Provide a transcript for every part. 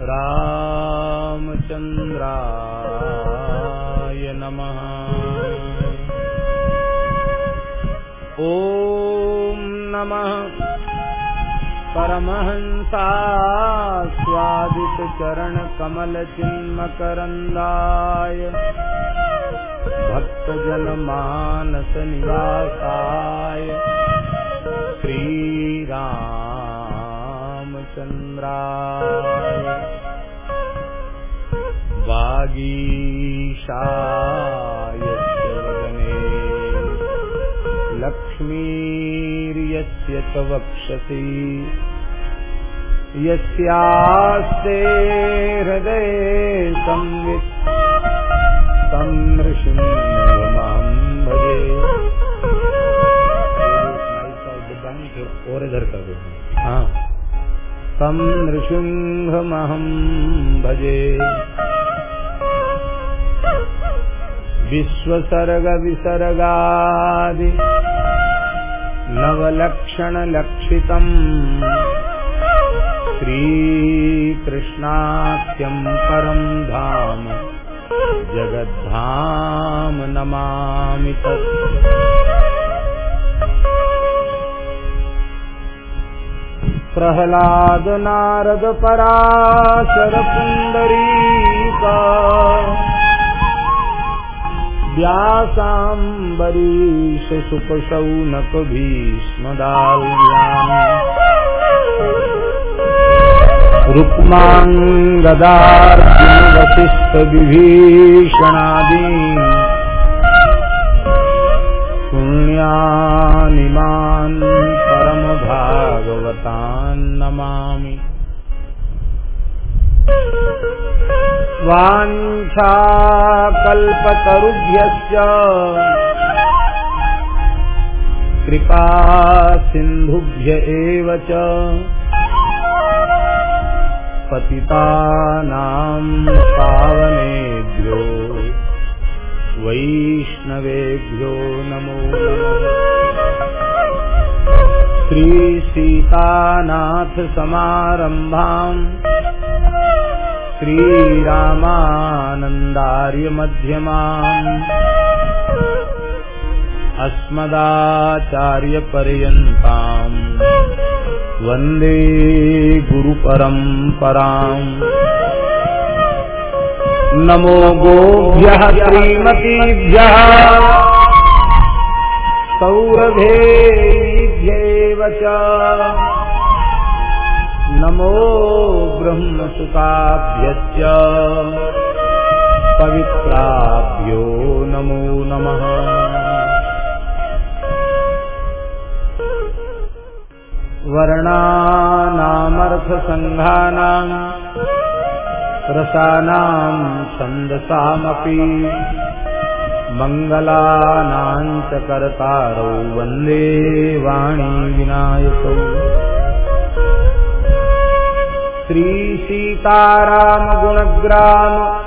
रामचन्द्राय नमः। ॐ नमः। परमहंसास्वादितचरणकमलचिन्मकरन्दाय भक्तजनमानसनिवासाय श्रीरामचन्द्राय वागीशाय वदने लक्ष्मीर्यस्य च वक्षसि। यस्यास्ते और इधर कर दो हाँ। तं नृसिंहमहं भजे। विश्वसर्गविसर्गादि नवलक्षणलक्षितम् श्रीकृष्णाख्यं परं धाम जगद्धाम नमामि तत्। प्रह्लाद नारद पराशर पुण्डरीका व्यासाम्बरीश सुखशौनक भीष्मदाल्याम् रुक्माङ्गदार्जुन वसिष्ठ विभीषणादि पुण्यानिमान् परमभागवतान् नमामि। वाञ्छाकल्पतरुभ्यश्च कृपा सिन्धुभ्य एव च। पतितानां पावनेभ्यो वैष्णवेभ्यो नमो नमः श्रीसीतानाथसमारम्भाम् श्रीरामानन्दार्यमध्यमाम्। अस्मदाचार्यपर्यन्ताम्। वंदे गुरुपरम्पराम्। नमो गोभ्यः श्रीमतीभ्यः। सौरभेभ्येव च। नमो ब्रह्मसुताभ्यश्च। पवित्राभ्यो नमो नमः। वर्णानामर्थसङ्घानाम् रसानाम् छन्दसामपि मङ्गलानाम् च कर्तारौ वाणी विनायकौ श्रीसीतारामगुणग्राम,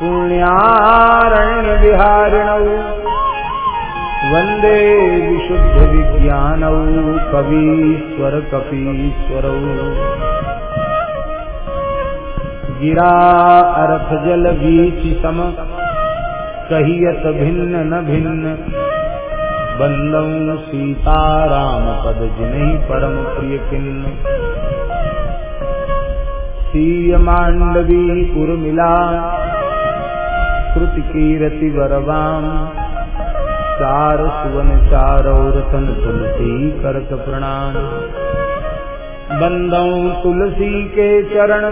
पुण्यारण्यविहारिणौ, वंदे विशुद्धविज्ञानौ, कवीश्वरकपीश्वरौ। गिरा अर्थजलवीचिसम कहियत भिन्न न भिन्न बंदौ सीताराम पद जिन्हि परम प्रिय किन्न सीय मांडवी उर्मिला श्रुति कीरति वरवाम चार सुवन चारौ तुलसी करत प्रणाम। बंदौ तुलसी के चरण,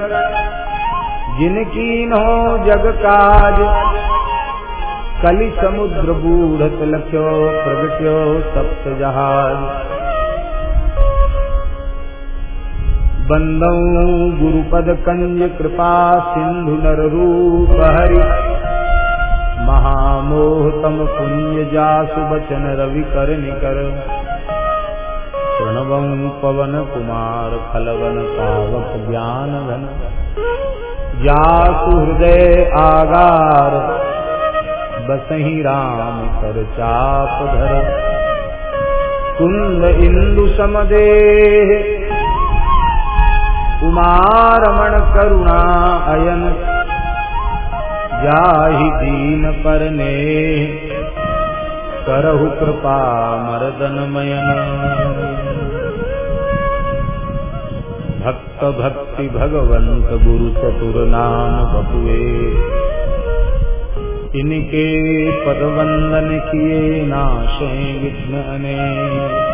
जिनकी नो जग काज। कलि समुद्र बूढ़त लख्यो, प्रगट्यो सप्त जहाज़। बंदौ गुरुपद कंज कृपा सिंधु नर रूप हरि महामोहतम पुण्य जासु बचन रवि कर निकर प्रणवं पवन कुमार फलवन पावक ज्ञान घन जासु हृदय आगार, बसही राम कर चाप धर कुंद इंदु समदे रमण करुणा अयन। जाहि दीन परने। करहु कृपा मरदन मयन भक्त भक्ति भगवंत गुरु चतुर नाम बपुए। इनके पदवंदन किए नाशे विघ्न अनेक।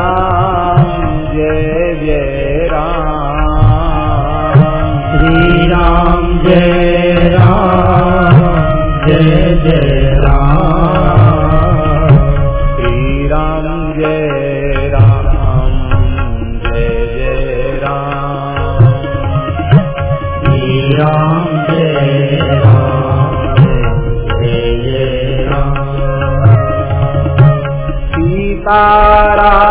Sara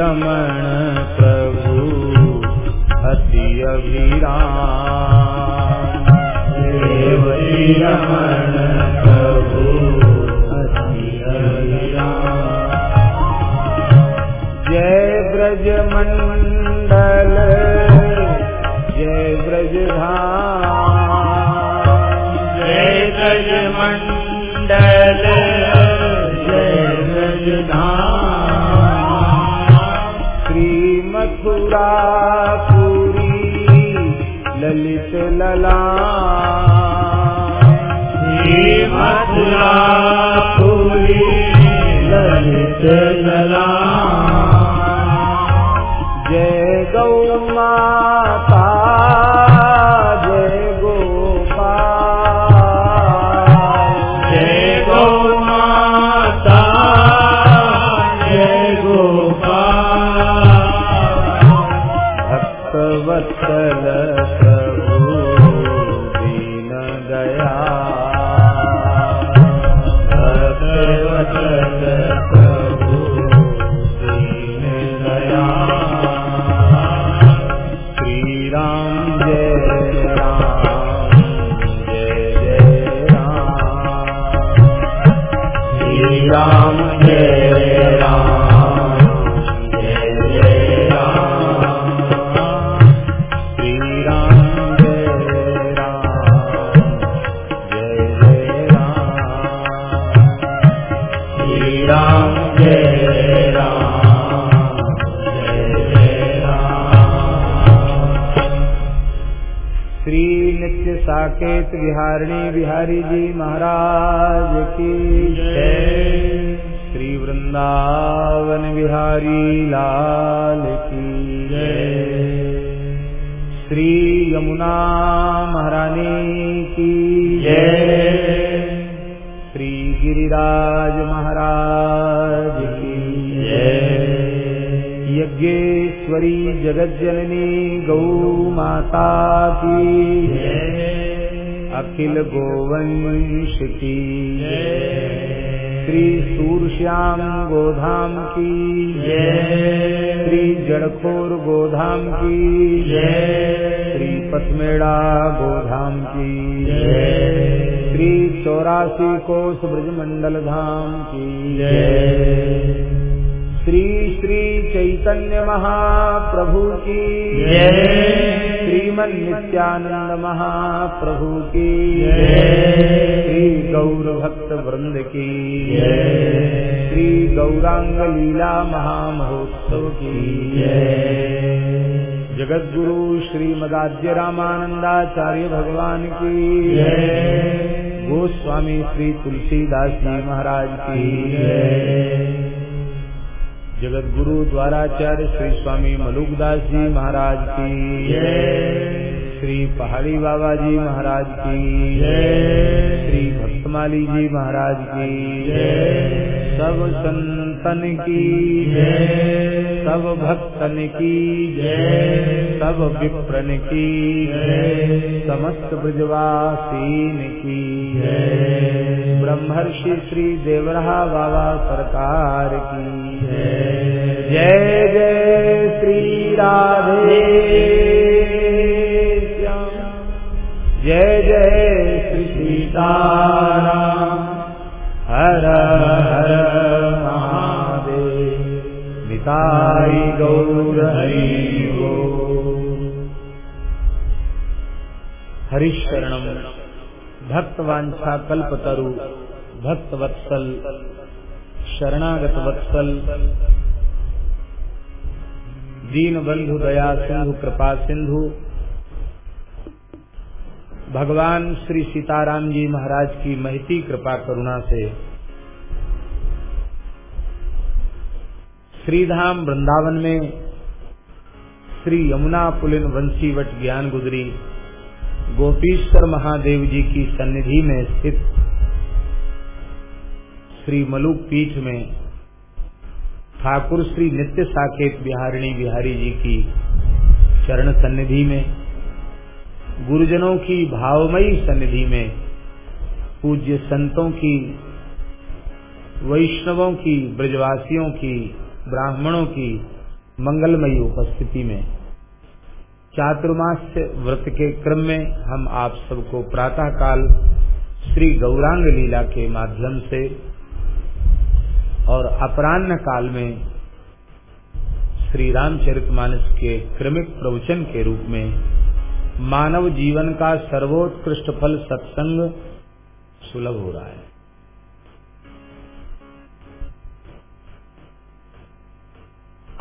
रमण प्रभु अति अभिराम। जय ब्रज गौरांग लीला महामहोत्सव की जगत गुरु श्री मदाद्य रामानंदाचार्य भगवान की। गोस्वामी श्री तुलसीदास जी महाराज की। जगत गुरु द्वाराचार्य श्री स्वामी मलुकदास जी महाराज की। श्री पहाड़ी बाबा जी महाराज की। श्री भक्तमाली जी महाराज की। सब संतन की सब भक्तन की जय। सब विप्रन की समस्त ब्रजवासीन की ब्रह्मर्षि श्री देवरहा बाबा सरकार की जय। जय श्री राधे जय जय श्री सीताराम। हर हर निताई गौर हरि हरिशरणम भक्तवांछा कल्पतरु। भक्त वत्सल शरणागत वत्सल दीन बंधु दया सिंधु कृपा सिंधु भगवान श्री सीताराम जी महाराज की महती कृपा करुणा से श्रीधाम वृंदावन में श्री यमुना पुलिन वंशीवट ज्ञान गुजरी, गोपीश्वर महादेव जी की सन्निधि में स्थित श्री मलुक पीठ में ठाकुर श्री नित्य साकेत बिहारिणी बिहारी जी की चरण सन्निधि में, गुरुजनों की भावमयी सन्निधि में, पूज्य संतों की, वैष्णवों की, ब्रजवासियों की ब्राह्मणों की मंगलमयी उपस्थिति में चातुर्मास्य व्रत के क्रम में हम आप सबको प्रातः काल श्री गौरांग लीला के माध्यम से और अपराह्न काल में श्री रामचरितमानस के क्रमिक प्रवचन के रूप में मानव जीवन का सर्वोत्कृष्ट फल सत्संग सुलभ हो रहा है।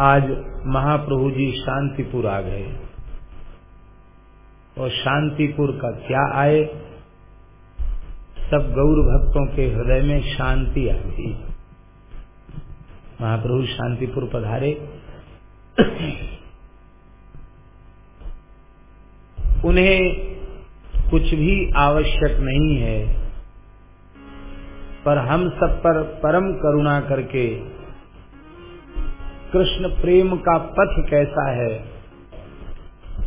आज महाप्रभु जी शांतिपुर आ गए। और शांतिपुर का क्या आए? सब गौर भक्तों के हृदय में शांति आ गई। महाप्रभु शांतिपुर पधारे। उन्हें कुछ भी आवश्यक नहीं है, पर हम सब पर परम करुणा करके कृष्ण प्रेम का पथ कैसा है,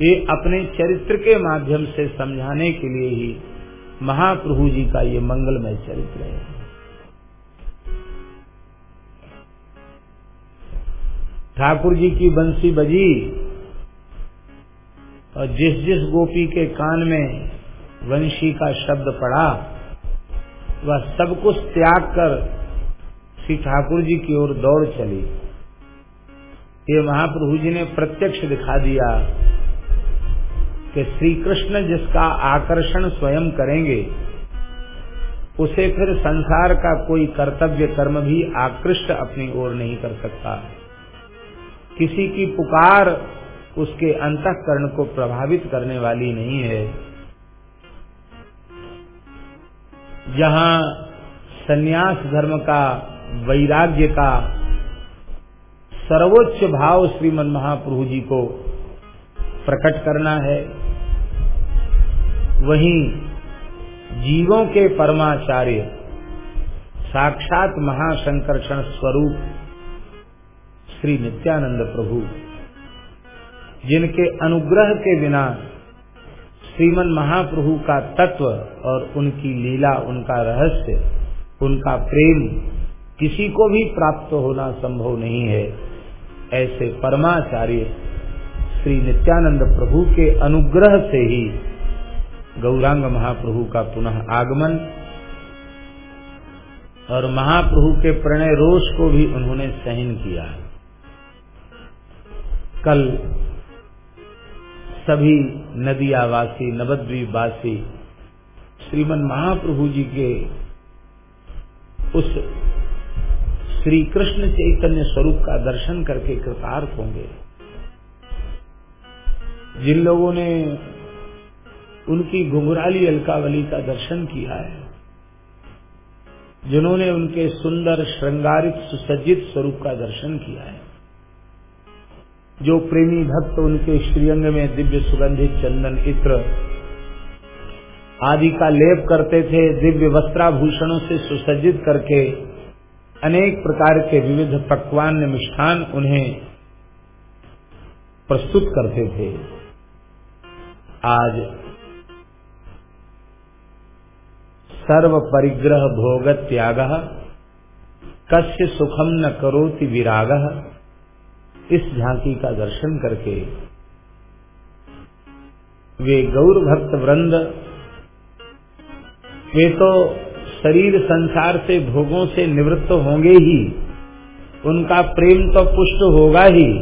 ये अपने चरित्र के माध्यम से समझाने के लिए ही महाप्रभु जी का ये मंगलमय चरित्र है। ठाकुर जी की बंसी बजी और जिस जिस गोपी के कान में वंशी का शब्द पड़ा, वह सब कुछ त्याग कर श्री ठाकुर जी की ओर दौड़ चली। ये महाप्रभु जी ने प्रत्यक्ष दिखा दिया कि श्री कृष्ण जिसका आकर्षण स्वयं करेंगे, उसे फिर संसार का कोई कर्तव्य कर्म भी आकृष्ट अपनी ओर नहीं कर सकता। किसी की पुकार उसके अंतकरण को प्रभावित करने वाली नहीं है। जहाँ सन्यास धर्म का वैराग्य का सर्वोच्च भाव श्रीमन महाप्रभु जी को प्रकट करना है। वहीं जीवों के परमाचार्य साक्षात महाशंकर्षण स्वरूप श्री नित्यानंद प्रभु, जिनके अनुग्रह के बिना श्रीमन महाप्रभु का तत्व और उनकी लीला, उनका रहस्य, उनका प्रेम किसी को भी प्राप्त होना संभव नहीं है। ऐसे परमाचार्य श्री नित्यानंद प्रभु के अनुग्रह से ही गौरांग महाप्रभु का पुनः आगमन और महाप्रभु के प्रणय रोष को भी उन्होंने सहन किया। कल सभी नदियावासी, नवद्वीपवासी श्रीमन महाप्रभु जी के उस श्री कृष्ण चैतन्य स्वरूप का दर्शन करके कृतार्थ होंगे। जिन लोगों ने उनकी घुंघराली अलकावली का दर्शन किया है, जिन्होंने उनके सुंदर, श्रृंगारित, सुसज्जित स्वरूप का दर्शन किया है, जो प्रेमी भक्त उनके श्रीअंग में दिव्य सुगंधित चंदन, इत्र आदि का लेप करते थे, दिव्य वस्त्राभूषणों से सुसज्जित करके अनेक प्रकार के विविध पकवान मिष्ठान उन्हें प्रस्तुत करते थे। आज सर्व परिग्रह भोग त्याग, कस्य सुखम न करोति विराग, इस झांकी का दर्शन करके वे गौर भक्त वृंद, वे तो शरीर संसार से भोगों से निवृत्त होंगे ही। उनका प्रेम तो पुष्ट होगा ही।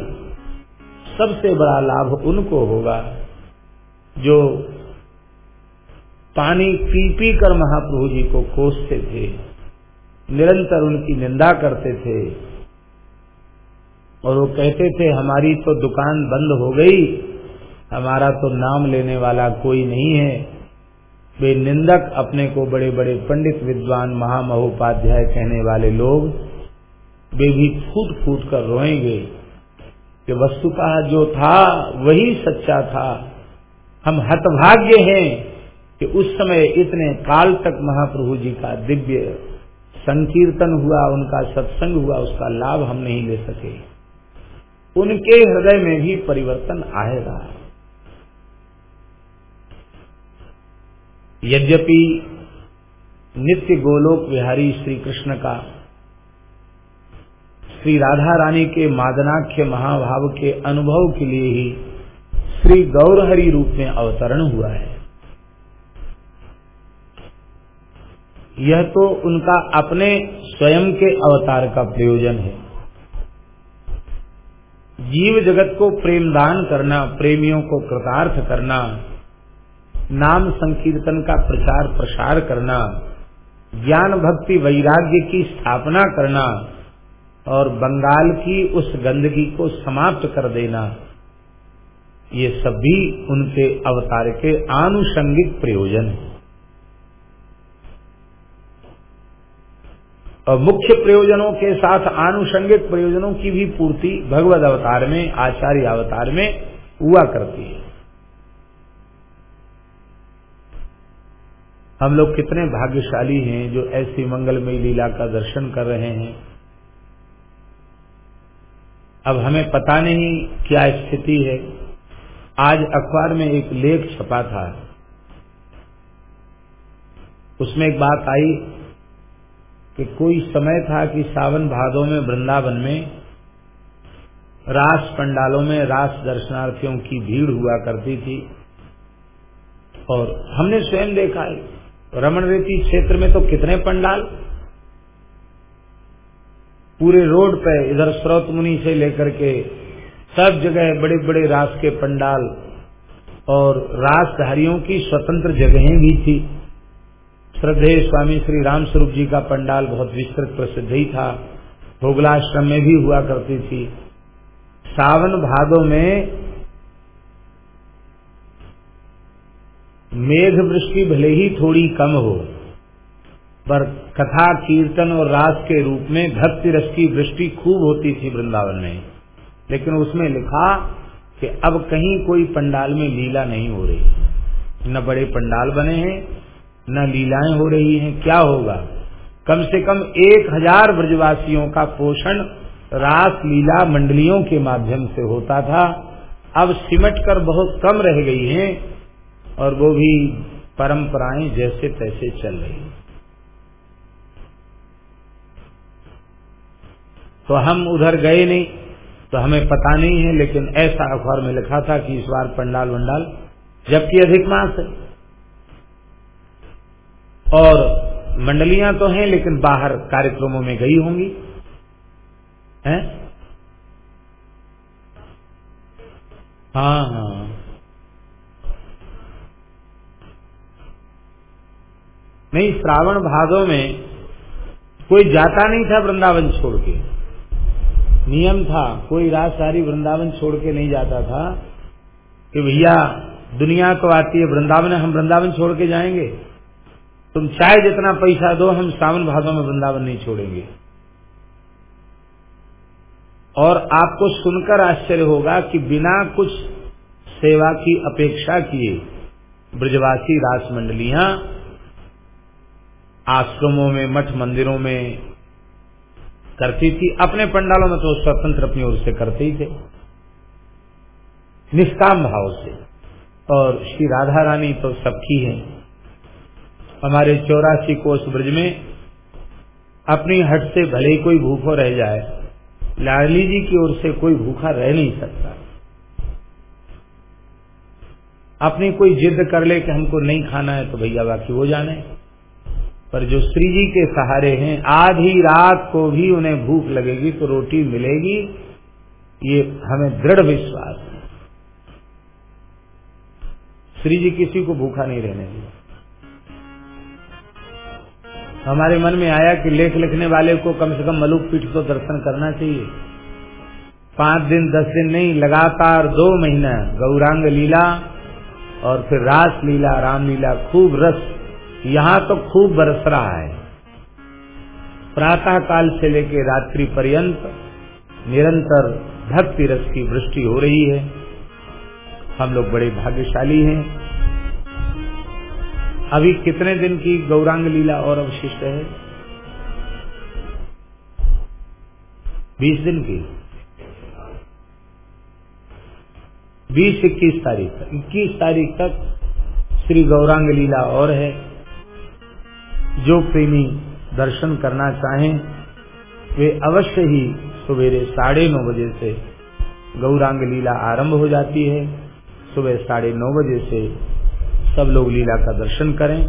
सबसे बड़ा लाभ उनको होगा। जो पानी पी पी कर महाप्रभु जी को कोसते थे, निरंतर उनकी निंदा करते थे, और वो कहते थे, हमारी तो दुकान बंद हो गई, हमारा तो नाम लेने वाला कोई नहीं है। वे निंदक अपने को बड़े बड़े पंडित विद्वान महामहोपाध्याय कहने वाले लोग, वे भी फूट फूट कर रोएँगे कि वस्तुतः जो था वही सच्चा था। हम हतभाग्य हैं कि उस समय इतने काल तक महाप्रभु जी का दिव्य संकीर्तन हुआ, उनका सत्संग हुआ, उसका लाभ हम नहीं ले सके। उनके हृदय में भी परिवर्तन आएगा यद्यपि नित्य गोलोक विहारी श्री कृष्ण का, श्री राधा रानी के मादनाख्य महाभाव के अनुभव के लिए ही श्री गौरहरि रूप में अवतरण हुआ है। यह तो उनका अपने स्वयं के अवतार का प्रयोजन है। जीव जगत को प्रेमदान करना, प्रेमियों को कृतार्थ करना नाम संकीर्तन का प्रचार प्रसार करना, ज्ञान भक्ति वैराग्य की स्थापना करना, और बंगाल की उस गंदगी को समाप्त कर देना, ये सभी उनके अवतार के आनुषंगिक प्रयोजन है। और मुख्य प्रयोजनों के साथ आनुषंगिक प्रयोजनों की भी पूर्ति भगवत अवतार में, आचार्य अवतार में हुआ करती है। हम लोग कितने भाग्यशाली हैं जो ऐसी मंगलमयी लीला का दर्शन कर रहे हैं। अब हमें पता नहीं क्या स्थिति है। आज अखबार में एक लेख छपा था। उसमें एक बात आई कि कोई समय था कि सावन भादों में वृंदावन में रास पंडालों में रास दर्शनार्थियों की भीड़ हुआ करती थी और हमने स्वयं देखा है। रमन रेती क्षेत्र में तो कितने पंडाल? पूरे रोड पे इधर स्रोत मुनि से लेकर के सब जगह बड़े बड़े रास के पंडाल और रासधारियों की स्वतंत्र जगहें भी थी। श्रद्धेय स्वामी श्री राम स्वरूप जी का पंडाल बहुत विस्तृत प्रसिद्ध ही था। भोगलाश्रम में भी हुआ करती थी। सावन भादों में मेघ वृष्टि भले ही थोड़ी कम हो, पर कथा, कीर्तन और रास के रूप में भक्ति रस की वृष्टि खूब होती थी वृंदावन में। लेकिन उसमें लिखा कि अब कहीं कोई पंडाल में लीला नहीं हो रही न बड़े पंडाल बने हैं, न लीलाएँ हो रही हैं, क्या होगा? कम से कम एक हज़ार ब्रजवासियों का पोषण रास लीला मंडलियों के माध्यम से होता था। अब सिमट कर बहुत कम रह गई हैं और वो भी परंपराएँ जैसे तैसे चल रही तो हम उधर गए नहीं तो हमें पता नहीं है, लेकिन ऐसा अखबार में लिखा था कि इस बार पंडाल वंडाल, जबकि अधिक मास है। और मंडलियाँ तो हैं, लेकिन बाहर कार्यक्रमों में गई होंगी। हैं? हाँ हाँ। नहीं, श्रावण भादों में कोई जाता नहीं था वृंदावन छोड़ के। नियम था, कोई राजसारी वृंदावन छोड़ के नहीं जाता था कि भैया, दुनिया तो आती है वृंदावन, हम वृंदावन छोड़ के जाएँगे। तुम चाहे जितना पैसा दो, हम सावन भादों में वृंदावन नहीं छोड़ेंगे। और आपको सुनकर आश्चर्य होगा कि बिना कुछ सेवा की अपेक्षा किए ब्रजवासी रास मंडलियाँ आश्रमों में, मठ मंदिरों में करती थी। अपने पंडालों में तो स्वतंत्र अपनी ओर से करते ही थे। निष्काम भाव से। और श्री राधा रानी तो सबकी है। हमारे चौरासी कोष ब्रज में अपनी हट से भले ही कोई भूखो रह जाए लाडली जी की ओर से कोई भूखा रह नहीं सकता। अपनी कोई जिद कर ले कि हमको नहीं खाना है तो भैया बाकी वो जाने। पर जो श्री जी के सहारे हैं, आधी रात को भी उन्हें भूख लगेगी तो रोटी मिलेगी। ये हमें दृढ़ विश्वास है। श्री जी किसी को भूखा नहीं रहने दिया हमारे मन में आया कि लेख लिखने वाले को कम से कम मलुक पीठ तो दर्शन करना चाहिए। पाँच दिन, दस दिन नहीं, लगातार दो महीना गौरांग लीला और फिर रास लीला रामलीला, खूब रस यहाँ तो खूब बरस रहा है। प्रातः काल से लेकर रात्रि पर्यंत निरंतर भक्ति रस की वृष्टि हो रही है। हम लोग बड़े भाग्यशाली हैं। अभी कितने दिन की गौरांग लीला और अवशिष्ट है? बीस दिन की। बीस इक्कीस तारीख तक। इक्कीस तारीख तक श्री गौरांग लीला और है। जो प्रेमी दर्शन करना चाहें, वे अवश्य ही सवेरे साढ़े नौ बजे से गौरांग लीला आरंभ हो जाती है। सुबह साढ़े नौ बजे से सब लोग लीला का दर्शन करें।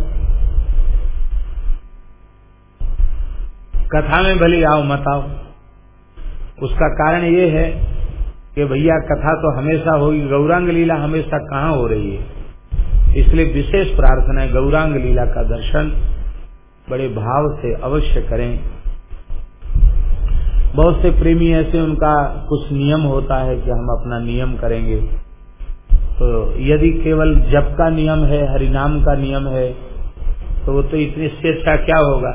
कथा में भले आओ, मत आओ। उसका कारण ये है कि भैया, कथा तो हमेशा होगी, गौरांग लीला हमेशा कहाँ हो रही है? इसलिए विशेष प्रार्थना है गौरांग लीला का दर्शन बड़े भाव से अवश्य करें। बहुत से प्रेमी ऐसे उनका कुछ नियम होता है कि हम अपना नियम करेंगे। तो यदि केवल जप का नियम है, हरिनाम का नियम है तो वो तो इतनी स्वेच्छा क्या होगा?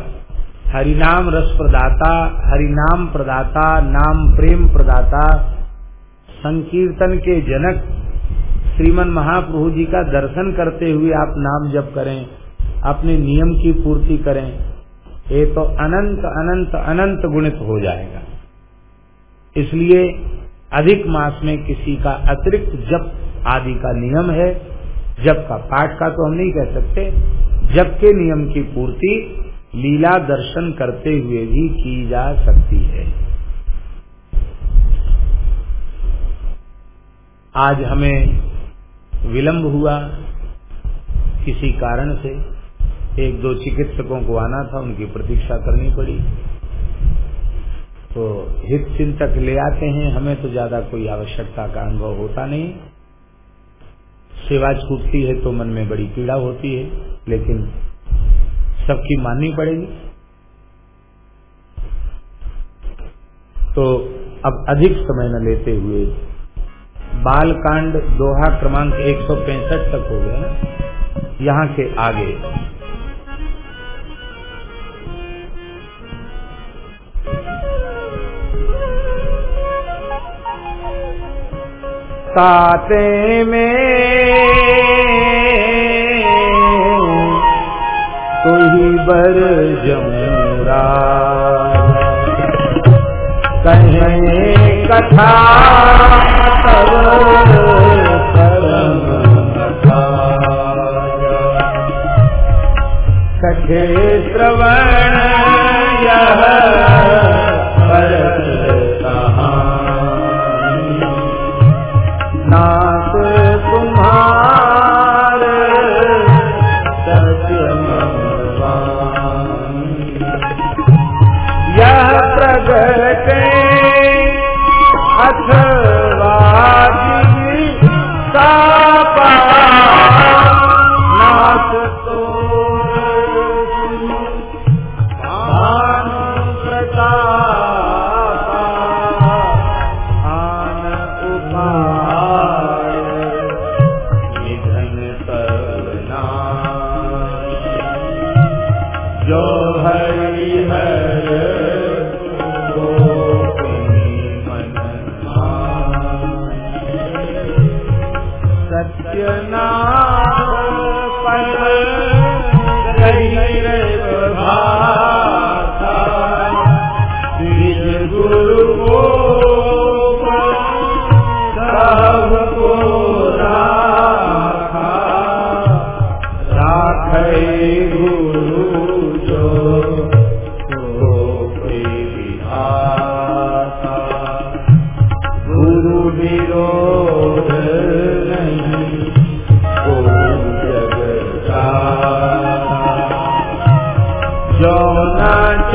हरिनाम रस प्रदाता, हरिनाम प्रदाता, नाम प्रेम प्रदाता, संकीर्तन के जनक, श्रीमन महाप्रभु जी का दर्शन करते हुए आप नाम जप करें। अपने नियम की पूर्ति करें, ये तो अनंत अनंत अनंत गुणित हो जाएगा। इसलिए अधिक मास में किसी का अतिरिक्त जप आदि का नियम है। जप का पाठ का तो हम नहीं कह सकते। जप के नियम की पूर्ति लीला दर्शन करते हुए भी की जा सकती है। आज हमें विलंब हुआ किसी कारण से। एक दो चिकित्सकों को आना था, उनकी प्रतीक्षा करनी पड़ी। तो हित चिंतक ले आते हैं, हमें तो ज़्यादा कोई आवश्यकता का अनुभव होता नहीं। सेवा छूटती है तो मन में बड़ी पीड़ा होती है, लेकिन सबकी माननी पड़ेगी। तो अब अधिक समय न लेते हुए बाल कांड दोहा क्रमांक एक सौ पैंसठ तक हो गया। यहाँ के आगे साते में। कोई बर जमुरा कहे कथा तब परम कथे श्रवण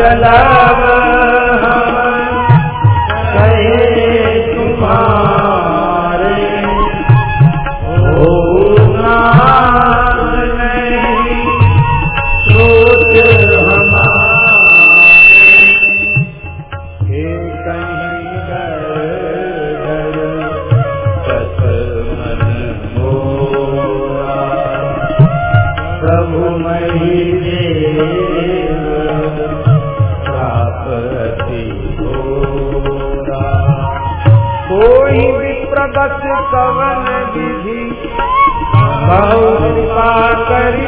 न बहु कृपा करी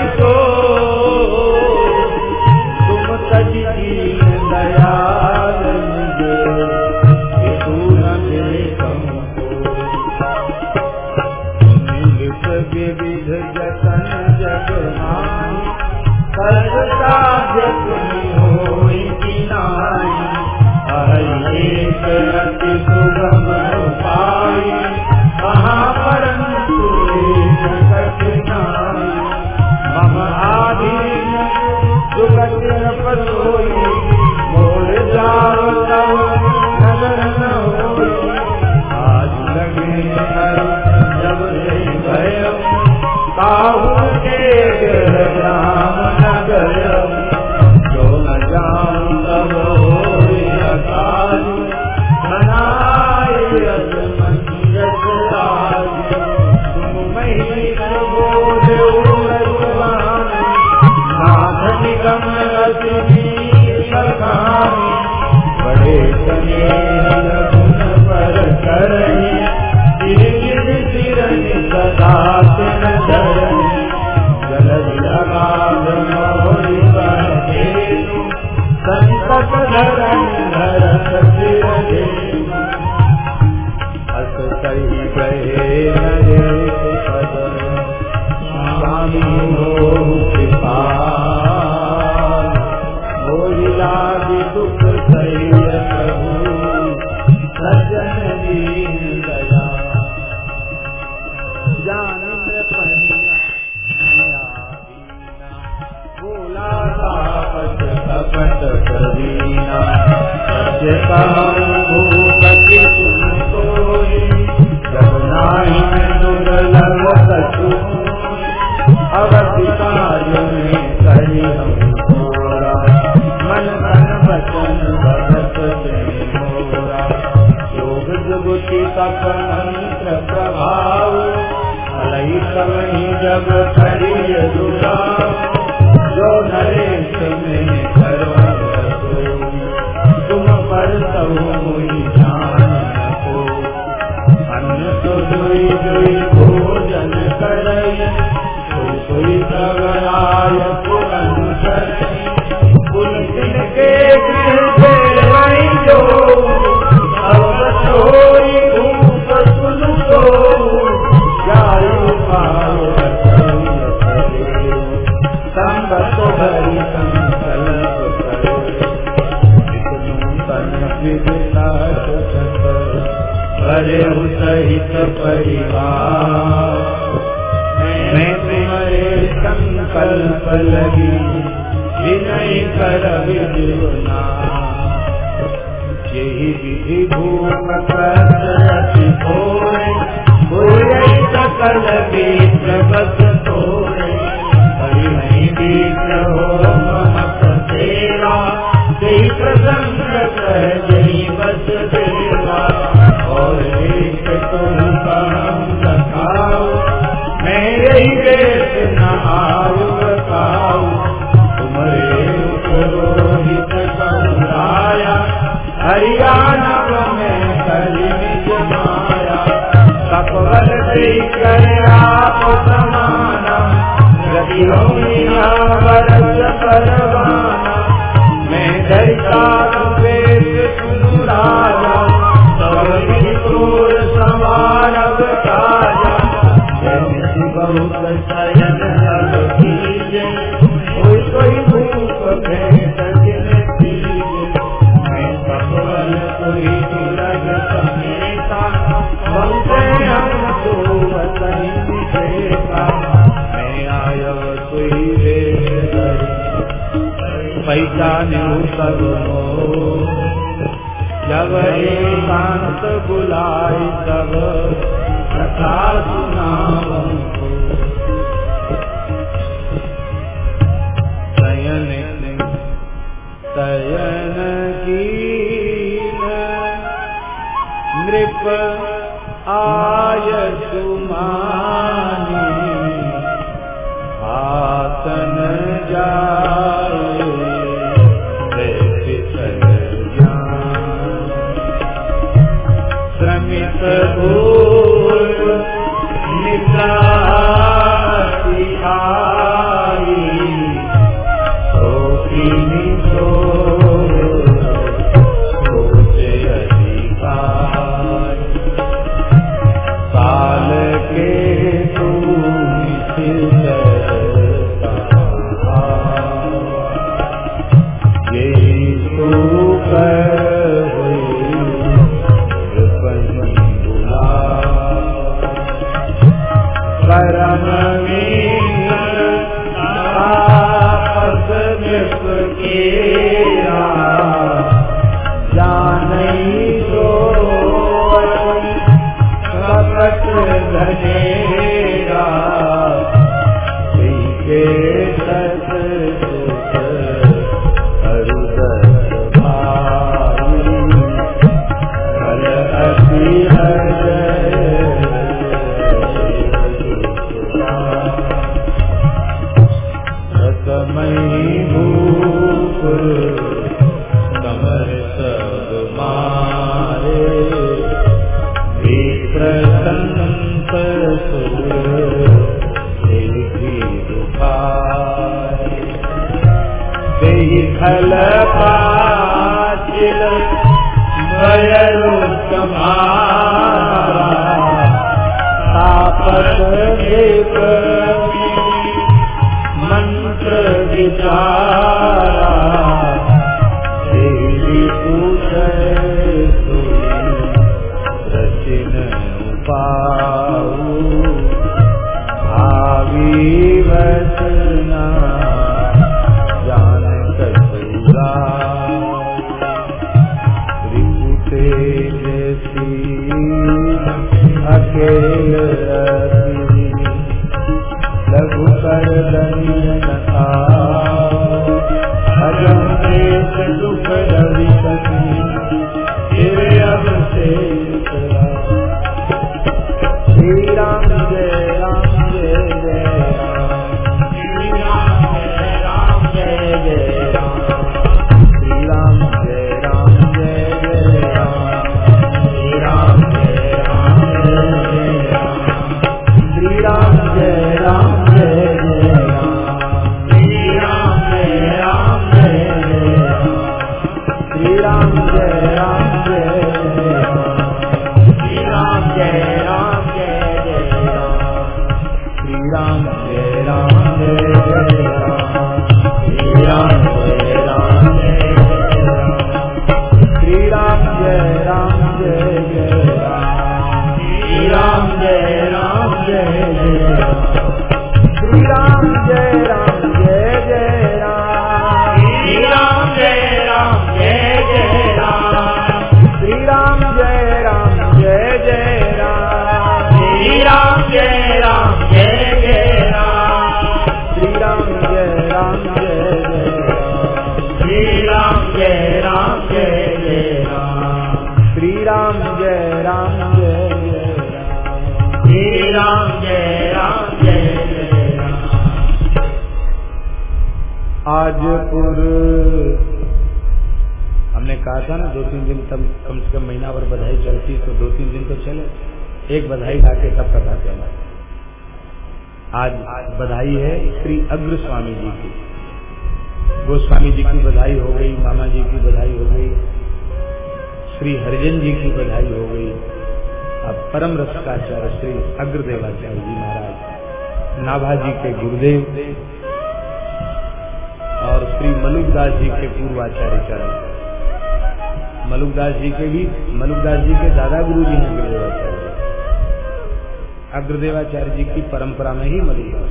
शंकराचार्य जी की परंपरा में ही मिली है।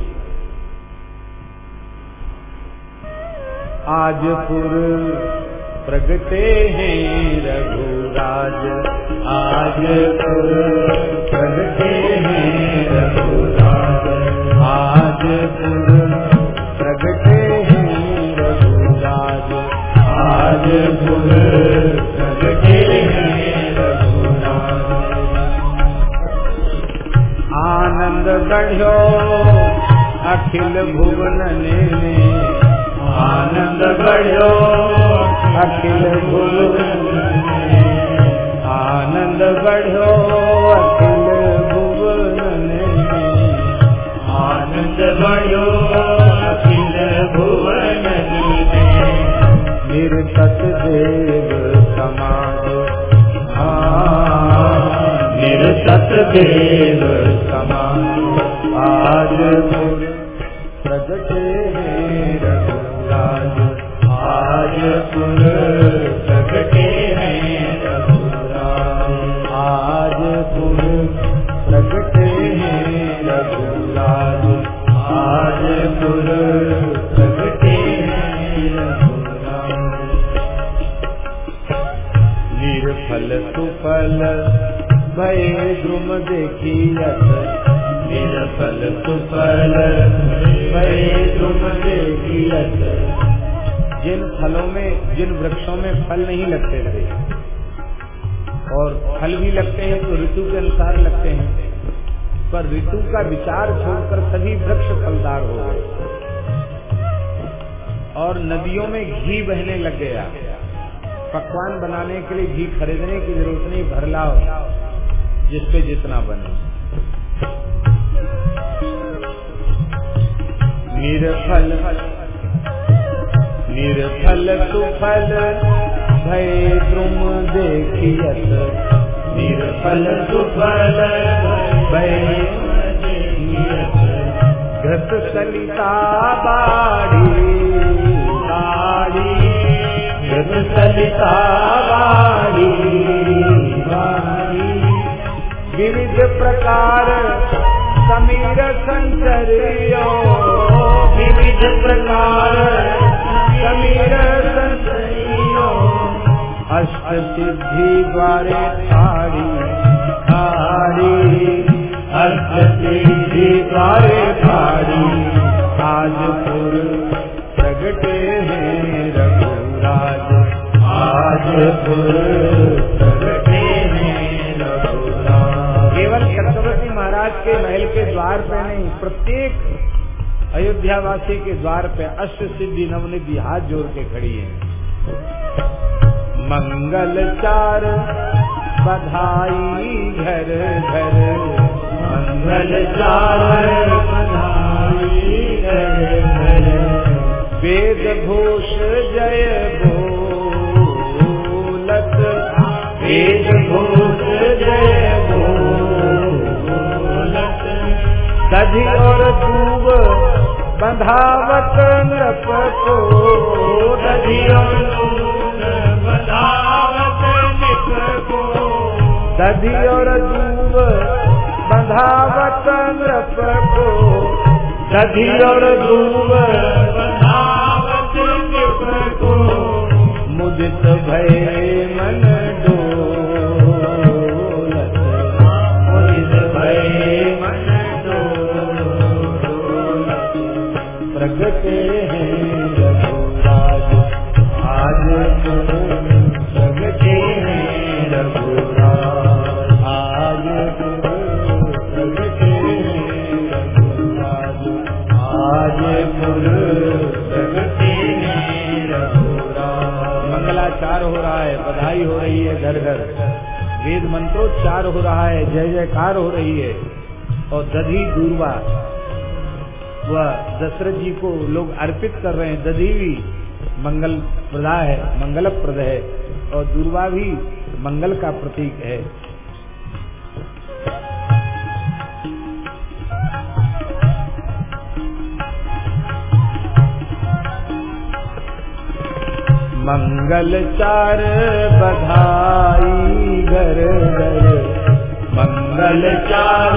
आज पुर प्रगटे सतदेव समान। आज फलों में, जिन वृक्षों में फल नहीं लगते थे, और फल भी लगते हैं तो ऋतु के अनुसार लगते हैं, पर ऋतु का विचार छोड़कर सभी वृक्ष फलदार हो गए, और नदियों में घी बहने लग गया। पकवान बनाने के लिए घी खरीदने की ज़रूरत नहीं, भर लाओ जिसपे जितना बने। निरफल निरफल सुफल, भय द्रुम देखियत। निरफल सुफल, भय घृत सलिता बाड़ी बाड़ी। घृत सलिता बाड़ी विविध प्रकार, समीर संचरियो। विविध प्रकार समीर अष्ट सिद्धि द्वारे थाड़ी थाड़ी अष्ट सिद्धि द्वारे थाड़ी आजपुर प्रगटे हैं रघुराज। आजपुर प्रगटे हैं रघुराज। केवल चक्रवर्ती महाराज के महल के द्वार पे नहीं, प्रत्येक अयोध्यावासी के द्वार पे अष्ट सिद्धि नवनिधि हाथ जोड़ के खड़ी है। मंगल चार बधाई घर घर। मंगल चार वेद घोष जय भोलत। वेद घोष जय बोलत दधि और दूब बंधावत नृप को दधि और दूब बंधावत नृप को दधि और दूब बंधावत नृप को मुदित भय मन मंगलाचार हो रहा है, बधाई हो रही है घर घर। वेद मंत्रोच्चार हो रहा है, जय जयकार हो रही है। और दधी दूरवा, वह दशरथ जी को लोग अर्पित कर रहे हैं। दधी भी मंगल प्रदा है मंगल प्रद है। और दूरवा भी मंगल का प्रतीक है। मंगल चार बधाई, घर घर। मंगल चार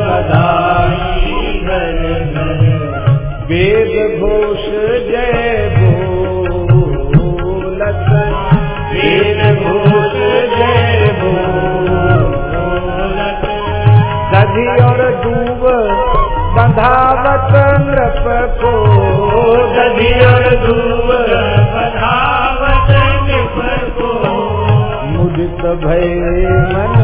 बधाई, घर घर। वेद घोष जय बोलत। घोष जय दधि और दूब बंधावत नृप को। दधि और दूब भय मन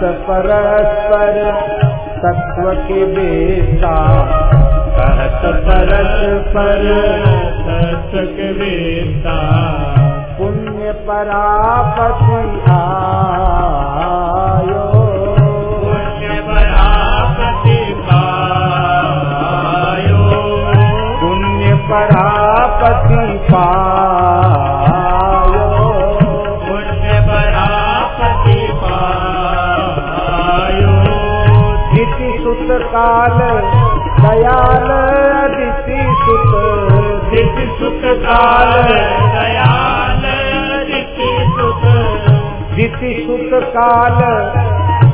कहत परस्पर तत्व के बेटा कहत परस्पर तत्व के बेटा पुण्य परापति सुत दयाल अदिति सुत। दिति सुख काल दयाल दिति सुख दिति सुत काल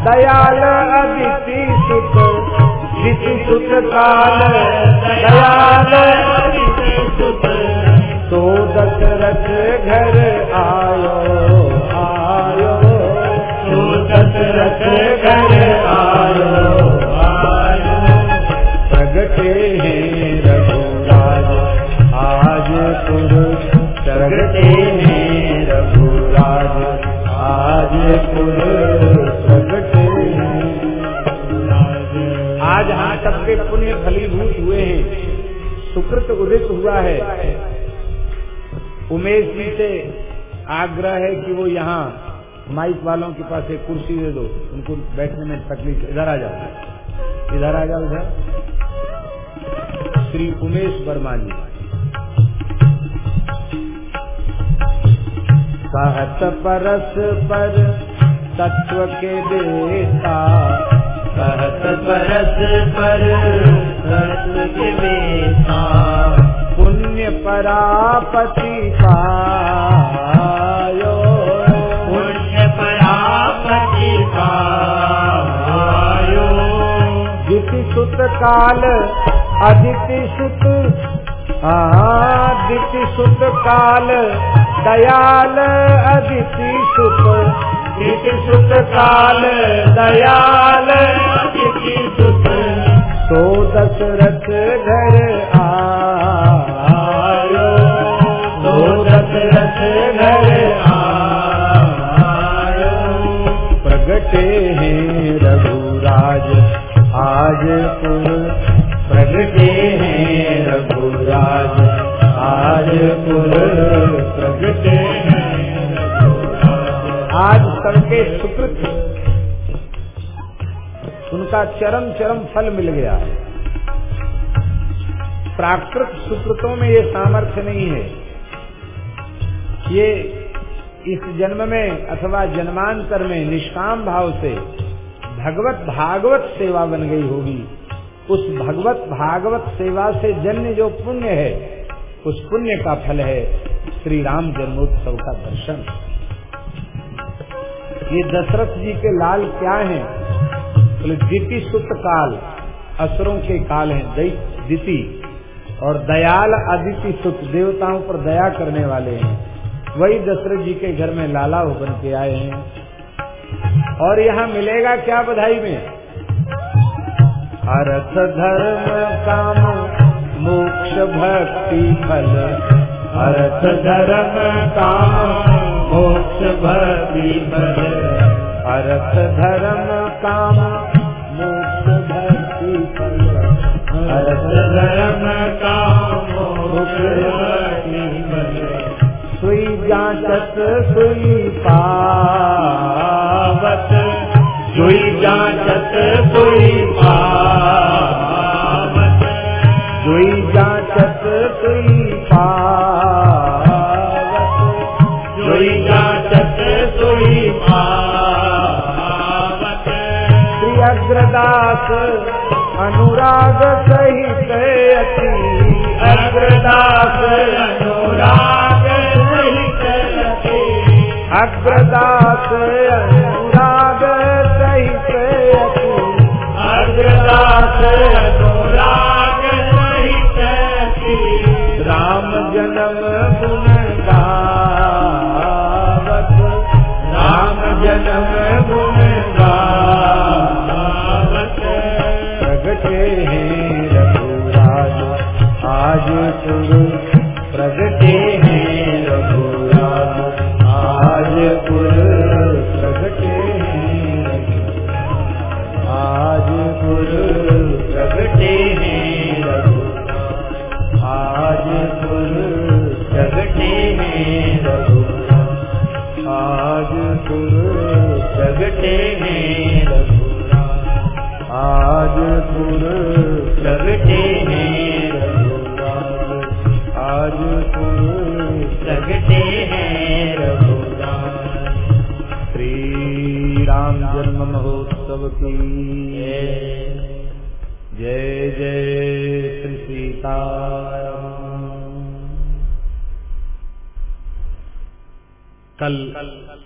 दयाल अदिति सुत। दिति सुत काल दयाल दिति सुख तो दशरथ घर आयो आयो। तो दशरथ घर आयो हैं आज पुर प्रगटे हम सबके पुण्य फलीभूत हुए हैं। सुकृत उदित हुआ है। उमेश जी से आग्रह है कि वो यहाँ माइक वालों के पास एक कुर्सी दे दो। उनको बैठने में तकलीफ़ इधर आ जाओ। इधर आ जाओ, इधर। श्री उमेश वर्मा जी। कहत परस पर तत्व के देता कहत परस पर सत्व के बेता पुण्य परापति पायो। पुण्य परापति पायो। सुत काल अदिति सुत दिति सुत काल दयाल अदिति सुत दिति सुत काल दयाल दिति सुख। तो दशरथ घर आयो। तो दशरथ घर आयो। प्रगटे हैं रघुराज आज पुर प्रगटे हैं रघुराज। आज सबके सुकृत उनका चरम चरम फल मिल गया प्राकृत सुकृतों में ये सामर्थ्य नहीं है। ये इस जन्म में अथवा जन्मांतर में निष्काम भाव से भगवत भागवत सेवा बन गई होगी। उस भगवत भागवत सेवा से जन्य जो पुण्य है उस पुण्य का फल है श्री राम जन्मोत्सव का दर्शन। ये दशरथ जी के लाल क्या हैं? बोले, दिति सुत काल, असुरों के काल हैं दिति, और दयाल अदिति सुत, देवताओं पर दया करने वाले हैं। वही दशरथ जी के घर में लाला बन के आए हैं। और यहाँ मिलेगा क्या बधाई में? अर्थ धर्म काम मोक्ष भक्ति फल। अर्थ धर्म काम मोक्ष भक्ति फल। अर्थ धर्म काम मोक्ष भक्ति फल। अर्थ धर्म काम मोक्ष भक्ति फल। सुई जांचत, सुई पावत। सुई जांचत, सुई अग्रदास अनुराग सही अति अग्रदास। अनुराग सहित अग्रदास अनुराग सही अति अग्रदास अनुराग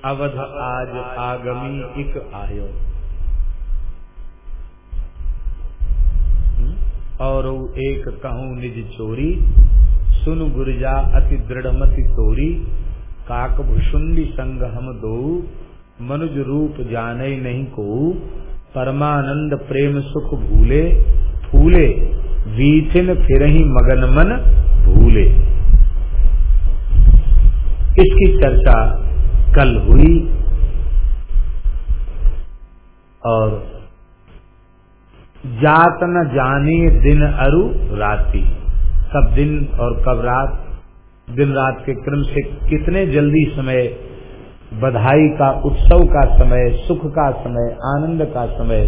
अवध आज आगमी इक आयो। और एक कहूँ निज चोरी, सुन गुरजा अति दृढ़मति तोरी, काक भुषुंडी संग हम दो मनुज रूप जाने नहीं को परमानंद प्रेम सुख भूले, फूले, वीथिन फिर ही मगन मन भूले। इसकी चर्चा कल हुई और जात न जाने दिन अरु राति। कब दिन और कब रात? दिन रात के क्रम से कितने जल्दी समय, बधाई का, उत्सव का समय, सुख का समय, आनंद का समय,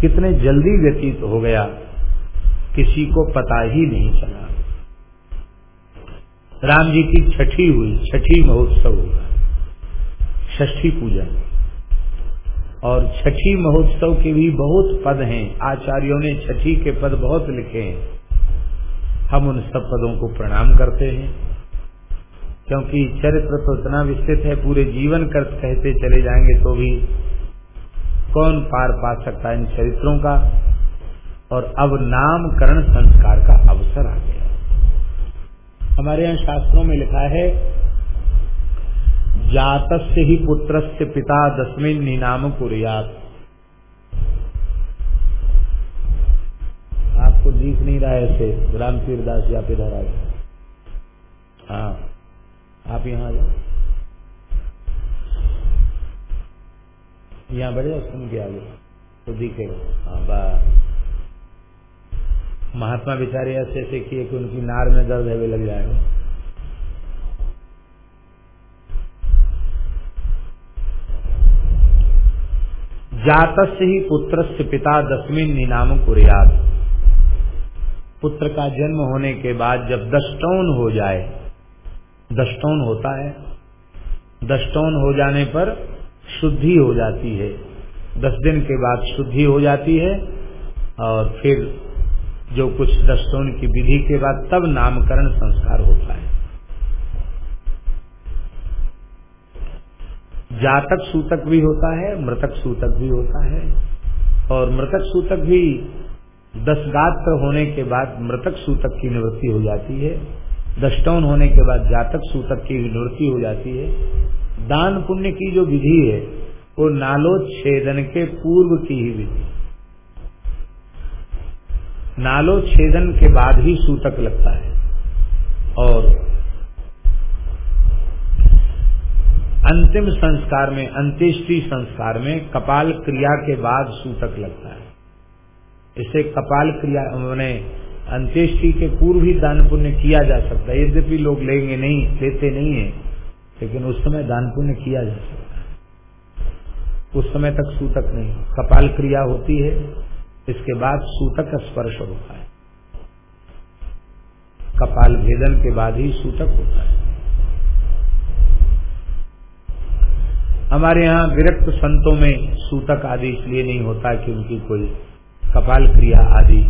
कितने जल्दी व्यतीत हो गया, किसी को पता ही नहीं चला। राम जी की छठी हुई, छठी महोत्सव हुआ। षष्ठी पूजा। और छठी महोत्सव के भी बहुत पद हैं। आचार्यों ने छठी के पद बहुत लिखे हैं। हम उन सब पदों को प्रणाम करते हैं। क्योंकि चरित्र तो इतना विस्तृत है, पूरे जीवन कर कहते चले जाएँगे तो भी कौन पार पा सकता है इन चरित्रों का? और अब नामकरण संस्कार का अवसर आ गया। हमारे यहाँ शास्त्रों में लिखा है जातस्य ही पुत्र से पिता दसमिन निनाम कुरियात। आपको दिख नहीं रहा है ऐसे रामतीर दास इधर आए। हाँ आप यहाँ आ जाओ यहाँ बढ़ जाओ, सुन के आगे। तो दिखेगा हाँ बस महात्मा बेचारे ऐसे ऐसे किए कि उनकी नार में दर्द है, वे लग जाएगा। जातस्य ही पुत्र पिता दसवीं निनाम कुरियात। पुत्र का जन्म होने के बाद जब दस्टौन हो जाए दस्टौन होता है। दस्टौन हो जाने पर शुद्धि हो जाती है। दस दिन के बाद शुद्धि हो जाती है और फिर जो कुछ दस्टौन की विधि के बाद तब नामकरण संस्कार होता है। जातक सूतक भी होता है, मृतक सूतक भी होता है। और मृतक सूतक भी दस गात्र होने के बाद मृतक सूतक की निवृत्ति हो जाती है। दस्टौन होने के बाद जातक सूतक की निवृत्ति हो जाती है। दान पुण्य की जो विधि है, वो नालोच्छेदन के पूर्व की ही विधि नालोच्छेदन के बाद ही सूतक लगता है। और अंतिम संस्कार में, अंत्येष्टि संस्कार में कपाल क्रिया के बाद सूतक लगता है। इसे कपाल क्रिया मैंने अंत्येष्टि के पूर्व ही दान पुण्य किया जा सकता है। यद्यपि लोग लेंगे नहीं, लेते नहीं है, लेकिन उस समय दान पुण्य किया जा सकता है। उस समय तक सूतक नहीं। कपाल क्रिया होती है, इसके बाद सूतक स्पर्श होता है। कपाल भेदन के बाद ही सूतक होता है। हमारे यहाँ विरक्त संतों में सूतक आदि इसलिए नहीं होता कि उनकी कोई कपाल क्रिया आदि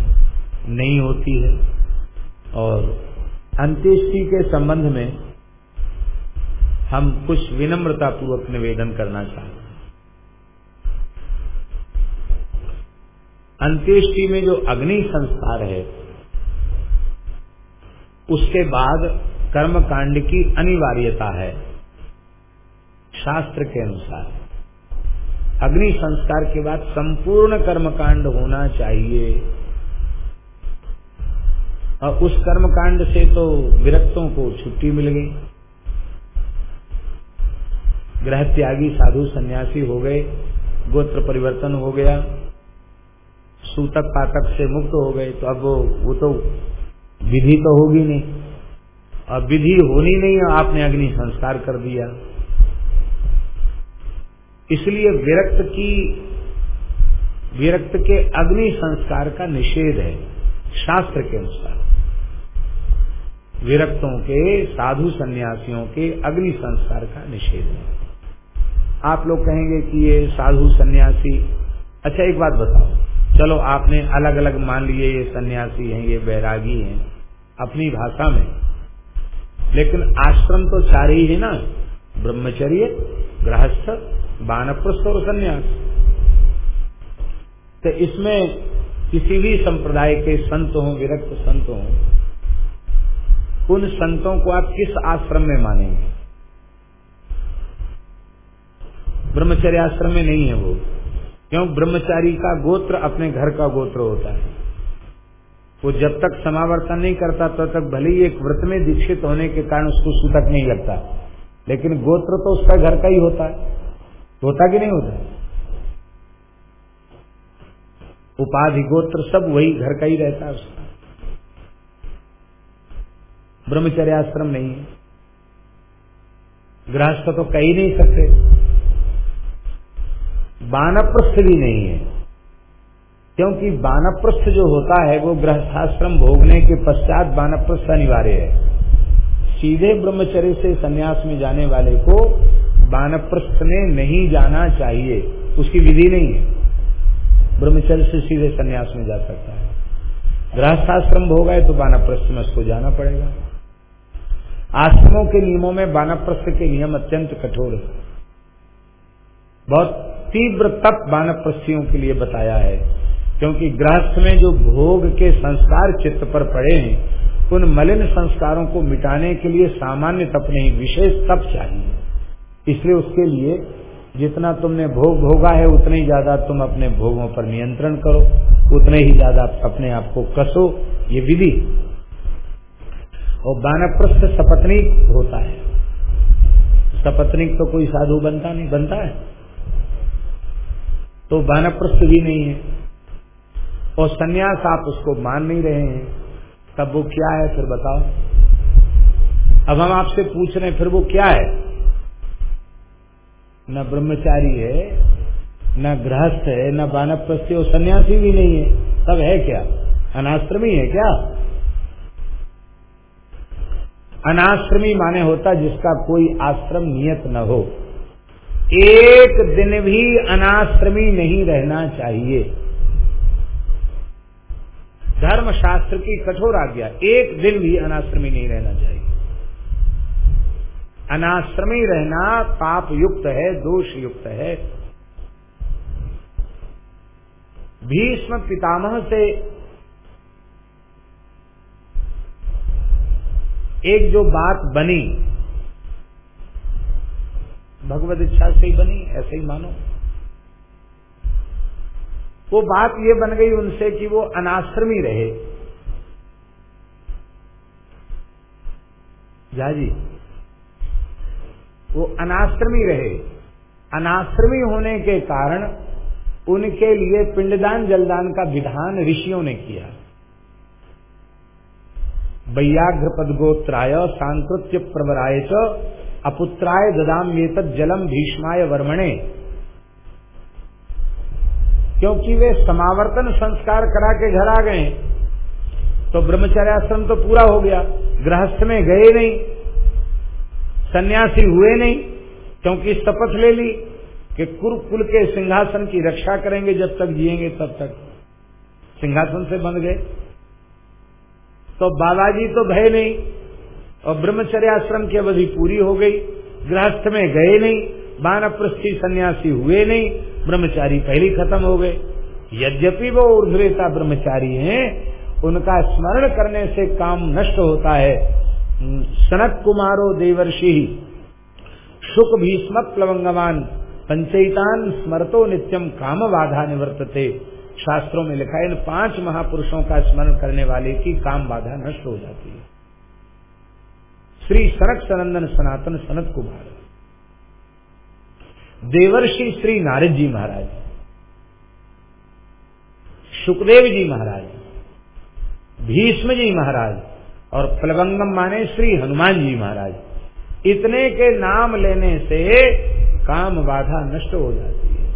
नहीं होती है। और अंत्येष्टि के संबंध में हम कुछ विनम्रता पूर्वक निवेदन करना चाहते हैं। अंत्येष्टि में जो अग्नि संस्कार है, उसके बाद कर्म कांड की अनिवार्यता है। शास्त्र के अनुसार। अग्नि संस्कार के बाद संपूर्ण कर्मकांड होना चाहिए। और उस कर्मकांड से तो विरक्तों को छुट्टी मिल गई। ग्रह त्यागी साधु सन्यासी हो गए गोत्र परिवर्तन हो गया सूतक पातक से मुक्त हो गए तो अब वो, वो तो विधि तो होगी नहीं। अब विधि होनी नहीं आपने अग्नि संस्कार कर दिया। इसलिए विरक्त की, विरक्त के अग्नि संस्कार का निषेध है, शास्त्र के अनुसार। विरक्तों के, साधु सन्यासियों के अग्नि संस्कार का निषेध है। आप लोग कहेंगे कि ये साधु सन्यासी अच्छा एक बात बताओ, चलो आपने अलग अलग मान लिए ये सन्यासी हैं, ये बैरागी हैं, अपनी भाषा में। लेकिन आश्रम तो चार ही है ना, ब्रह्मचर्य, गृहस्थ बानप्रस्थ और संन्यास तो इसमें किसी भी संप्रदाय के संत हो, विरक्त संत हो, उन संतों को आप किस आश्रम में मानेंगे? ब्रह्मचर्य आश्रम में नहीं है वो। क्यों? ब्रह्मचारी का गोत्र अपने घर का गोत्र होता है। वो जब तक समावर्तन नहीं करता, तब तो तक भले ही एक व्रत में दीक्षित होने के कारण उसको सूतक नहीं लगता। लेकिन गोत्र तो उसका घर का ही होता है। होता कि नहीं होता? उपाधि गोत्र सब वही घर का ही रहता है उसका। ब्रह्मचर्य आश्रम नहीं है। गृहस्थ तो कह ही नहीं सकते। बानप्रस्थ भी नहीं है। क्योंकि बानप्रस्थ जो होता है, वो गृहस्थाश्रम भोगने के पश्चात बानप्रस्थ अनिवार्य है। सीधे ब्रह्मचर्य से संन्यास में जाने वाले को बानप्रस्थ में नहीं जाना चाहिए। उसकी विधि नहीं है। ब्रह्मचर्य से सीधे संन्यास में जा सकता है। गृहस्थाश्रम भोग है तो बानप्रस्थ में उसको जाना पड़ेगा। आश्रमों के नियमों में बानप्रस्थ के नियम अत्यंत कठोर है। बहुत तीव्र तप बानप्रस्थियों के लिए बताया है, क्योंकि गृहस्थ में जो भोग के संस्कार चित्त पर पड़े हैं, उन मलिन संस्कारों को मिटाने के लिए सामान्य तप नहीं, विशेष तप चाहिए। इसलिए उसके लिए जितना तुमने भोग भोगा है, उतने ही ज़्यादा तुम अपने भोगों पर नियंत्रण करो, उतने ही ज़्यादा अपने आप को कसो। ये विधि और बानप्रस्थ सपत्निक होता है। सपत्निक तो कोई साधु बनता नहीं, बनता है। तो बानप्रस्थ भी नहीं है। और सन्यास आप उसको मान नहीं रहे हैं। तब वो क्या है, फिर बताओ। अब हम आपसे पूछ रहे हैं, फिर वो क्या है? न ब्रह्मचारी है, न गृहस्थ है, न बानप्रस्थ और सन्यासी भी नहीं है। तब है क्या? अनाश्रमी है क्या? अनाश्रमी माने होता जिसका कोई आश्रम नियत न हो। एक दिन भी अनाश्रमी नहीं रहना चाहिए। धर्म शास्त्र की कठोर आज्ञा, एक दिन भी अनाश्रमी नहीं रहना चाहिए। अनाश्रमी रहना पाप युक्त है दोष युक्त है। भीष्म पितामह से एक जो बात बनी, भगवत इच्छा से ही बनी, ऐसे ही मानो। वो बात ये बन गई उनसे कि वो अनाश्रमी रहे। जा जी वो अनाश्रमी रहे। अनाश्रमी होने के कारण उनके लिए पिंडदान जलदान का विधान ऋषियों ने किया। वैयाघ्र पदगोत्राय सांकृत्य प्रवराय च, अपुत्राय ददाम ये जलम भीष्माय वर्मणे। क्योंकि वे समावर्तन संस्कार करा के घर आ गए तो ब्रह्मचर्याश्रम तो पूरा हो गया, गृहस्थ में गए नहीं। सन्यासी हुए नहीं, क्योंकि शपथ ले ली कि कुरुकुल के सिंहासन की रक्षा करेंगे, जब तक जिएँगे तब तक। सिंहासन से बंध गए। तो बाबाजी तो भय नहीं, और ब्रह्मचर्य आश्रम की अवधि पूरी हो गई। गृहस्थ में गए नहीं, बानप्रस्थी सन्यासी हुए नहीं, ब्रह्मचारी पहले खत्म हो गए। यद्यपि वो ऊर्धवेता ब्रह्मचारी हैं, उनका स्मरण करने से काम नष्ट होता है। सनत कुमारो देवर्षि सुख भीष्म प्लवंगमान पंचयितान स्मरतो नित्यम काम बाधा निवर्तते। शास्त्रों में लिखा है, इन पाँच महापुरुषों का स्मरण करने वाले की काम बाधा नष्ट हो जाती है। श्री सनक सनंदन सनातन सनत कुमार। देवर्षि श्री नारद जी महाराज। सुखदेव जी महाराज। भीष्म जी महाराज। और प्लवंगम माने श्री हनुमान जी महाराज। इतने के नाम लेने से काम बाधा नष्ट हो जाती है।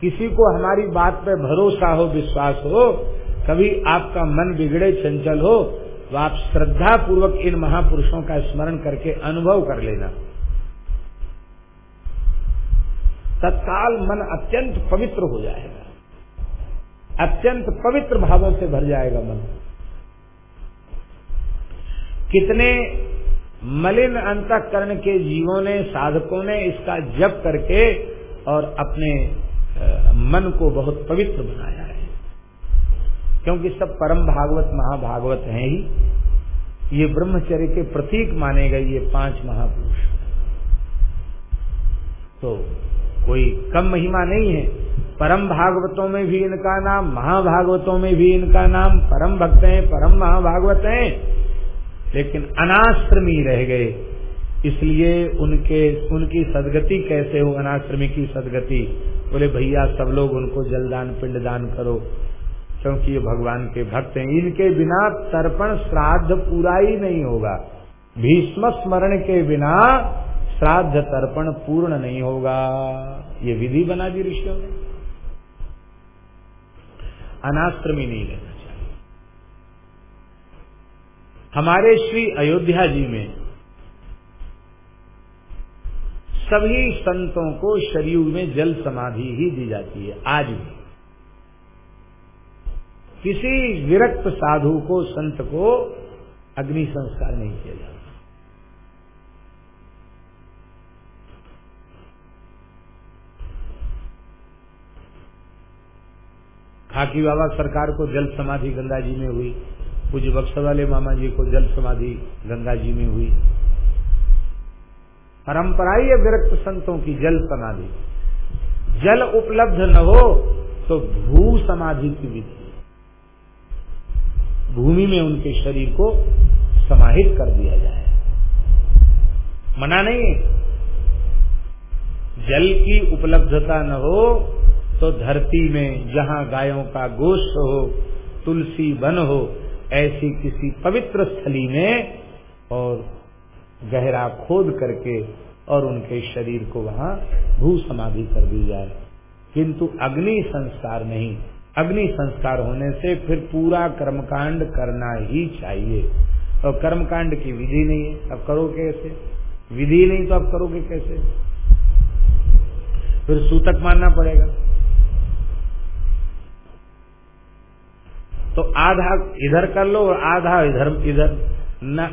किसी को हमारी बात पे भरोसा हो, विश्वास हो, कभी आपका मन बिगड़े, चंचल हो तो आप श्रद्धा पूर्वक इन महापुरुषों का स्मरण करके अनुभव कर लेना। तत्काल मन अत्यंत पवित्र हो जाएगा। अत्यंत पवित्र भावों से भर जाएगा मन। कितने मलिन अंतकरण के जीवों ने, साधकों ने इसका जप करके और अपने मन को बहुत पवित्र बनाया है। क्योंकि सब परम भागवत, महाभागवत हैं ही। ये ब्रह्मचर्य के प्रतीक माने गए ये पाँच महापुरुष। तो कोई कम महिमा नहीं है। परम भागवतों में भी इनका नाम, महाभागवतों में भी इनका नाम, परम भक्त हैं, परम महाभागवत हैं। लेकिन अनाश्रमी रह गए। इसलिए उनके, उनकी सदगति कैसे हो, अनाश्रमी की सदगति? बोले, भैया, सब लोग उनको जलदान, पिंडदान करो, क्योंकि ये भगवान के भक्त हैं। इनके बिना तर्पण श्राद्ध पूरा ही नहीं होगा। भीष्म स्मरण के बिना श्राद्ध तर्पण पूर्ण नहीं होगा। ये विधि बना दी ऋषियों ने। अनाश्रमी नहीं लेना चाहिए हमारे श्री अयोध्या जी में सभी संतों को शरीर में जल समाधि ही दी जाती है, आज भी। किसी विरक्त साधु को, संत को अग्नि संस्कार नहीं किया जाता। खाकी बाबा सरकार को जल समाधि गंगा जी में हुई। पूज्य बक्सर वाले मामा जी को जल समाधि गंगा जी में हुई। परंपरा ही विरक्त संतों की जल समाधि। जल उपलब्ध न हो तो भू समाधि की विधि। भूमि में उनके शरीर को समाहित कर दिया जाए। मना नहीं जल की उपलब्धता न हो तो धरती में जहाँ गायों का गोश्त हो, तुलसी वन हो ऐसी किसी पवित्र स्थली में और गहरा खोद करके और उनके शरीर को वहाँ भू समाधि कर दी जाए। किंतु अग्नि संस्कार नहीं। अग्नि संस्कार होने से फिर पूरा कर्मकांड करना ही चाहिए। और तो कर्मकांड की विधि नहीं है। अब करोगे कैसे? विधि नहीं तो अब करोगे कैसे? फिर सूतक मानना पड़ेगा। तो आधा इधर कर लो और आधा इधर इधर। न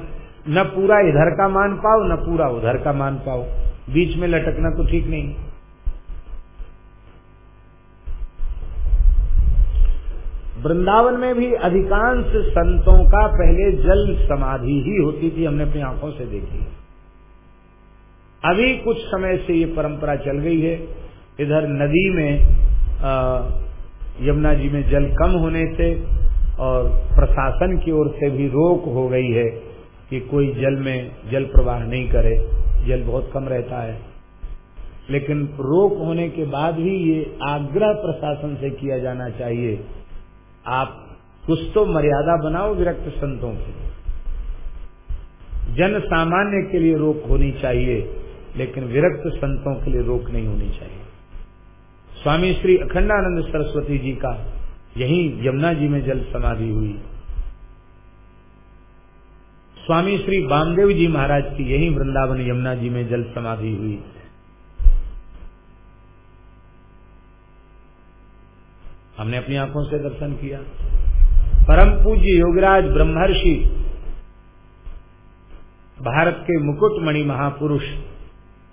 न पूरा इधर का मान पाओ, न पूरा उधर का मान पाओ। बीच में लटकना तो ठीक नहीं। वृंदावन में भी अधिकांश संतों का पहले जल समाधि ही होती थी, हमने अपनी आँखों से देखी। अभी कुछ समय से ये परंपरा चल गई है। इधर नदी में यमुना जी में जल कम होने से और प्रशासन की ओर से भी रोक हो गई है कि कोई जल में जल प्रवाह नहीं करे। जल बहुत कम रहता है। लेकिन रोक होने के बाद भी ये आग्रह प्रशासन से किया जाना चाहिए। आप कुछ तो मर्यादा बनाओ विरक्त संतों की जन सामान्य के लिए रोक होनी चाहिए, लेकिन विरक्त संतों के लिए रोक नहीं होनी चाहिए। स्वामी श्री अखंडानंद सरस्वती जी का यही यमुना जी में जल समाधि हुई। स्वामी श्री बामदेव जी महाराज की यही वृंदावन यमुना जी में जल समाधि हुई। हमने अपनी आँखों से दर्शन किया। परम पूज्य योगराज ब्रह्मर्षि, भारत के मुकुटमणि महापुरुष,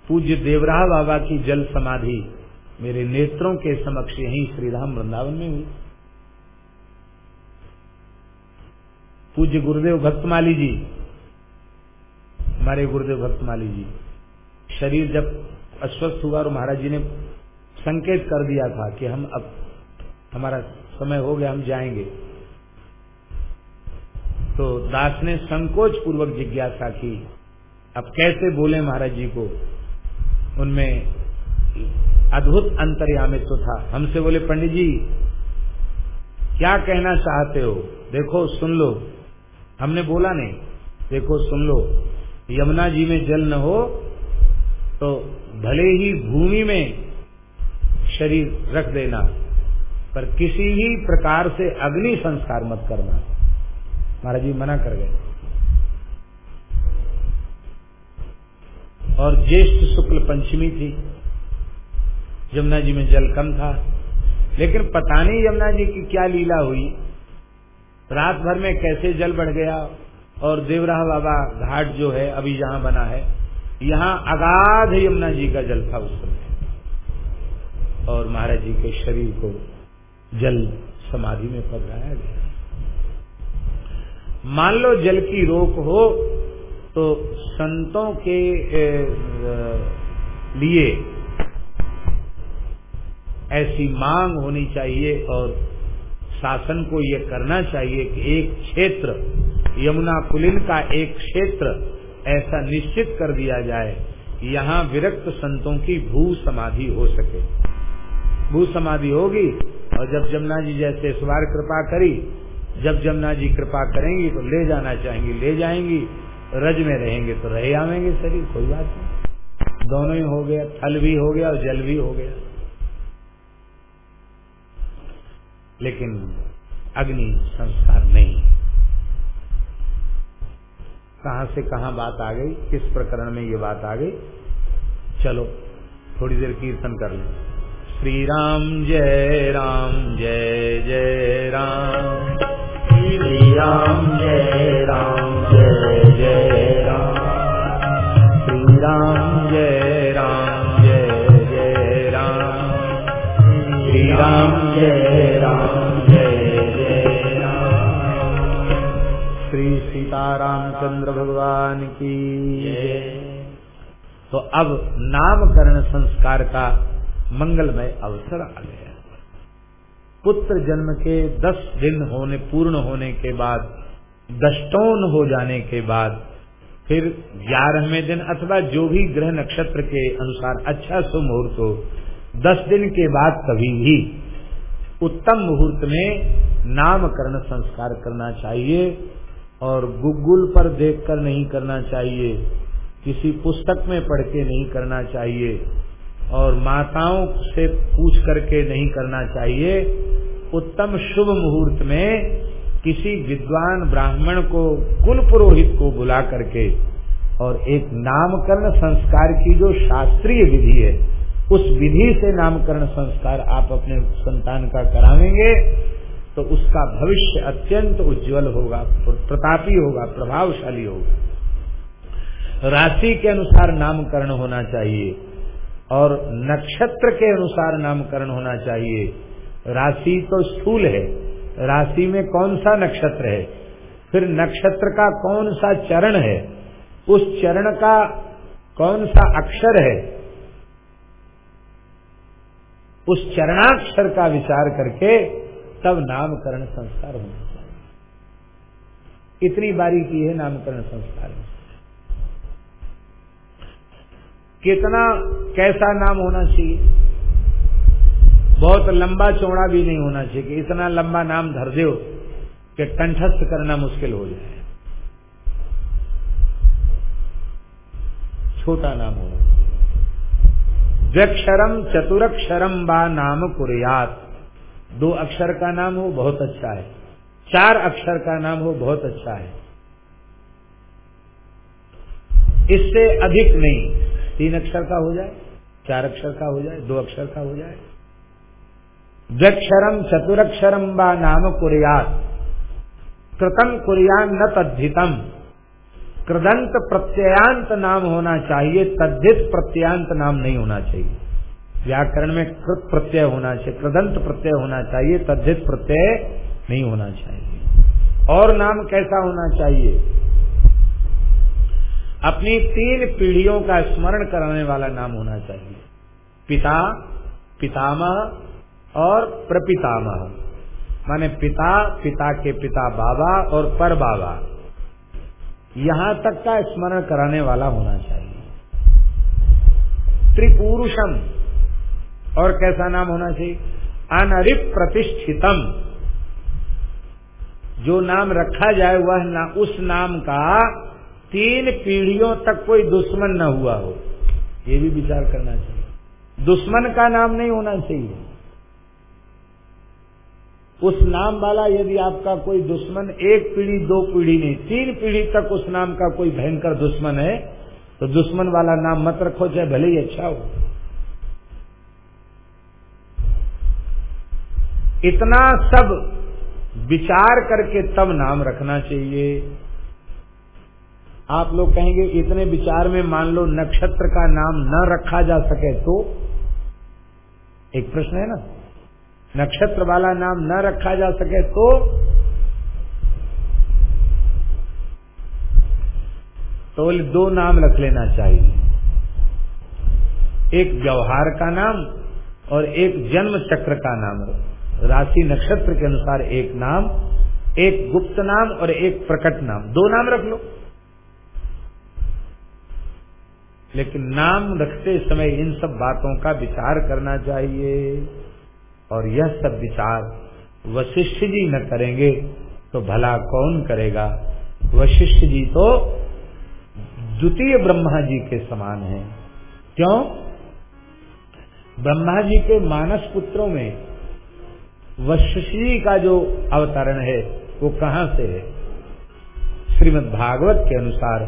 पूज्य देवराह बाबा की जल समाधि मेरे नेत्रों के समक्ष यही श्रीधाम वृंदावन में हुई। पूज्य गुरुदेव भक्तमाली जी। हमारे गुरुदेव भक्तमाली जी। शरीर जब अस्वस्थ हुआ और महाराज जी ने संकेत कर दिया था कि हम अब, हमारा समय हो गया, हम जाएँगे। तो दास ने संकोच पूर्वक जिज्ञासा की, अब कैसे बोले महाराज जी को? उनमें अद्भुत अंतर्यामित्व तो था। हमसे बोले, पंडित जी, क्या कहना चाहते हो? देखो, सुन लो। हमने बोला नहीं, देखो सुन लो, यमुना जी में जल न हो तो भले ही भूमि में शरीर रख देना, पर किसी ही प्रकार से अग्नि संस्कार मत करना। महाराज जी मना कर गए। और ज्येष्ठ शुक्ल पंचमी थी, यमुना जी में जल कम था, लेकिन पता नहीं यमुना जी की क्या लीला हुई। रात भर में कैसे जल बढ़ गया और देवराह बाबा घाट जो है, अभी जहाँ बना है, यहाँ अगाध यमुना जी का जल था उस समय। और महाराज जी के शरीर को जल समाधि में पधराया गया। मान लो जल की रोक हो तो संतों के लिए ऐसी मांग होनी चाहिए और शासन को ये करना चाहिए कि एक क्षेत्र, यमुना कुलिन का एक क्षेत्र ऐसा निश्चित कर दिया जाए यहाँ विरक्त संतों की भू समाधि हो सके। भू समाधि होगी और जब जमुना जी जैसे इस बार कृपा करी, जब जमुना जी कृपा करेंगी तो ले जाना चाहेंगी, ले जाएँगी, रज में रहेंगे तो रहे आवेंगे शरीर, कोई बात नहीं। दोनों ही हो गया, थल भी हो गया और जल भी हो गया। लेकिन अग्नि संस्कार नहीं। कहा से कहा बात आ गई, किस प्रकरण में ये बात आ गई? चलो, थोड़ी देर कीर्तन कर लें। श्री राम जय राम, जय जय राम। श्री राम जय राम। सीतारामचंद्र भगवान की। तो अब नामकरण संस्कार का मंगलमय अवसर आ गया पुत्र जन्म के दस दिन होने, पूर्ण होने के बाद, दष्टोन हो जाने के बाद, फिर ग्यारहवें दिन अथवा जो भी ग्रह नक्षत्र के अनुसार अच्छा सुमुहूर्त हो, दस दिन के बाद कभी भी उत्तम मुहूर्त में नामकरण संस्कार करना चाहिए। और गूगल पर देखकर नहीं करना चाहिए। किसी पुस्तक में पढ़ के नहीं करना चाहिए। और माताओं से पूछ करके नहीं करना चाहिए। उत्तम शुभ मुहूर्त में किसी विद्वान ब्राह्मण को, कुल पुरोहित को बुला करके और एक नामकरण संस्कार की जो शास्त्रीय विधि है, उस विधि से नामकरण संस्कार आप अपने संतान का करावेंगे तो उसका भविष्य अत्यंत उज्जवल होगा प्रतापी होगा, प्रभावशाली होगा। राशि के अनुसार नामकरण होना चाहिए और नक्षत्र के अनुसार नामकरण होना चाहिए। राशि तो स्थूल है। राशि में कौन सा नक्षत्र है? फिर नक्षत्र का कौन सा चरण है? उस चरण का कौन सा अक्षर है? उस चरणाक्षर का विचार करके तब नामकरण संस्कार होना चाहिए। इतनी बारीकी है नामकरण संस्कार। में कितना कैसा नाम होना चाहिए? बहुत लंबा चौड़ा भी नहीं होना चाहिए कि इतना लंबा नाम धर दो कि कंठस्थ करना मुश्किल हो जाए। छोटा नाम होना व्यक्षरम चतुरक्षरम बा नाम कुरियात। दो अक्षर का नाम हो, बहुत अच्छा है। चार अक्षर का नाम हो, बहुत अच्छा है। इससे अधिक नहीं। तीन अक्षर का हो जाए, चार अक्षर का हो जाए, दो अक्षर का हो जाए। व्यक्षरम चतुरक्षरम बा नाम कुरियात। कृतम कुरियान न तद्धितम कृदंत प्रत्ययांत नाम होना चाहिए, तद्धित प्रत्ययांत नाम नहीं होना चाहिए। व्याकरण में कृत प्रत्यय होना चाहिए, कृदंत प्रत्यय होना चाहिए, तद्धित प्रत्यय नहीं होना चाहिए। और नाम कैसा होना चाहिए? अपनी तीन पीढ़ियों का स्मरण कराने वाला नाम होना चाहिए। पिता, पितामह और प्रपितामह। माने पिता पिता के पिता बाबा और पर बाबा। यहाँ तक का स्मरण कराने वाला होना चाहिए। त्रिपुरुषम। और कैसा नाम होना चाहिए? अनरिप प्रतिष्ठितम जो नाम रखा जाए वह ना, उस नाम का तीन पीढ़ियों तक कोई दुश्मन न हुआ हो। ये भी विचार करना चाहिए। दुश्मन का नाम नहीं होना चाहिए। उस नाम वाला यदि आपका कोई दुश्मन एक पीढ़ी दो पीढ़ी नहीं तीन पीढ़ी तक उस नाम का कोई भयंकर दुश्मन है तो दुश्मन वाला नाम मत रखो चाहे भले ही अच्छा हो। इतना सब विचार करके तब नाम रखना चाहिए। आप लोग कहेंगे, इतने विचार में मान लो नक्षत्र का नाम न रखा जा सके तो एक प्रश्न है ना? नक्षत्र वाला नाम न रखा जा सके तो तो बोले, दो नाम रख लेना चाहिए। एक व्यवहार का नाम और एक जन्म चक्र का नाम राशि नक्षत्र के अनुसार एक नाम, एक गुप्त नाम और एक प्रकट नाम। दो नाम रख लो। लेकिन नाम रखते समय इन सब बातों का विचार करना चाहिए। और यह सब विचार वशिष्ठ जी न करेंगे तो भला कौन करेगा? वशिष्ठ जी तो द्वितीय ब्रह्मा जी के समान हैं। क्यों? ब्रह्मा जी के मानस पुत्रों में वशिष्ठ का जो अवतरण है, वो कहाँ से है? श्रीमद् भागवत के अनुसार,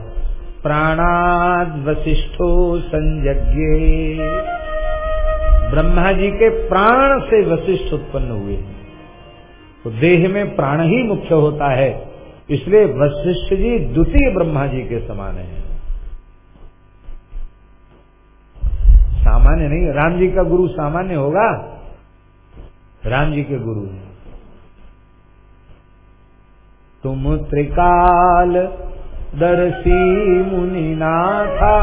प्राणाद वशिष्ठो संयज्ञ। ब्रह्मा जी के प्राण से वशिष्ठ उत्पन्न हुए। तो देह में प्राण ही मुख्य होता है, इसलिए वशिष्ठ जी द्वितीय ब्रह्मा जी के समान है। सामान्य नहीं, राम जी का गुरु सामान्य होगा? राम जी के गुरु हैं। तुम त्रिकाल दर्शी मुनिनाथा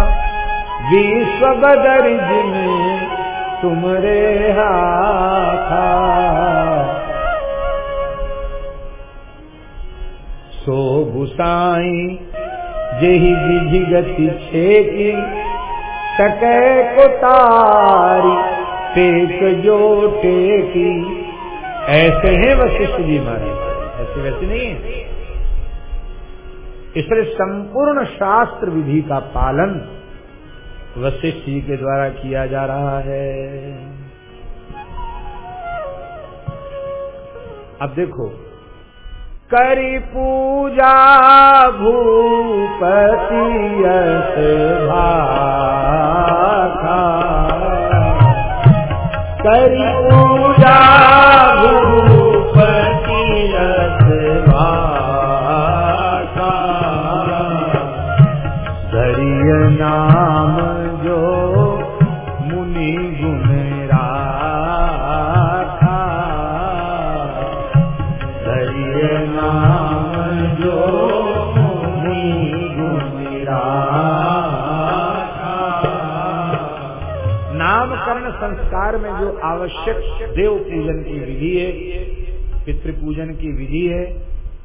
विश्व बदर तुम रे था। सो गुसाई जेहि विधि गति छेकी सके को तारी टेक जो टेकी ऐसे हैं वशिष्ठ जी महाराज। ऐसे वैसे नहीं है। इसलिए संपूर्ण शास्त्र विधि का पालन वशिष्ठ जी के द्वारा किया जा रहा है। अब देखो, करी पूजा भूपति भाखा। करी पूजा भूपति संस्कार में जो आवश्यक देव पूजन की विधि है पितृ पूजन की विधि है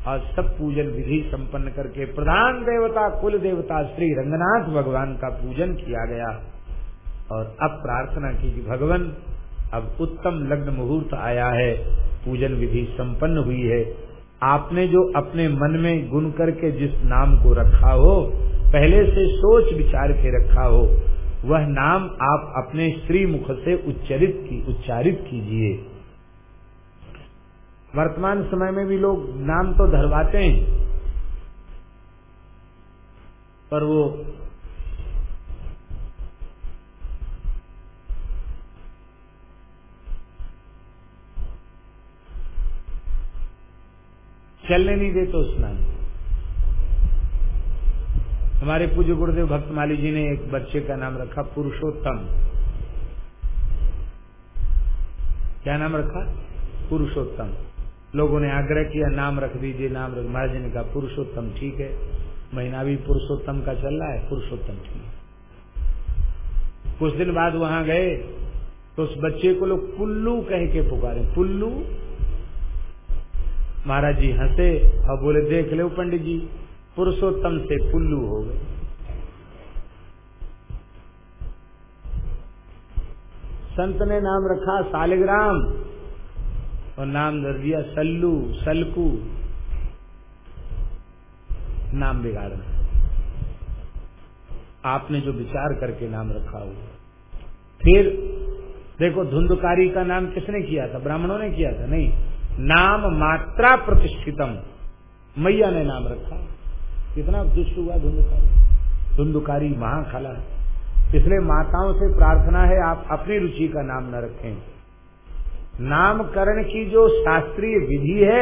और सब पूजन विधि संपन्न करके प्रधान देवता, कुल देवता श्री रंगनाथ भगवान का पूजन किया गया। और अब प्रार्थना की कि भगवान, अब उत्तम लग्न मुहूर्त आया है, पूजन विधि संपन्न हुई है। आपने जो अपने मन में गुण करके जिस नाम को रखा हो, पहले से सोच विचार के रखा हो वह नाम आप अपने श्री मुख से उच्चरित की, उच्चारित कीजिए। वर्तमान समय में भी लोग नाम तो धरवाते हैं, पर वो चलने नहीं देते उस नाम हमारे पूज्य गुरुदेव भक्त माली जी ने एक बच्चे का नाम रखा, पुरुषोत्तम। क्या नाम रखा? पुरुषोत्तम। लोगों ने आग्रह किया, नाम रख दीजिए, नाम रख। महाराज जी ने कहा, पुरुषोत्तम ठीक है। महीना भी पुरुषोत्तम का चल रहा है, पुरुषोत्तम ठीक है। कुछ दिन बाद वहाँ गए तो उस बच्चे को लोग पुल्लू कह के पुकारे। पुल्लू? महाराज जी हंसे और बोले, देख लो पंडित जी पुरुषोत्तम से पुल्लू हो गए। संत ने नाम रखा सालिग्राम और नाम धर दिया सल्लू, सलकू। नाम बिगाड़ना आपने जो विचार करके नाम रखा हो। फिर देखो धुंधकारी का नाम किसने किया था? ब्राह्मणों ने किया था? नहीं। नाम मात्रा प्रतिष्ठितम। मैया ने नाम रखा। कितना दुष्ट हुआ धुंधकारी। धुंधकारी महाखला इसलिए माताओं से प्रार्थना है, आप अपनी रुचि का नाम न रखें। नामकरण की जो शास्त्रीय विधि है,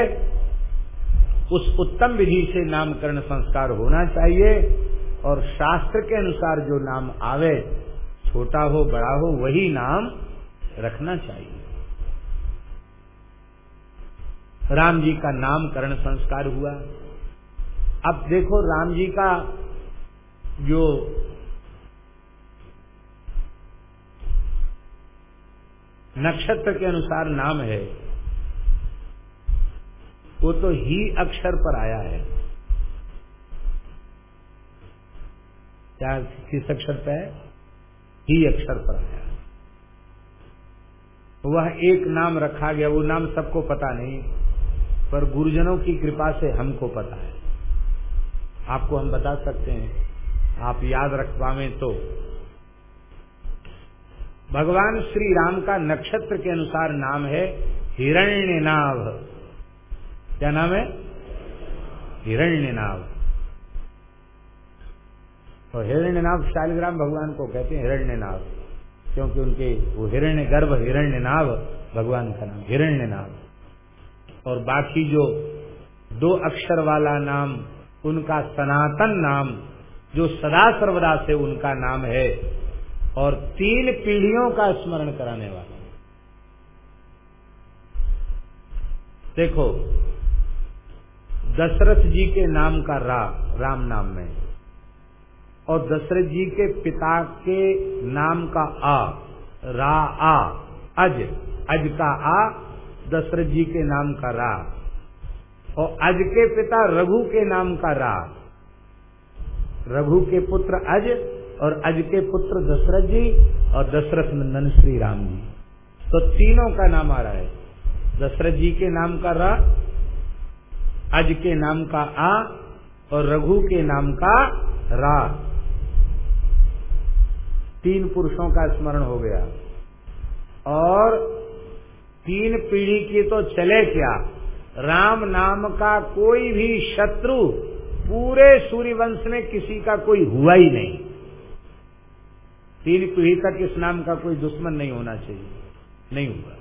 उस उत्तम विधि से नामकरण संस्कार होना चाहिए और शास्त्र के अनुसार जो नाम आवे, छोटा हो, बड़ा हो, वही नाम रखना चाहिए। राम जी का नामकरण संस्कार हुआ। अब देखो राम जी का जो नक्षत्र के अनुसार नाम है, वो तो ही अक्षर पर आया है। क्या किस अक्षर पर है? ही अक्षर पर आया वह एक नाम रखा गया, वो नाम सबको पता नहीं, पर गुरुजनों की कृपा से हमको पता है। आपको हम बता सकते हैं। आप याद रख पावे तो। भगवान श्री राम का नक्षत्र के अनुसार नाम है हिरण्यनाभ। क्या नाम है? हिरण्यनाभ। तो हिरण्यनाभ शालिग्राम भगवान को कहते हैं हिरण्यनाभ, क्योंकि उनके वो हिरण्य गर्भ हिरण्यनाभ भगवान का नाम, हिरण्यनाभ। और बाकी जो दो अक्षर वाला नाम उनका सनातन नाम, जो सदा सर्वदा से उनका नाम है, और तीन पीढ़ियों का स्मरण कराने वाला देखो, दशरथ जी के नाम का रा, राम नाम में, और दशरथ जी के पिता के नाम का आ, रा आ, अज अज का आ, दशरथ जी के नाम का रा। और अज के पिता रघु के नाम का रा रघु के पुत्र अज और अज के पुत्र दशरथ जी और दशरथ नंदन श्री राम जी। तो तीनों का नाम आ रहा है। दशरथ जी के नाम का रा अज के नाम का आ और रघु के नाम का रा तीन पुरुषों का स्मरण हो गया। और तीन पीढ़ी की तो चले क्या? राम नाम का कोई भी शत्रु पूरे सूर्यवंश में किसी का कोई हुआ ही नहीं। तीन पीढ़ी तक इस नाम का कोई दुश्मन नहीं होना चाहिए। नहीं हुआ।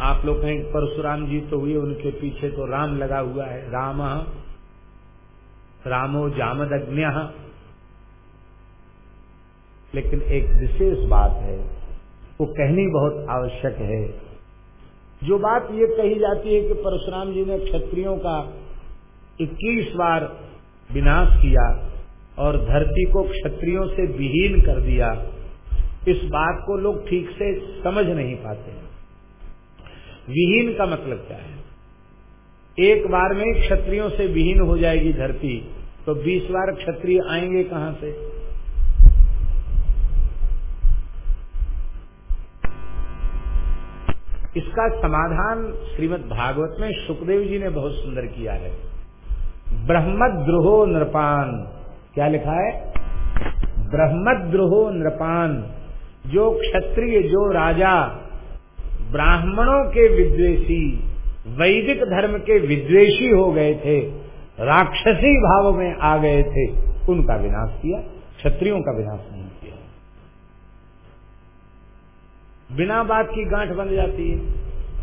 आप लोग कहें, परशुराम जी तो हुए, उनके पीछे तो राम लगा हुआ है। राम, रामो जामदग्न्य। लेकिन एक विशेष बात है, वो कहनी बहुत आवश्यक है। जो बात ये कही जाती है कि परशुराम जी ने क्षत्रियों का 21 बार विनाश किया और धरती को क्षत्रियों से विहीन कर दिया, इस बात को लोग ठीक से समझ नहीं पाते विहीन का मतलब क्या है? एक बार में क्षत्रियों से विहीन हो जाएगी धरती तो बीस बार क्षत्रिय आएँगे कहाँ से? इसका समाधान श्रीमद् भागवत में सुखदेव जी ने बहुत सुंदर किया है। ब्रह्मद्रोहो नृपान। क्या लिखा है? ब्रह्मद्रोहो नृपान। जो क्षत्रिय, जो राजा, ब्राह्मणों के विद्वेषी, वैदिक धर्म के विद्वेषी हो गए थे, राक्षसी भाव में आ गए थे, उनका विनाश किया, क्षत्रियों का विनाश नहीं किया बिना बात की गांठ बन जाती है।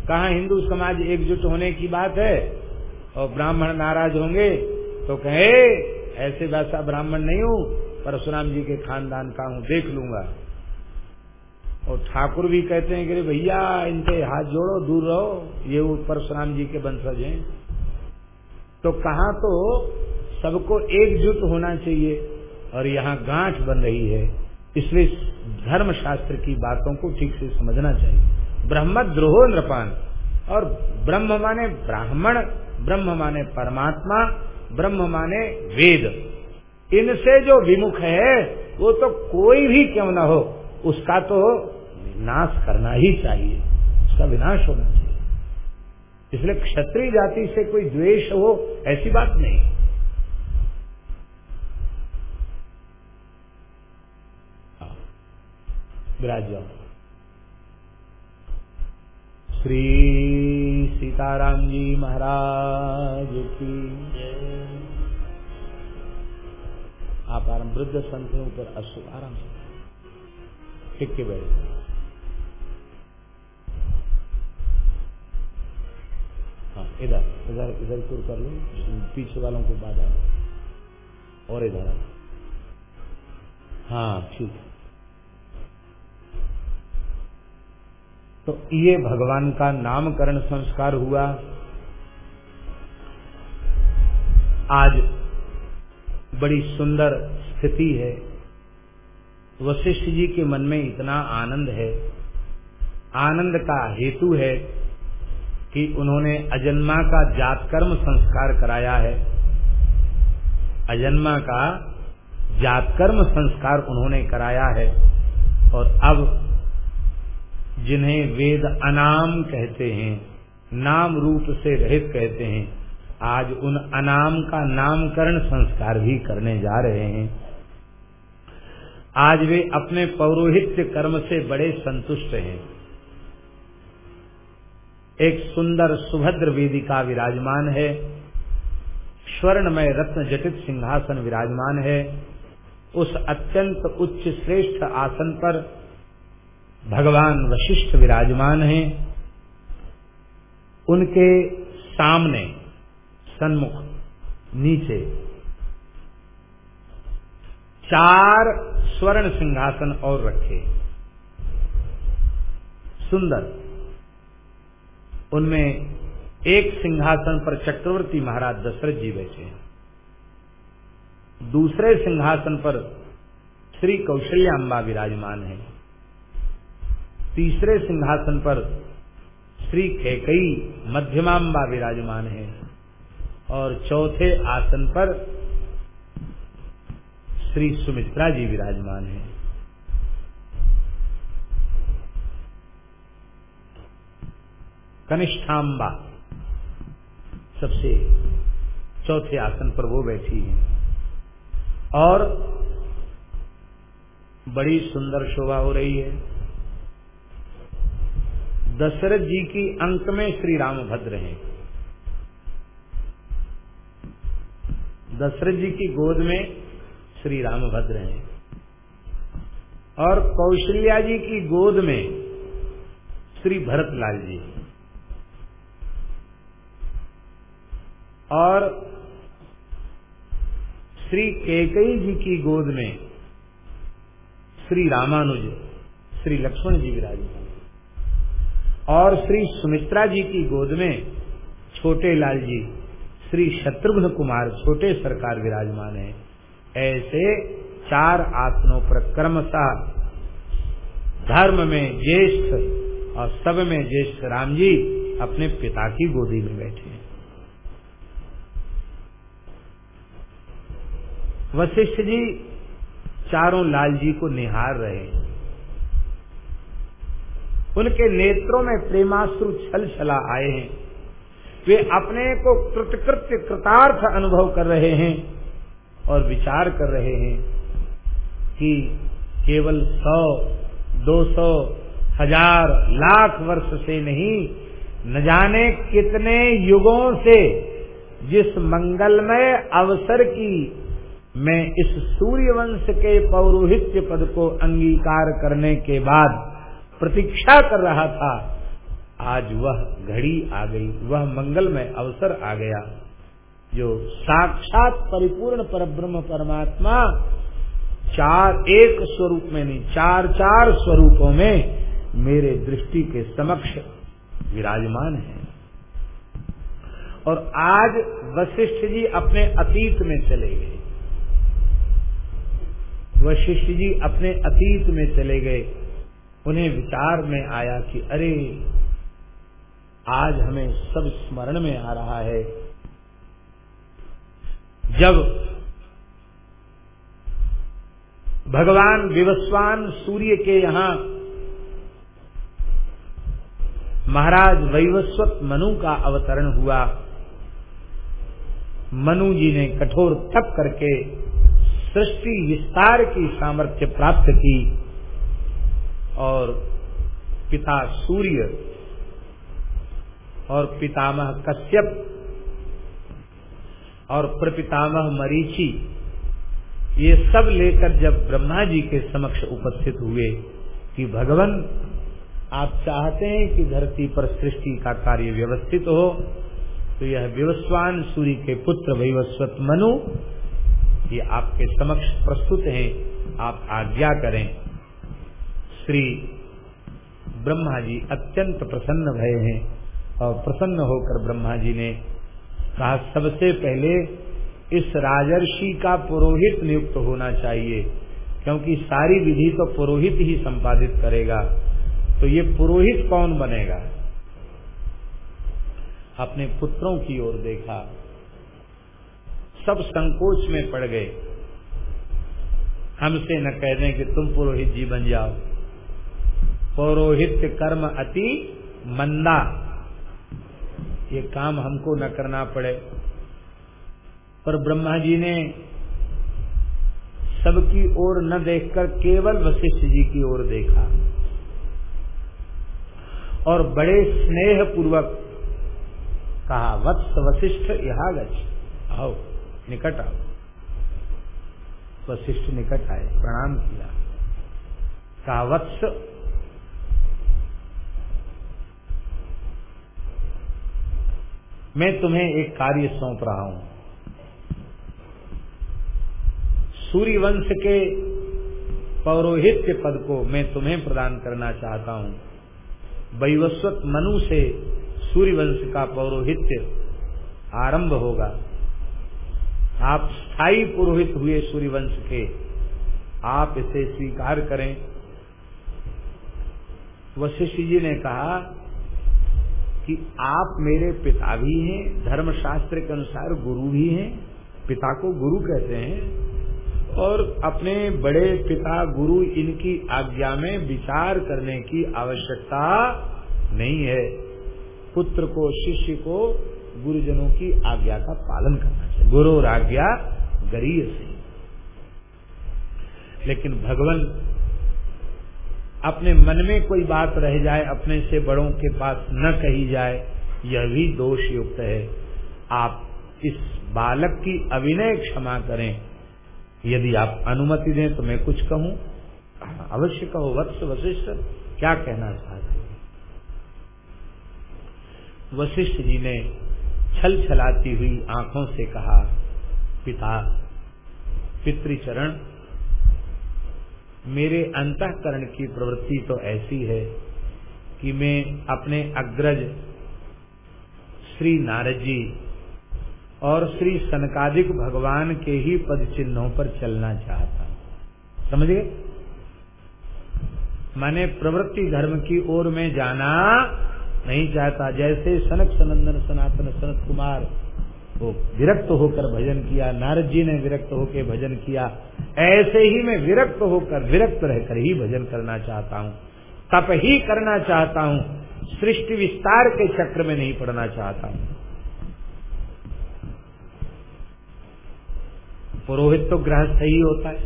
कहा हिंदू समाज एकजुट होने की बात है और ब्राह्मण नाराज़ होंगे तो कहे, ऐसे वैसा ब्राह्मण नहीं हूँ, परशुराम जी के खानदान का हूँ, देख लूँगा। और ठाकुर भी कहते हैं कि भैया इनसे हाथ जोड़ो, दूर रहो, ये वो परशुराम जी के वंशज हैं। तो कहा तो सबको एकजुट होना चाहिए और यहाँ गांठ बन रही है। इसलिए धर्म शास्त्र की बातों को ठीक से समझना चाहिए। ब्रह्म द्रोहो नृपान। और ब्रह्म माने ब्राह्मण, ब्रह्म माने परमात्मा, ब्रह्म माने वेद। इनसे जो विमुख है, वो तो कोई भी क्यों ना हो, उसका तो नाश करना ही चाहिए। उसका विनाश होना चाहिए। इसलिए क्षत्रिय जाति से कोई द्वेष हो, ऐसी बात नहीं। विराज श्री सीताराम जी महाराज की आप आराम वृद्ध संत के ऊपर अशु आराम से। के बैठ। हाँ इधर इधर इधर शुरू कर लो। पीछे वालों को बाधा। और इधर हाँ ठीक। है तो ये भगवान का नामकरण संस्कार हुआ। आज बड़ी सुंदर स्थिति है। वशिष्ठ जी के मन में इतना आनंद है। आनंद का हेतु है कि उन्होंने अजन्मा का जातकर्म संस्कार कराया है। अजन्मा का जातकर्म संस्कार उन्होंने कराया है और अब जिन्हें वेद अनाम कहते हैं, नाम रूप से रहित कहते हैं, आज उन अनाम का नामकरण संस्कार भी करने जा रहे हैं। आज वे अपने पौरोहित्य कर्म से बड़े संतुष्ट हैं। एक सुंदर सुभद्र वेदिका विराजमान है। स्वर्णमय रत्न जटित सिंहासन विराजमान है। उस अत्यंत उच्च श्रेष्ठ आसन पर भगवान वशिष्ठ विराजमान हैं। उनके सामने सन्मुख, नीचे चार स्वर्ण सिंहासन और रखे। सुंदर। उनमें एक सिंहासन पर चक्रवर्ती महाराज दशरथ जी बैठे हैं। दूसरे सिंहासन पर श्री कौशल्याम्बा विराजमान है। तीसरे सिंहासन पर श्री खेकई मध्यमाम्बा विराजमान है और चौथे आसन पर श्री सुमित्रा जी विराजमान है। कनिष्ठाम्बा सबसे चौथे आसन पर वो बैठी है और बड़ी सुंदर शोभा हो रही है। दशरथ जी की अंक में श्री राम भद्र हैं। दशरथ जी की गोद में श्री रामभद्र हैं। और कौशल्या जी की गोद में श्री भरतलाल जी और श्री केकई जी की गोद में श्री रामानुज, श्री लक्ष्मण जी विराजमान और श्री सुमित्रा जी की गोद में छोटे लाल जी श्री शत्रुघ्न कुमार छोटे सरकार विराजमान है। ऐसे चार आसनों पर क्रमशः धर्म में ज्येष्ठ और सब में ज्येष्ठ राम जी अपने पिता की गोदी में बैठे हैं। वशिष्ठ जी चारों लाल जी को निहार रहे हैं। उनके नेत्रों में प्रेमाश्रु छल छला आए हैं। वे अपने को कृतकृत्य कृतार्थ अनुभव कर रहे हैं और विचार कर रहे हैं कि केवल सौ, दो सौ, हज़ार, लाख वर्ष से नहीं, न जाने कितने युगों से जिस मंगलमय अवसर की मैं इस सूर्यवंश के पौरोहित्य पद को अंगीकार करने के बाद प्रतीक्षा कर रहा था। आज वह घड़ी आ गई, वह मंगलमय अवसर आ गया, जो साक्षात परिपूर्ण परब्रह्म परमात्मा चार एक स्वरूप में नहीं, चार चार स्वरूपों में मेरे दृष्टि के समक्ष विराजमान है। और आज वशिष्ठ जी अपने अतीत में चले गए। वशिष्ठ जी अपने अतीत में चले गए। उन्हें विचार में आया कि अरे, आज हमें सब स्मरण में आ रहा है। जब भगवान विवस्वान सूर्य के यहाँ महाराज वैवस्वत मनु का अवतरण हुआ, मनु जी ने कठोर तप करके सृष्टि विस्तार की सामर्थ्य प्राप्त की। और पिता सूर्य और पितामह कश्यप और प्रपितामह मरीचि, ये सब लेकर जब ब्रह्मा जी के समक्ष उपस्थित हुए कि भगवान, आप चाहते हैं कि धरती पर सृष्टि का कार्य व्यवस्थित हो तो यह विवस्वान सूर्य के पुत्र वैवस्वत मनु, ये आपके समक्ष प्रस्तुत हैं, आप आज्ञा करें। श्री ब्रह्मा जी अत्यंत प्रसन्न भय हैं और प्रसन्न होकर ब्रह्मा जी ने कहा, सबसे पहले इस राजर्षि का पुरोहित नियुक्त होना चाहिए, क्योंकि सारी विधि तो पुरोहित ही संपादित करेगा। तो ये पुरोहित कौन बनेगा? अपने पुत्रों की ओर देखा। सब संकोच में पड़ गए। हमसे न कह दें कि तुम पुरोहित जी बन जाओ। पौरोहित्य कर्म अति मंदा ये काम हमको न करना पड़े। पर ब्रह्मा जी ने सबकी ओर न देखकर केवल वशिष्ठ जी की ओर देखा। और बड़े स्नेह पूर्वक कहा, वत्स वशिष्ठ, यहाँ गच्छ। आओ, निकट आओ। वशिष्ठ निकट आए, प्रणाम किया। कहा, वत्स मैं तुम्हें एक कार्य सौंप रहा हूँ। सूर्य वंश के पौरोहित्य पद को मैं तुम्हें प्रदान करना चाहता हूँ। वैवस्वत मनु से सूर्यवंश का पौरोहित्य आरंभ होगा। आप स्थायी पुरोहित हुए सूर्यवंश के। आप इसे स्वीकार करें। वशिष्ठ जी ने कहा कि आप मेरे पिता भी हैं, धर्मशास्त्र के अनुसार गुरु भी हैं, पिता को गुरु कहते हैं, और अपने बड़े पिता गुरु इनकी आज्ञा में विचार करने की आवश्यकता नहीं है। पुत्र को, शिष्य को गुरुजनों की आज्ञा का पालन करना चाहिए। गुरु और आज्ञा गरीय से। लेकिन भगवान अपने मन में कोई बात रह जाए, अपने से बड़ों के पास न कही जाए, यह भी दोष युक्त है। आप इस बालक की अभिनय क्षमा करें। यदि आप अनुमति दें तो मैं कुछ कहूँ। अवश्य कहो, वत्स वशिष्ठ, क्या कहना चाहते हैं? वशिष्ठ जी ने छल छलाती हुई आँखों से कहा, पिता, पितृचरण मेरे अंतकरण की प्रवृत्ति तो ऐसी है कि मैं अपने अग्रज श्री नारद जी और श्री सनकादिक भगवान के ही पद चिन्हों पर चलना चाहता समझ मैंने प्रवृत्ति धर्म की ओर में जाना नहीं चाहता। जैसे सनक सनंदन सनातन सनत कुमार वो विरक्त होकर भजन किया, नारद जी ने विरक्त होकर भजन किया। ऐसे ही मैं विरक्त होकर, विरक्त रहकर ही भजन करना चाहता हूँ। तप ही करना चाहता हूँ। सृष्टि विस्तार के चक्र में नहीं पड़ना चाहता हूँ। पुरोहित तो गृहस्थ ही होता है।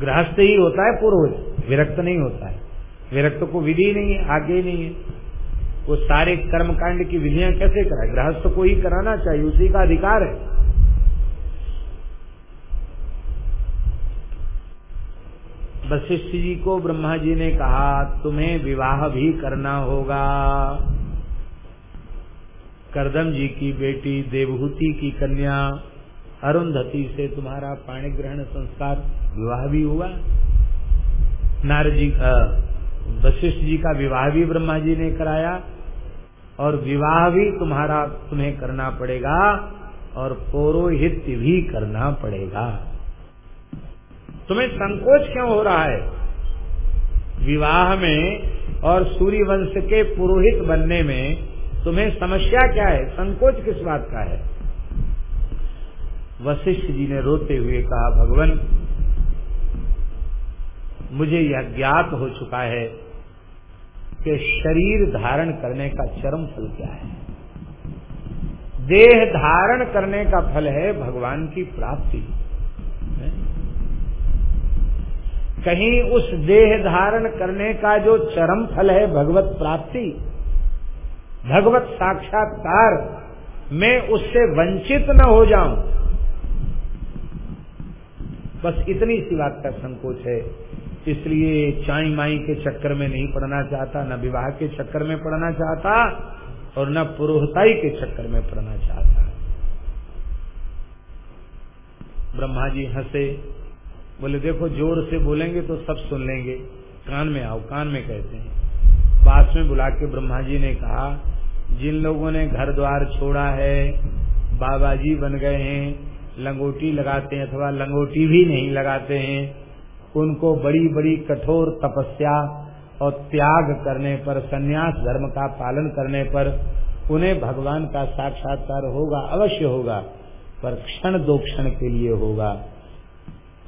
गृहस्थ ही होता है, पुरोहित। विरक्त नहीं होता है। विरक्त को विधि नहीं है आगे नहीं है। वो सारे कर्मकांड की विधियाँ कैसे कराए? गृहस्थ को ही कराना चाहिए, उसी का अधिकार है। वशिष्ठ जी को ब्रह्मा जी ने कहा, तुम्हें विवाह भी करना होगा। करदम जी की बेटी, देवहूति की कन्या, अरुंधति से तुम्हारा पाणी ग्रहण संस्कार, विवाह भी हुआ नारद जी वशिष्ठ जी का विवाह भी ब्रह्मा जी ने कराया और विवाह भी तुम्हारा तुम्हें करना पड़ेगा और पौरोहित्य भी करना पड़ेगा। तुम्हें संकोच क्यों हो रहा है? विवाह में और सूर्य वंश के पुरोहित बनने में तुम्हें समस्या क्या है? संकोच किस बात का है? वशिष्ठ जी ने रोते हुए कहा, भगवान मुझे यह ज्ञात हो चुका है कि शरीर धारण करने का चरम फल क्या है? देह धारण करने का फल है भगवान की प्राप्ति। कहीं उस देह धारण करने का जो चरम फल है भगवत प्राप्ति, भगवत साक्षात्कार, मैं उससे वंचित न हो जाऊँ। बस इतनी सी बात का संकोच है। इसलिए चाई माई के चक्कर में नहीं पड़ना चाहता, न विवाह के चक्कर में पड़ना चाहता और न पुरोहताई के चक्कर में पड़ना चाहता। ब्रह्मा जी हंसे, बोले, देखो, ज़ोर से बोलेंगे तो सब सुन लेंगे। कान में आओ, कान में कहते हैं। पास में बुला के ब्रह्मा जी ने कहा, जिन लोगों ने घर द्वार छोड़ा है, बाबा जी बन गए हैं, लंगोटी लगाते हैं अथवा लंगोटी भी नहीं लगाते हैं उनको बड़ी बड़ी कठोर तपस्या और त्याग करने पर, सन्यास धर्म का पालन करने पर उन्हें भगवान का साक्षात्कार होगा, अवश्य होगा, पर क्षण दो क्षण के लिए होगा।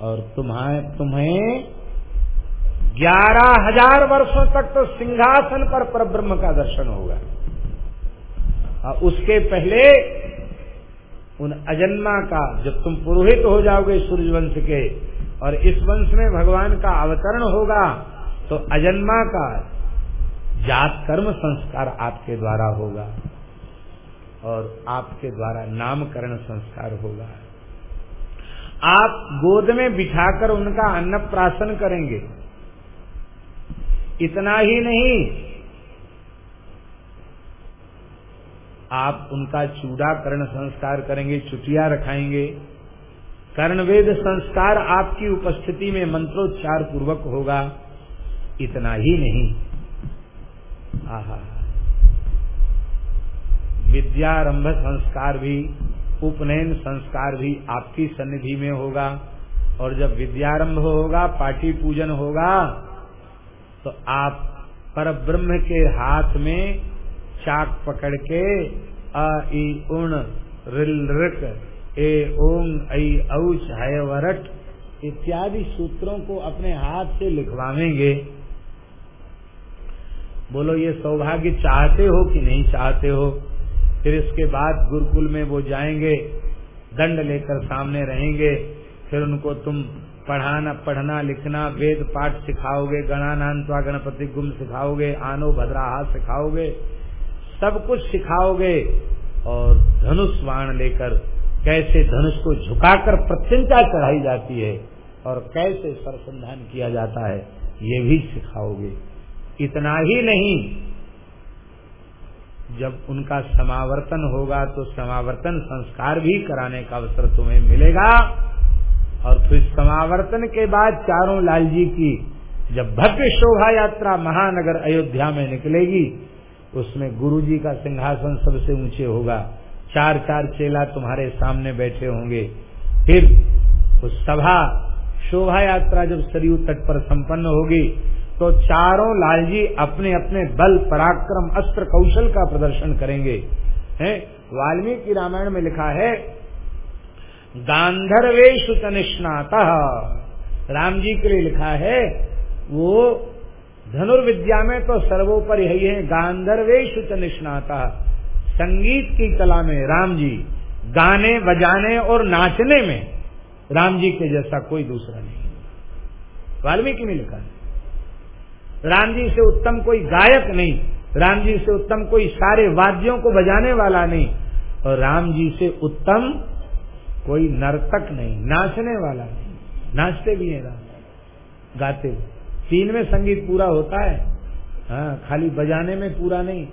और तुम्हें तुम्हें ग्यारह हज़ार वर्षों तक तो सिंहासन पर पर ब्रह्म का दर्शन होगा। और उसके पहले उन अजन्मा का, जब तुम पुरोहित हो जाओगे सूर्य वंश के और इस वंश में भगवान का अवतरण होगा तो अजन्मा का जात कर्म संस्कार आपके द्वारा होगा और आपके द्वारा नामकरण संस्कार होगा। आप गोद में बिठाकर उनका अन्नप्राशन करेंगे। इतना ही नहीं, आप उनका चूड़ाकरण संस्कार करेंगे, चुटिया रखाएँगे कर्णवेद संस्कार आपकी उपस्थिति में मंत्रोच्चार पूर्वक होगा। इतना ही नहीं। आहा। विद्यारंभ संस्कार भी, उपनयन संस्कार भी आपकी सन्निधि में होगा। और जब विद्यारंभ होगा पाठी पूजन होगा तो आप पर ब्रह्म के हाथ में चाक पकड़ के अ ई उण, रिल, रिक ए ओम ऐ औच है वरट इत्यादि सूत्रों को अपने हाथ से लिखवाएँगे। बोलो, ये सौभाग्य चाहते हो कि नहीं चाहते हो? फिर इसके बाद गुरुकुल में वो जाएँगे, दंड लेकर सामने रहेंगे। फिर उनको तुम पढ़ाना, पढ़ना, लिखना, वेद पाठ सिखाओगे, गणानांतवा गणपति गुम सिखाओगे, आनो भद्राहा सिखाओगे, सब कुछ सिखाओगे और धनुष बाण लेकर कैसे धनुष को झुकाकर प्रत्यंता चढ़ाई जाती है और कैसे सरसंधान किया जाता है, ये भी सिखाओगे। इतना ही नहीं, जब उनका समावर्तन होगा तो समावर्तन संस्कार भी कराने का अवसर तुम्हें मिलेगा। और फिर समावर्तन के बाद चारों लाल जी की जब भव्य शोभा यात्रा महानगर अयोध्या में निकलेगी, उसमें गुरु जी का सिंहासन सबसे ऊँचे होगा। चार चार चेला तुम्हारे सामने बैठे होंगे। फिर उस सभा, शोभा यात्रा जब सरयू तट पर संपन्न होगी तो चारों लालजी अपने अपने बल, पराक्रम, अस्त्र कौशल का प्रदर्शन करेंगे। हैं? वाल्मीकि रामायण में लिखा है गांधर्वेश तनिष्णात राम जी के लिए लिखा है, वो धनुर्विद्या में तो सर्वोपर यही है गांधर्वेश तनिष्णाता संगीत की कला में राम जी गाने, बजाने और नाचने में राम जी के जैसा कोई दूसरा नहीं। वाल्मीकि में लिखा है। राम जी से उत्तम कोई गायक नहीं, राम जी से उत्तम कोई सारे वाद्यों को बजाने वाला नहीं, और राम जी से उत्तम कोई नर्तक नहीं, नाचने वाला नहीं। नाचते भी हैं राम गाते तीन में संगीत पूरा होता है हाँ खाली बजाने में पूरा नहीं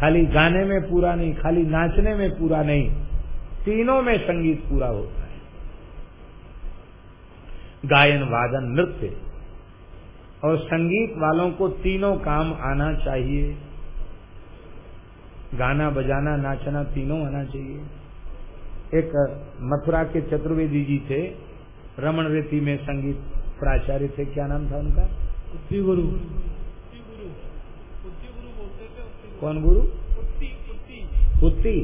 खाली गाने में पूरा नहीं, खाली नाचने में पूरा नहीं, तीनों में संगीत पूरा होता है। गायन, वादन, नृत्य। और संगीत वालों को तीनों काम आना चाहिए। गाना, बजाना, नाचना तीनों आना चाहिए। एक मथुरा के चतुर्वेदी जी थे, रमण रेती में संगीत प्राचार्य थे। क्या नाम था उनका? गुरु। कौन गुरु? कुत्ती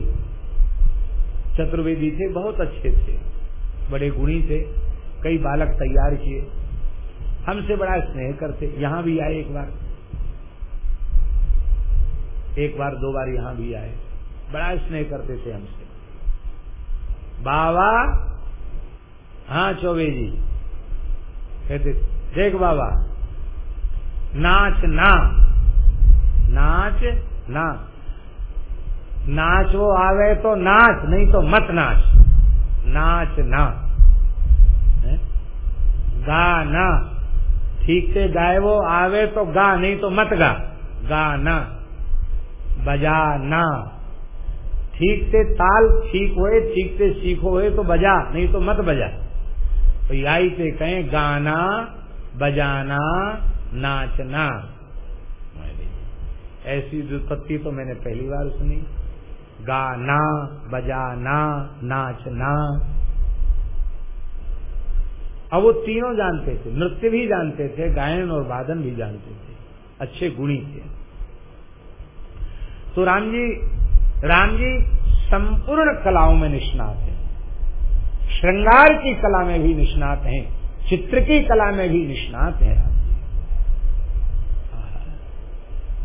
चतुर्वेदी थे बहुत अच्छे थे। बड़े गुणी थे। कई बालक तैयार किए। हमसे बड़ा स्नेह करते। यहाँ भी आए एक बार। एक बार दो बार यहाँ भी आए। बड़ा स्नेह करते थे हमसे। बाबा हाँ चौबे जी कहते देख बाबा नाच ना। नाच ना नाच वो आवे तो नाच नहीं तो मत नाच नाच ना। है? गा ना। ठीक से गाए वो, आवे तो गा, नहीं तो मत गा। गाना बजा ना। ठीक से ताल ठीक होए, ठीक से सीखो होए तो बजा, नहीं तो मत बजा। तो यही से कहें, गाना, बजाना, नाचना। ऐसी व्युत्पत्ति तो मैंने पहली बार सुनी। गाना बजाना नाचना अब वो तीनों जानते थे, नृत्य भी जानते थे, गायन और वादन भी जानते थे। अच्छे गुणी थे। तो राम जी राम जी संपूर्ण कलाओं में निष्णात हैं। श्रृंगार की कला में भी निष्णात हैं। चित्र की कला में भी निष्णात हैं राम जी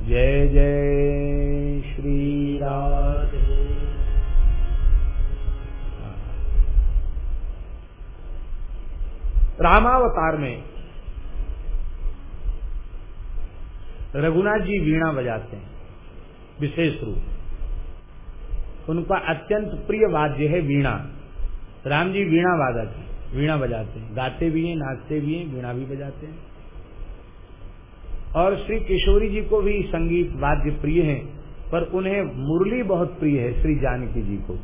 जय जय श्री राधे। रामावतार में रघुनाथ जी वीणा बजाते हैं, विशेष रूप। उनका अत्यंत प्रिय वाद्य है वीणा। राम जी वीणा वादक है वीणा बजाते हैं। गाते भी हैं, नाचते भी हैं, वीणा भी बजाते हैं। और श्री किशोरी जी को भी संगीत वाद्य प्रिय है, पर उन्हें मुरली बहुत प्रिय है, श्री जानकी जी को।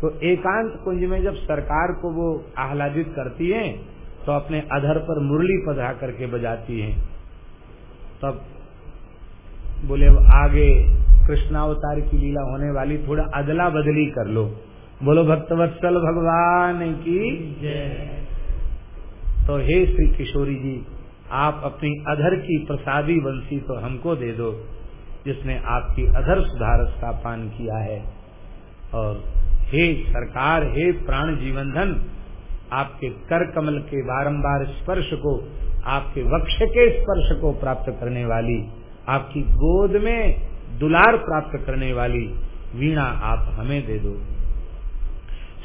तो एकांत कुंज में जब सरकार को वो आह्लादित करती हैं तो अपने अधर पर मुरली पधरा करके बजाती हैं। तब बोले आगे कृष्णावतार की लीला होने वाली, थोड़ा अदला बदली कर लो। बोलो, भक्तवत्सल भगवान की तो हे श्री किशोरी जी आप अपनी अधर की प्रसादी बंसी तो हमको दे दो, जिसने आपकी अधर सुधारस का पान किया है। और हे सरकार, हे प्राण जीवन धन आपके कर कमल के बारंबार स्पर्श को, आपके वक्ष के स्पर्श को प्राप्त करने वाली, आपकी गोद में दुलार प्राप्त करने वाली वीणा आप हमें दे दो।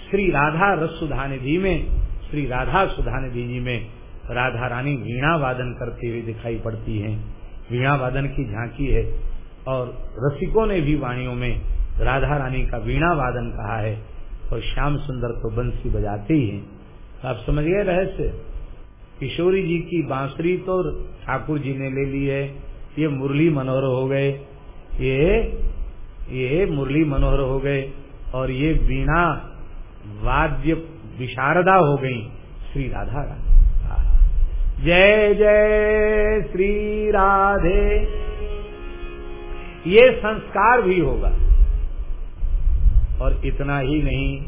श्री राधा रस सुधानिधि में, श्री राधा सुधानिधि जी में राधा रानी वीणा वादन करते हुए दिखाई पड़ती हैं। वीणा वादन की झांकी है और रसिकों ने भी वाणियों में राधा रानी का वीणा वादन कहा है और श्याम सुंदर तो बंसी बजाते ही तो आप समझ गए रहस्य? किशोरी जी की बांसुरी तो ठाकुर जी ने ले ली है। ये मुरली मनोहर हो गए। ये ये मुरली मनोहर हो गए और ये वीणा वाद्य विशारदा हो गई श्री राधा रानी। जय जय श्री राधे। ये संस्कार भी होगा। और इतना ही नहीं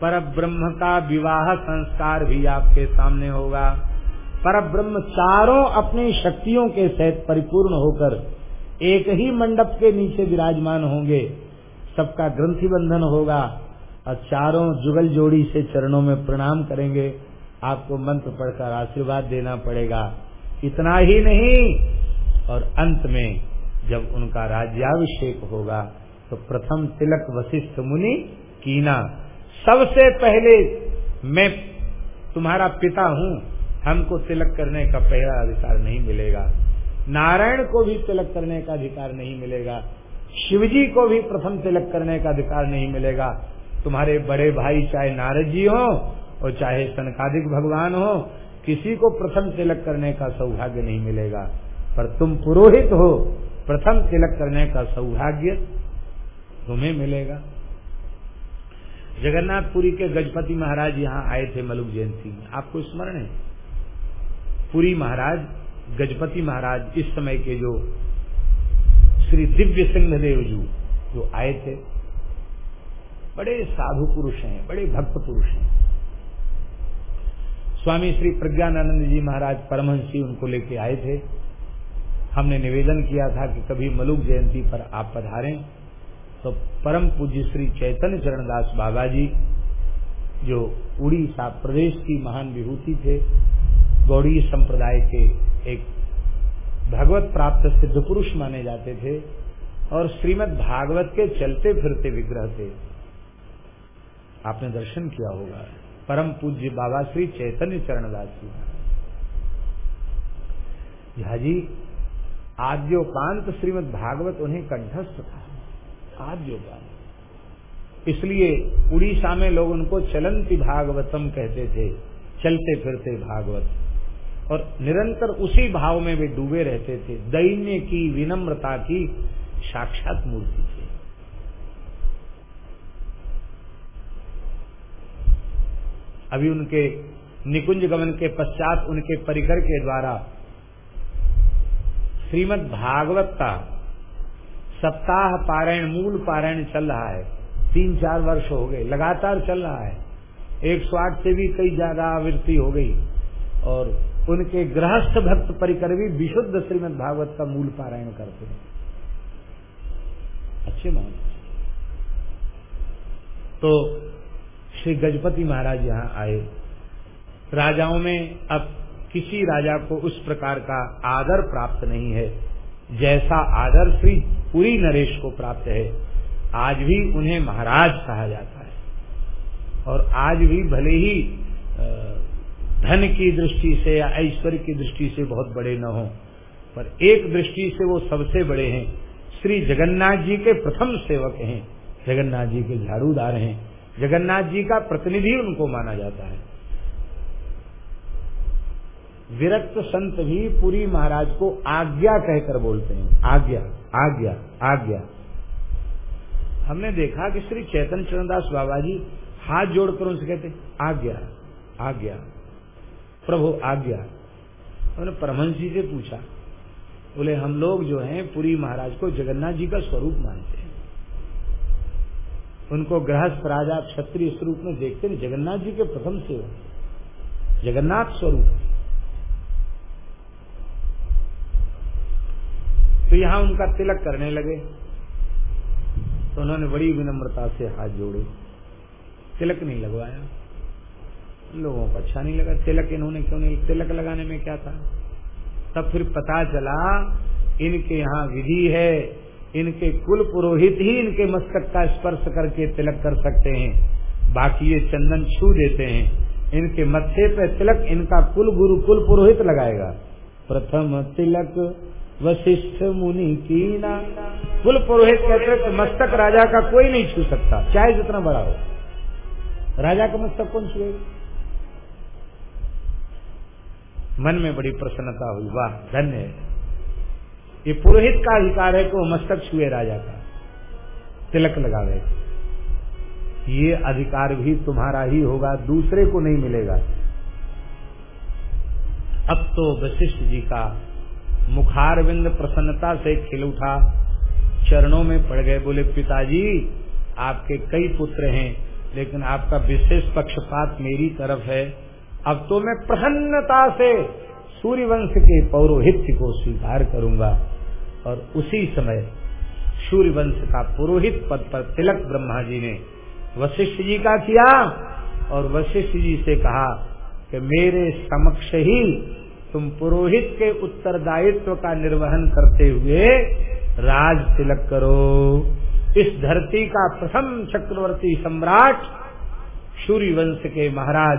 पर ब्रह्म का विवाह संस्कार भी आपके सामने होगा। पर ब्रह्म चारों अपनी शक्तियों के सहित परिपूर्ण होकर एक ही मंडप के नीचे विराजमान होंगे। सबका ग्रंथि बंधन होगा और चारों जुगल जोड़ी से चरणों में प्रणाम करेंगे। आपको मंत्र पढ़कर आशीर्वाद देना पड़ेगा। इतना ही नहीं, और अंत में जब उनका राज्याभिषेक होगा तो प्रथम तिलक वशिष्ठ मुनि कीना। सबसे पहले मैं तुम्हारा पिता हूँ, हमको तिलक करने का पहला अधिकार नहीं मिलेगा। नारायण को भी तिलक करने का अधिकार नहीं मिलेगा। शिवजी को भी प्रथम तिलक करने का अधिकार नहीं मिलेगा। तुम्हारे बड़े भाई चाहे नारद जी हो और चाहे सनकादिक भगवान हो, किसी को प्रथम तिलक करने का सौभाग्य नहीं मिलेगा। पर तुम पुरोहित हो, प्रथम तिलक करने का सौभाग्य तुम्हें मिलेगा। जगन्नाथपुरी के गजपति महाराज यहाँ आए थे मलुक जयंती में। आपको स्मरण है? पुरी महाराज, गजपति महाराज इस समय के जो श्री दिव्य सिंह देव जी, जो आए थे, बड़े साधु पुरुष हैं, बड़े भक्त पुरुष हैं। स्वामी श्री प्रज्ञानंद जी महाराज परमहंसी उनको लेके आए थे। हमने निवेदन किया था कि कभी मलुक जयंती पर आप पधारें। तो परम पूज्य श्री चैतन्य चरणदास बाबा जी, जो उड़ीसा प्रदेश की महान विभूति थे गौड़ी संप्रदाय के एक भगवत प्राप्त सिद्ध पुरुष माने जाते थे और श्रीमद भागवत के चलते फिरते विग्रह थे। आपने दर्शन किया होगा। परम पूज्य बाबा श्री चैतन्य चरणदास जी। हाजी आद्योपांत श्रीमद भागवत उन्हें कंठस्थ था। जोड़ा इसलिए उड़ीसा में लोग उनको चलंती भागवतम कहते थे, चलते फिरते भागवत। और निरंतर उसी भाव में वे डूबे रहते थे। दैन्य की विनम्रता की साक्षात मूर्ति थी अभी उनके निकुंज गमन के पश्चात उनके परिकर के द्वारा श्रीमद भागवत का सप्ताह पारायण, मूल पारायण चल रहा है। तीन चार वर्ष हो गए, लगातार चल रहा है। एक सौ आठ से भी कई ज़्यादा आवृत्ति हो गई और उनके गृहस्थ भक्त परिकर भी विशुद्ध श्रीमद भागवत का मूल पारायण करते हैं। अच्छे मान तो श्री गजपति महाराज यहाँ आए। राजाओं में अब किसी राजा को उस प्रकार का आदर प्राप्त नहीं है। जैसा आदर श्री पूरी नरेश को प्राप्त है, आज भी उन्हें महाराज कहा जाता है। और आज भी भले ही धन की दृष्टि से या ऐश्वर्य की दृष्टि से बहुत बड़े न हो, पर एक दृष्टि से वो सबसे बड़े हैं। श्री जगन्नाथ जी के प्रथम सेवक हैं, जगन्नाथ जी के झाड़ूदार हैं। जगन्नाथ जी का प्रतिनिधि उनको माना जाता है। विरक्त संत भी पुरी महाराज को आज्ञा कहकर बोलते हैं। आज्ञा आज्ञा आज्ञा। हमने देखा कि श्री चैतन्य चरणदास बाबा जी हाथ जोड़कर उनसे कहते, आज्ञा आज्ञा। प्रभु, आज्ञा। उन्होंने परमहंस जी से पूछा, बोले, हम लोग जो हैं, पुरी महाराज को जगन्नाथ जी का स्वरूप मानते उनको गृहस्थ राजा क्षत्रिय स्वरूप में देखते हैं। जगन्नाथ जी के प्रथम सेवक। जगन्नाथ स्वरूप। तो यहाँ उनका तिलक करने लगे। तो उन्होंने बड़ी विनम्रता से हाथ जोड़े। तिलक नहीं लगवाया। लोगों को अच्छा नहीं लगा। तिलक इन्होंने क्यों नहीं तिलक लगाने में क्या था? तब फिर पता चला, इनके यहाँ विधि है। इनके कुल पुरोहित ही इनके मस्तक का स्पर्श करके तिलक कर सकते हैं। बाकी ये चंदन छू देते हैं। इनके मत्थे पे तिलक, इनका कुल गुरु, कुल पुरोहित लगाएगा। प्रथम तिलक वशिष्ठ मुनि की ना। कुल पुरोहित कहते हैं मस्तक राजा का कोई नहीं छू सकता। चाहे जितना बड़ा हो। राजा का मस्तक कौन छुएगा? मन में बड़ी प्रसन्नता हुई। वाह, धन्य है। ये पुरोहित का अधिकार है कि वो मस्तक छुए राजा का, तिलक लगावे। ये अधिकार भी तुम्हारा ही होगा, दूसरे को नहीं मिलेगा। अब तो वशिष्ठ जी का मुखारविंद प्रसन्नता से खिल उठा, चरणों में पड़ गए। बोले, पिताजी, आपके कई पुत्र हैं, लेकिन आपका विशेष पक्षपात मेरी तरफ़ है। अब तो मैं प्रसन्नता से सूर्यवंश के पौरोहित्य को स्वीकार करूँगा और उसी समय सूर्यवंश का पुरोहित पद पर तिलक ब्रह्मा जी ने वशिष्ठ जी का किया और वशिष्ठ जी से कहा कि मेरे समक्ष ही तुम पुरोहित के उत्तरदायित्व का निर्वहन करते हुए राज तिलक करो। इस धरती का प्रथम चक्रवर्ती सम्राट सूर्यवंश के महाराज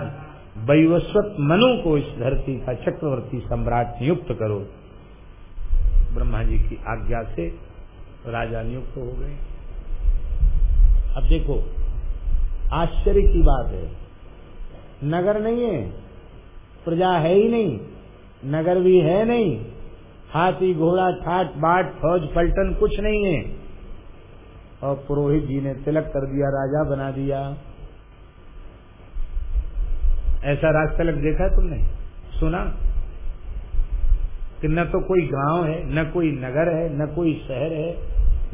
वैवस्वत मनु को इस धरती का चक्रवर्ती सम्राट नियुक्त करो। ब्रह्मा जी की आज्ञा से राजा नियुक्त हो गए। अब देखो, आश्चर्य की बात है। नगर नहीं है, प्रजा है ही नहीं, नगर भी है नहीं, हाथी, घोड़ा ठाट बाट, फौज, पलटन कुछ नहीं है। और पुरोहित जी ने तिलक कर दिया, राजा बना दिया। ऐसा राज तिलक देखा तुमने? सुना? कि न तो कोई गाँव है, न कोई नगर है, न कोई शहर है,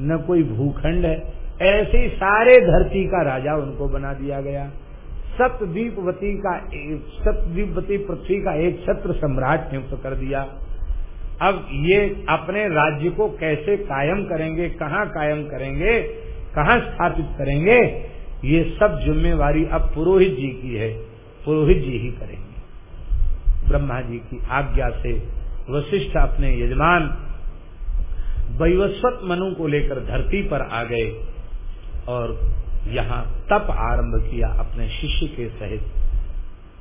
न कोई भूखंड है। ऐसे सारे धरती का राजा उनको बना दिया गया। सप्तद्वीपवती का सप्तद्वीपवती पृथ्वी का एक छत्र सम्राट नियुक्त कर दिया। अब ये अपने राज्य को कैसे कायम करेंगे, कहाँ कायम करेंगे, कहाँ स्थापित करेंगे, ये सब जिम्मेवारी अब पुरोहित जी की है। पुरोहित जी ही करेंगे। ब्रह्मा जी की आज्ञा से वशिष्ठ अपने यजमान वैवस्वत मनु को लेकर धरती पर आ गए और यहाँ तप आरंभ किया अपने शिष्य के सहित।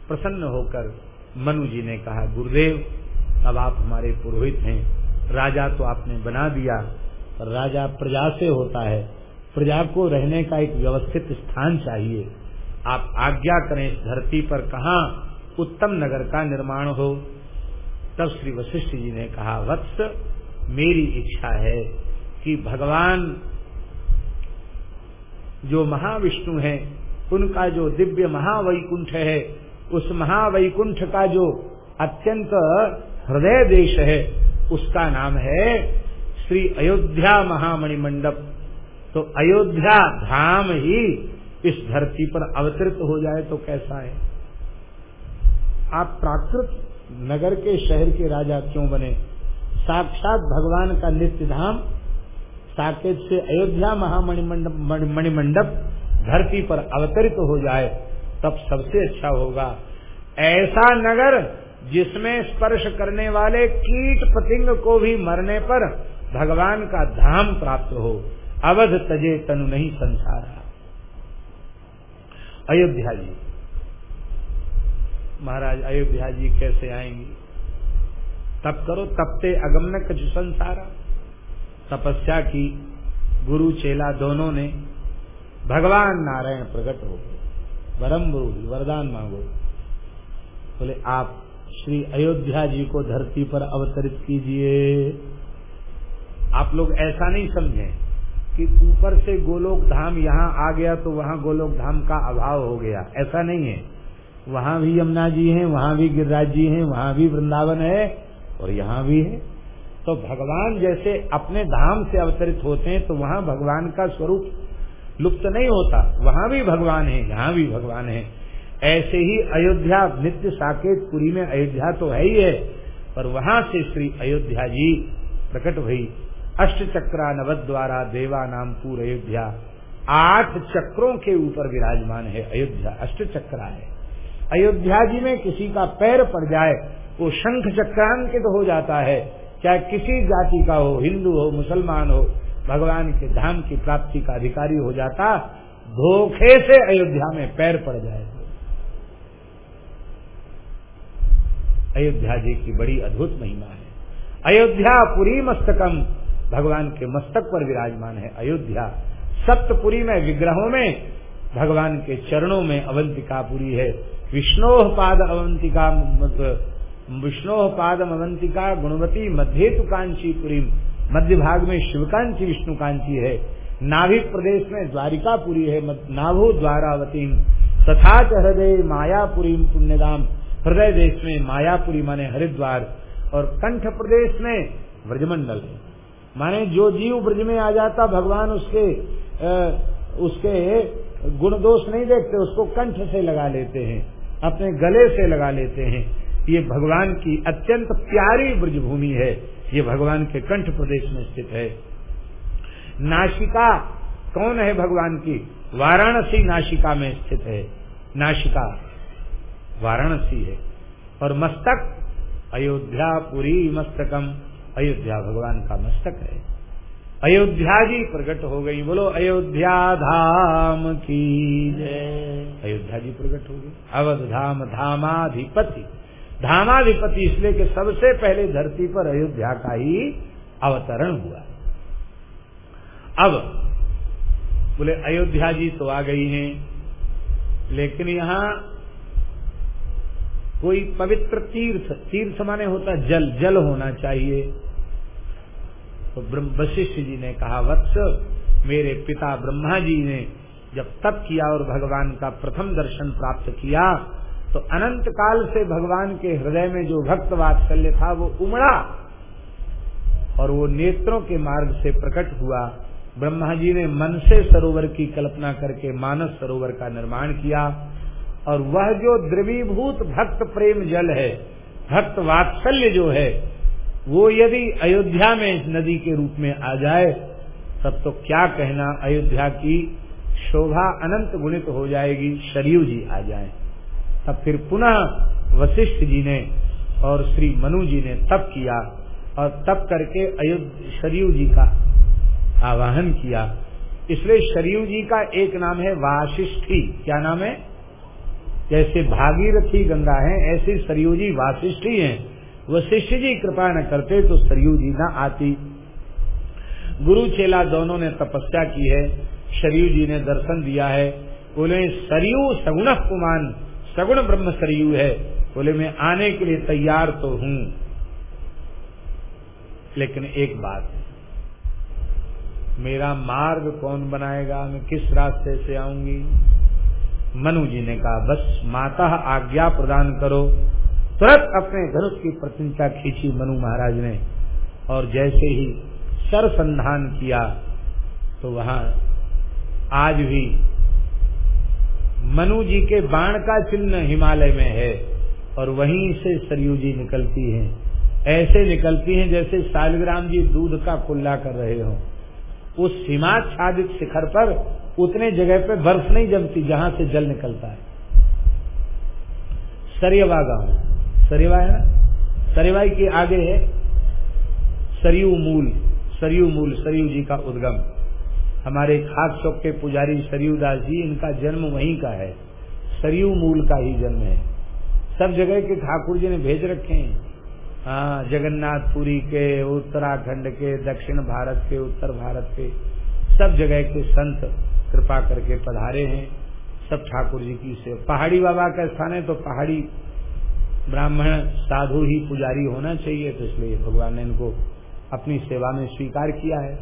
प्रसन्न होकर मनु जी ने कहा, गुरुदेव, अब आप हमारे पुरोहित हैं। राजा तो आपने बना दिया। राजा प्रजा से होता है। प्रजा को रहने का एक व्यवस्थित स्थान चाहिए। आप आज्ञा करें इस धरती पर कहा उत्तम नगर का निर्माण हो। तब श्री वशिष्ठ जी ने कहा, वत्स, मेरी इच्छा है कि भगवान जो महाविष्णु है, उनका जो दिव्य महावैकुंठ है, उस महावैकुंठ का जो अत्यंत हृदय देश है, उसका नाम है श्री अयोध्या महामणि मंडप तो अयोध्या धाम ही इस धरती पर अवतरित हो जाए तो कैसा है? आप प्राकृत नगर के शहर के राजा क्यों बने? साक्षात भगवान का नित्य धाम साकेत से अयोध्या महामणिमंडप मणिमंडप धरती पर अवतरित हो जाए, तब सबसे अच्छा होगा। ऐसा नगर जिसमें स्पर्श करने वाले कीट पतिंग को भी मरने पर भगवान का धाम प्राप्त हो। अवध तजे तनु नहीं संसारा। अयोध्या जी। महाराज, अयोध्या जी कैसे आएँगे? तप करो, तपते अगमन कछ संसारा। तपस्या की गुरु चेला दोनों ने भगवान नारायण प्रकट हो गए। वरम गुरु वरदान मांगो। बोले, आप श्री अयोध्या जी को धरती पर अवतरित कीजिए। आप लोग ऐसा नहीं समझें। कि ऊपर से गोलोक धाम यहाँ आ गया तो वहाँ गोलोक धाम का अभाव हो गया। ऐसा नहीं है। वहाँ भी यमुना जी हैं, वहाँ भी गिरिराज जी हैं, वहाँ भी वृंदावन है और यहाँ भी है। तो भगवान जैसे अपने धाम से अवतरित होते हैं तो वहाँ भगवान का स्वरूप लुप्त नहीं होता। वहाँ भी भगवान है, यहाँ भी भगवान है। ऐसे ही अयोध्या नित्य साकेत पुरी में अयोध्या तो है ही है, पर वहाँ से श्री अयोध्या जी प्रकट हुई। अष्ट चक्रा नवद द्वारा देवा नाम पूर अयोध्या आठ चक्रों के ऊपर विराजमान है अयोध्या। अष्ट चक्रा है। अयोध्या जी में किसी का पैर पड़ जाए, वो शंख चक्रांकित तो हो जाता है। चाहे किसी जाति का हो, हिंदू हो, मुसलमान हो, भगवान के धाम की प्राप्ति का अधिकारी हो जाता, धोखे से अयोध्या में पैर पड़ जाए। अयोध्या जी की बड़ी अद्भुत महिमा है। अयोध्या पुरी मस्तकम भगवान के मस्तक पर विराजमान है अयोध्या। सप्तपुरी में विग्रहों में, भगवान के चरणों में अवंतिकापुरी है। विष्णोह पाद अवंतिका विष्णोह पादम अवंतिका गुणवती मध्य कांची पुरी मध्य भाग में शिवकांची विष्णु कांची है। नाभिक प्रदेश में द्वारिकापुरी है नाभो द्वारावती। तथा हृदय मायापुरी पुण्यधाम हृदय देश में मायापुरी माने हरिद्वार। और कंठ प्रदेश में ब्रजमंडल है। माने जो जीव ब्रज में आ जाता भगवान उसके आ, उसके गुण दोष नहीं देखते उसको कंठ से लगा लेते हैं अपने गले से लगा लेते हैं। ये भगवान की अत्यंत प्यारी ब्रजभूमि है। ये भगवान के कंठ प्रदेश में स्थित है। नाशिका कौन है भगवान की? वाराणसी नाशिका में स्थित है। नाशिका वाराणसी है। और मस्तक अयोध्या पुरी मस्तकम। अयोध्या भगवान का मस्तक है। अयोध्या जी प्रकट हो गई, बोलो अयोध्या धाम की अयोध्या जी प्रकट हो गई। अवध धाम धामाधिपति। धामाधिपति इसलिए कि सबसे पहले धरती पर अयोध्या का ही अवतरण हुआ। अब, बोले अयोध्या जी तो आ गई हैं, लेकिन यहाँ कोई पवित्र तीर्थ तीर्थ माने होता जल जल होना चाहिए। तो वशिष्ठ जी ने कहा, वत्स, मेरे पिता ब्रह्मा जी ने जब तप किया और भगवान का प्रथम दर्शन प्राप्त किया तो अनंत काल से भगवान के हृदय में जो भक्त वात्सल्य था, वो उमड़ा और वो नेत्रों के मार्ग से प्रकट हुआ। ब्रह्मा जी ने मन से सरोवर की कल्पना करके मानस सरोवर का निर्माण किया और वह जो द्रवीभूत भक्त प्रेम जल है, भक्त वात्सल्य जो है वो यदि अयोध्या में इस नदी के रूप में आ जाए, तब तो क्या कहना, अयोध्या की शोभा अनंत गुणित हो जाएगी शरीय जी आ जाए। तब फिर पुनः वशिष्ठ जी ने और श्री मनु जी ने तप किया और तप करके अयोध्या शरीय जी का आवाहन किया। इसलिए शरीय जी का एक नाम है वाशिष्ठी क्या नाम है? जैसे भागीरथी गंगा है, ऐसे सरयू जी वाशिष्ठी हैं। वशिष्ठ जी कृपा न करते तो सरयू जी न आती। गुरु चेला दोनों ने तपस्या की है। सरयू जी ने दर्शन दिया है। बोले, सरयू सगुण कुमान सगुण ब्रह्म सरयू है। बोले, मैं आने के लिए तैयार तो हूँ। लेकिन एक बात, मेरा मार्ग कौन बनाएगा? मैं किस रास्ते से आऊँगी? मनु जी ने कहा, बस माता आज्ञा प्रदान करो। तुरंत अपने धनुष की प्रतिष्ठा खींची मनु महाराज ने और जैसे ही सरसंधान किया तो वहाँ आज भी मनु जी के बाण का चिन्ह हिमालय में है और वहीं से सरयू जी निकलती हैं। ऐसे निकलती हैं जैसे सालग्राम जी दूध का कुल्ला कर रहे हो। उस हिमाच्छादित शिखर पर उतने जगह पे बर्फ़ नहीं जमती जहाँ से जल निकलता है। सरियवा गाँव। सरियवा है ना? सरियवाई के आगे है सरयू मूल सरयू मूल, सरयू जी का उद्गम। हमारे खास चौक के पुजारी सरयू दास जी, इनका जन्म वहीं का है। सरयू मूल का ही जन्म है। सब जगह के ठाकुर जी ने भेज रखे हैं। हाँ जगन्नाथपुरी के, उत्तराखंड के, दक्षिण भारत के, उत्तर भारत के, सब जगह के संत कृपा करके पधारे हैं। सब ठाकुर जी की सेवा। पहाड़ी बाबा का स्थान है तो पहाड़ी ब्राह्मण साधु ही पुजारी होना चाहिए तो इसलिए भगवान ने इनको अपनी सेवा में स्वीकार किया है।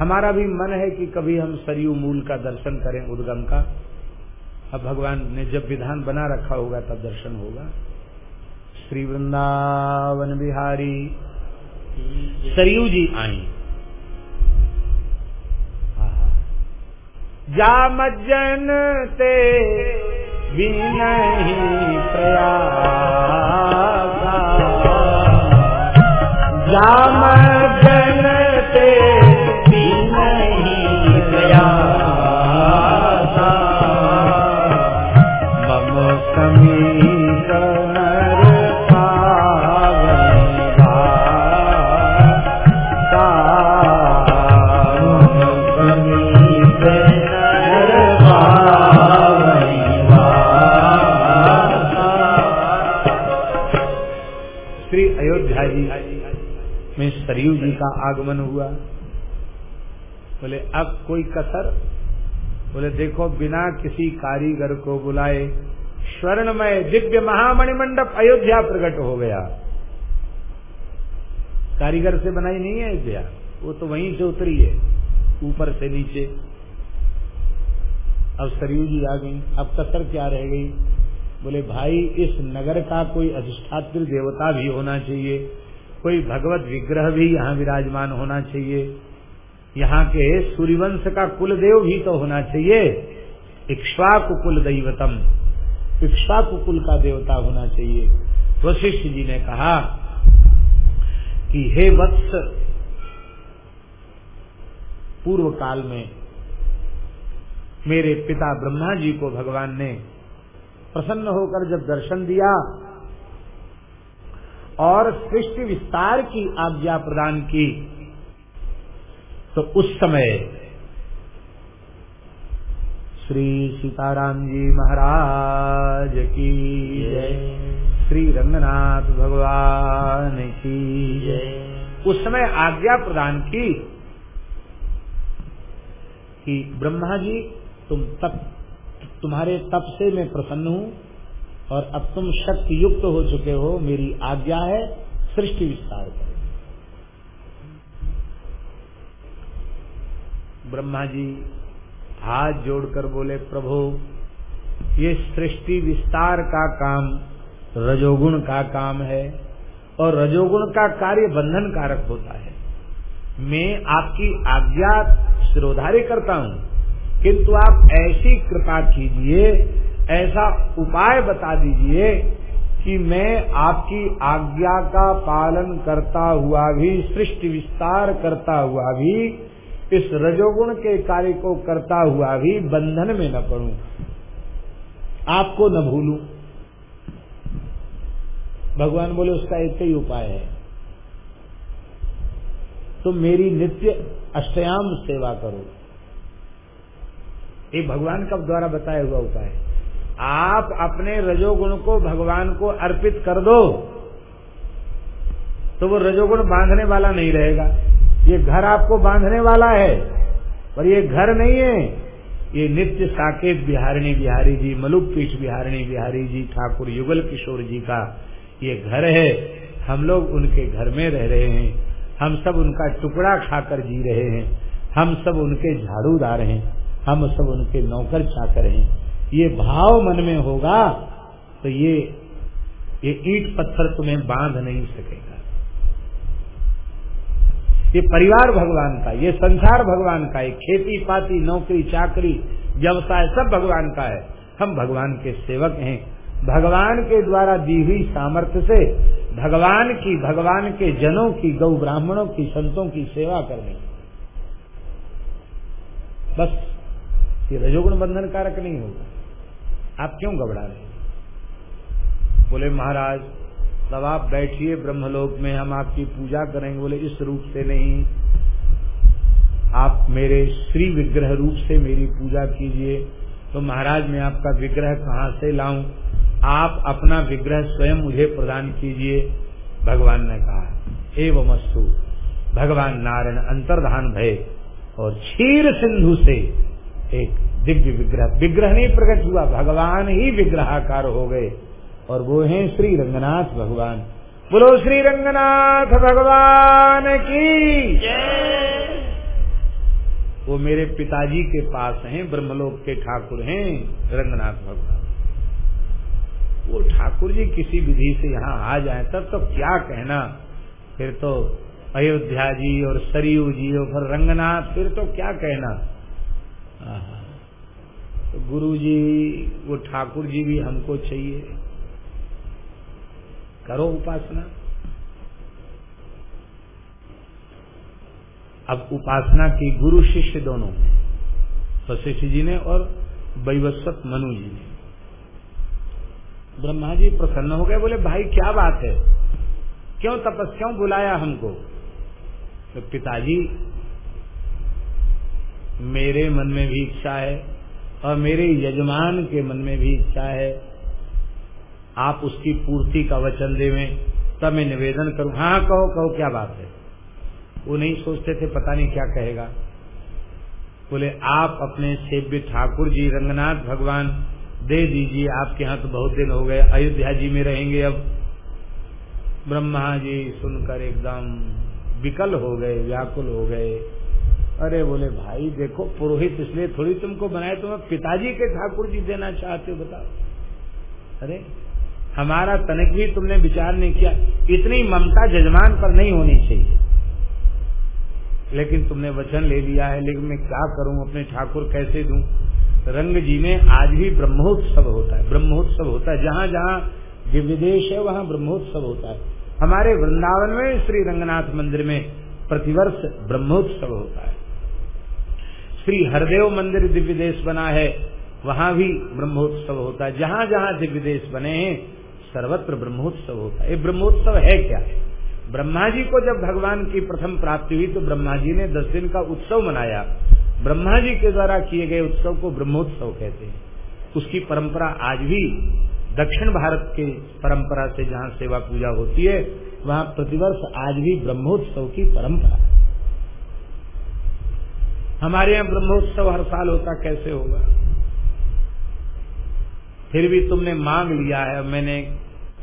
हमारा भी मन है कि कभी हम सरयू मूल का दर्शन करें, उद्गम का। अब भगवान ने जब विधान बना रखा होगा, तब दर्शन होगा। श्री वृंदावन बिहारी। सरयू जी आई। जा मज्जन ते भी नहीं प्रयास। जा सरयू जी का आगमन हुआ। बोले, अब कोई कसर? बोले, देखो, बिना किसी कारीगर को बुलाए स्वर्णमय दिव्य महामणि मंडप अयोध्या प्रकट हो गया। कारीगर से बनाई नहीं है अयोध्या, वो तो वहीं से उतरी है, ऊपर से नीचे। अब सरयू जी आ गई। अब कसर क्या रह गई? बोले, भाई, इस नगर का कोई अधिष्ठात्र देवता भी होना चाहिए। कोई भगवत विग्रह भी यहाँ विराजमान होना चाहिए। यहाँ के सूर्यवंश का कुल देव भी तो होना चाहिए। इक्ष्वाकु कुल दैवतम इक्ष्वाकु कुल का देवता होना चाहिए। वशिष्ठ जी ने कहा कि हे वत्स, पूर्व काल में मेरे पिता ब्रह्मा जी को भगवान ने प्रसन्न होकर जब दर्शन दिया और सृष्टि विस्तार की आज्ञा प्रदान की। तो उस समय श्री सीताराम जी महाराज की श्री रंगनाथ भगवान की उस समय आज्ञा प्रदान की कि ब्रह्मा जी, तुम तप तुम्हारे तप से मैं प्रसन्न हूँ। और अब तुम शक्ति युक्त हो चुके हो, मेरी आज्ञा है, सृष्टि विस्तार करो। ब्रह्मा जी, हाथ जोड़कर बोले, प्रभु, ये सृष्टि विस्तार का काम, रजोगुण का काम है, और रजोगुण का कार्य बंधन कारक होता है। मैं आपकी आज्ञा सिरोधार्य करता हूँ, किंतु आप ऐसी कृपा कीजिए ऐसा उपाय बता दीजिए कि मैं आपकी आज्ञा का पालन करता हुआ भी, सृष्टि विस्तार करता हुआ भी, इस रजोगुण के कार्य को करता हुआ भी बंधन में न पड़ूं। आपको न भूलू। भगवान बोले, उसका एक ही उपाय है। तो मेरी नित्य अष्टयाम सेवा करो। ये भगवान का द्वारा बताया हुआ उपाय आप अपने रजोगुण को भगवान को अर्पित कर दो तो वो रजोगुण बांधने वाला नहीं रहेगा। ये घर आपको बांधने वाला है, पर ये घर नहीं है। ये नित्य साकेत बिहारिणी बिहारी जी मलुक पीठ बिहारिणी बिहारी जी, ठाकुर युगल किशोर जी का ये घर है। हम लोग उनके घर में रह रहे हैं। हम सब उनका टुकड़ा खाकर जी रहे हैं। हम सब उनके झाड़ूदार हैं। हम सब उनके नौकर चाकर हैं। ये भाव मन में होगा तो ये ये ईट पत्थर तुम्हें बाँध नहीं सकेगा। ये परिवार भगवान का, ये संसार भगवान का है खेती पाती, नौकरी, चाकरी, व्यवसाय सब भगवान का है। हम भगवान के सेवक हैं। भगवान के द्वारा दी हुई सामर्थ्य से भगवान की, भगवान के जनों की, गौ ब्राह्मणों की, संतों की सेवा करनी। बस, ये रजोगुण बंधन कारक नहीं होगा। आप क्यों घबरा रहे बोले, महाराज, तब आप बैठिए ब्रह्मलोक में, हम आपकी पूजा करेंगे। बोले, इस रूप से नहीं। आप मेरे श्री विग्रह रूप से मेरी पूजा कीजिए। तो महाराज, मैं आपका विग्रह कहाँ से लाऊं? आप अपना विग्रह स्वयं मुझे प्रदान कीजिए। भगवान ने कहा एवं अस्तु भगवान नारायण अंतर्धान भय और क्षीर सिंधु से एक दिव्य विग्रह विग्रह नहीं प्रकट हुआ, भगवान ही विग्रहाकार हो गए। और वो हैं श्री रंगनाथ भगवान। बोलो, श्री रंगनाथ भगवान की। वो मेरे पिताजी के पास हैं, ब्रह्मलोक के ठाकुर हैं, रंगनाथ भगवान। वो ठाकुर जी किसी विधि से यहाँ आ जाए, तब तो क्या कहना? फिर तो अयोध्या जी और सरयू जी और फिर रंगनाथ, फिर तो क्या कहना? गुरु जी वो ठाकुर जी भी हमको चाहिए। करो उपासना। अब उपासना की गुरु शिष्य दोनों वशिष्ठ जी ने और वैवस्वत मनु जी ने। ब्रह्मा जी प्रसन्न हो गए, बोले, भाई, क्या बात है? क्यों तपस, क्यों बुलाया हमको? तो पिताजी, मेरे मन में भी इच्छा है और मेरे यजमान के मन में भी इच्छा है, आप उसकी पूर्ति का वचन देवे। तब मैं निवेदन करूँ हाँ कहो कहो, क्या बात है? वो नहीं सोचते थे, पता नहीं क्या कहेगा। बोले, आप अपने सेव्य ठाकुर जी, रंगनाथ भगवान, दे दीजिए, आपके यहाँ तो बहुत दिन हो गए, अयोध्या जी में रहेंगे अब। ब्रह्मा जी सुनकर एकदम विकल हो गए, व्याकुल हो गए। अरे बोले, भाई देखो, पुरोहित इसलिए थोड़ी तुमको बनाए, तुम्हें पिताजी के ठाकुर जी देना चाहते हो, बताओ। अरे, हमारा तनिक भी तुमने विचार नहीं किया। इतनी ममता जजमान पर नहीं होनी चाहिए। लेकिन तुमने वचन ले लिया है, लेकिन मैं क्या करूँ, अपने ठाकुर कैसे दूँ? रंग जी में आज भी ब्रह्मोत्सव होता है, ब्रह्मोत्सव होता है। जहाँ जहाँ विदेश है, वहाँ ब्रह्मोत्सव होता है। हमारे वृंदावन में, श्री रंगनाथ मंदिर में प्रतिवर्ष ब्रह्मोत्सव होता है। श्री हरदेव मंदिर दिव्य देश बना है, वहाँ भी ब्रह्मोत्सव होता है। जहाँ जहाँ दिव्य देश बने हैं, सर्वत्र ब्रह्मोत्सव होता है। ये ब्रह्मोत्सव है क्या? है ब्रह्मा जी को जब भगवान की प्रथम प्राप्ति हुई तो ब्रह्मा जी ने दस दिन का उत्सव मनाया। ब्रह्मा जी के द्वारा किए गए उत्सव को ब्रह्मोत्सव कहते हैं। उसकी परंपरा आज भी दक्षिण भारत के परंपरा से जहाँ सेवा पूजा होती है, वहाँ प्रतिवर्ष आज भी ब्रह्मोत्सव की परंपरा हमारे यहाँ ब्रह्मोत्सव हर साल होता कैसे होगा? फिर भी तुमने मांग लिया है, मैंने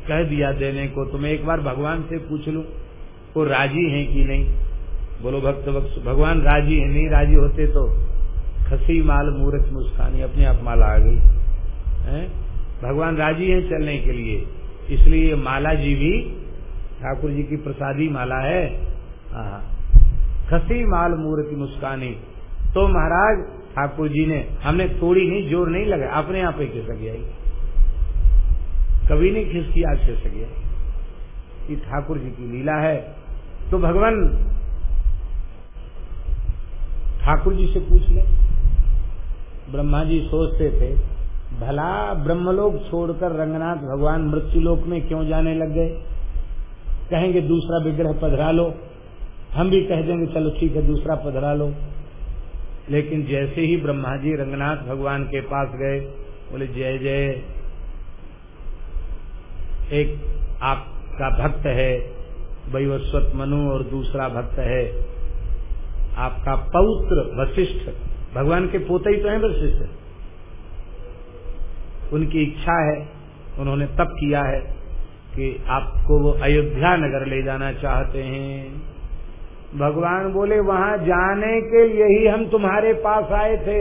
कह दिया देने को तुम्हें एक बार भगवान से पूछ लू, वो राज़ी है कि नहीं? बोलो, भक्त भक्त भगवान राज़ी है, नहीं राज़ी होते तो खसी माल मूर्ख मुस्कानी, अपने आप माला आ गई। है? भगवान राज़ी है चलने के लिए, इसलिए माला जी भी, ठाकुर जी की प्रसादी माला है। खसी माल, मूर्ति मुस्कानी तो महाराज ठाकुर जी ने हमने थोड़ी नहीं ज़ोर नहीं लगा अपने आप ही खिसक गया कभी नहीं खिसकी, आज खिसक ये ठाकुर जी की लीला है तो भगवान ठाकुर जी से पूछ ले। ब्रह्मा जी सोचते थे, भला ब्रह्मलोक छोड़कर रंगनाथ भगवान मृत्युलोक में क्यों जाने लग गए? कहेंगे, दूसरा विग्रह पधरा लो। हम भी कह देंगे, चलो ठीक है, दूसरा पधरा लो। लेकिन जैसे ही ब्रह्मा जी रंगनाथ भगवान के पास गए, बोले, जय जय। एक आपका भक्त है, वैवस्वत मनु और दूसरा भक्त है। आपका पौत्र वशिष्ठ, भगवान के पोते ही तो हैं वशिष्ठ। उनकी इच्छा है, उन्होंने तब किया है कि आपको वो अयोध्या नगर ले जाना चाहते हैं। भगवान बोले, वहाँ जाने के लिए ही हम तुम्हारे पास आए थे।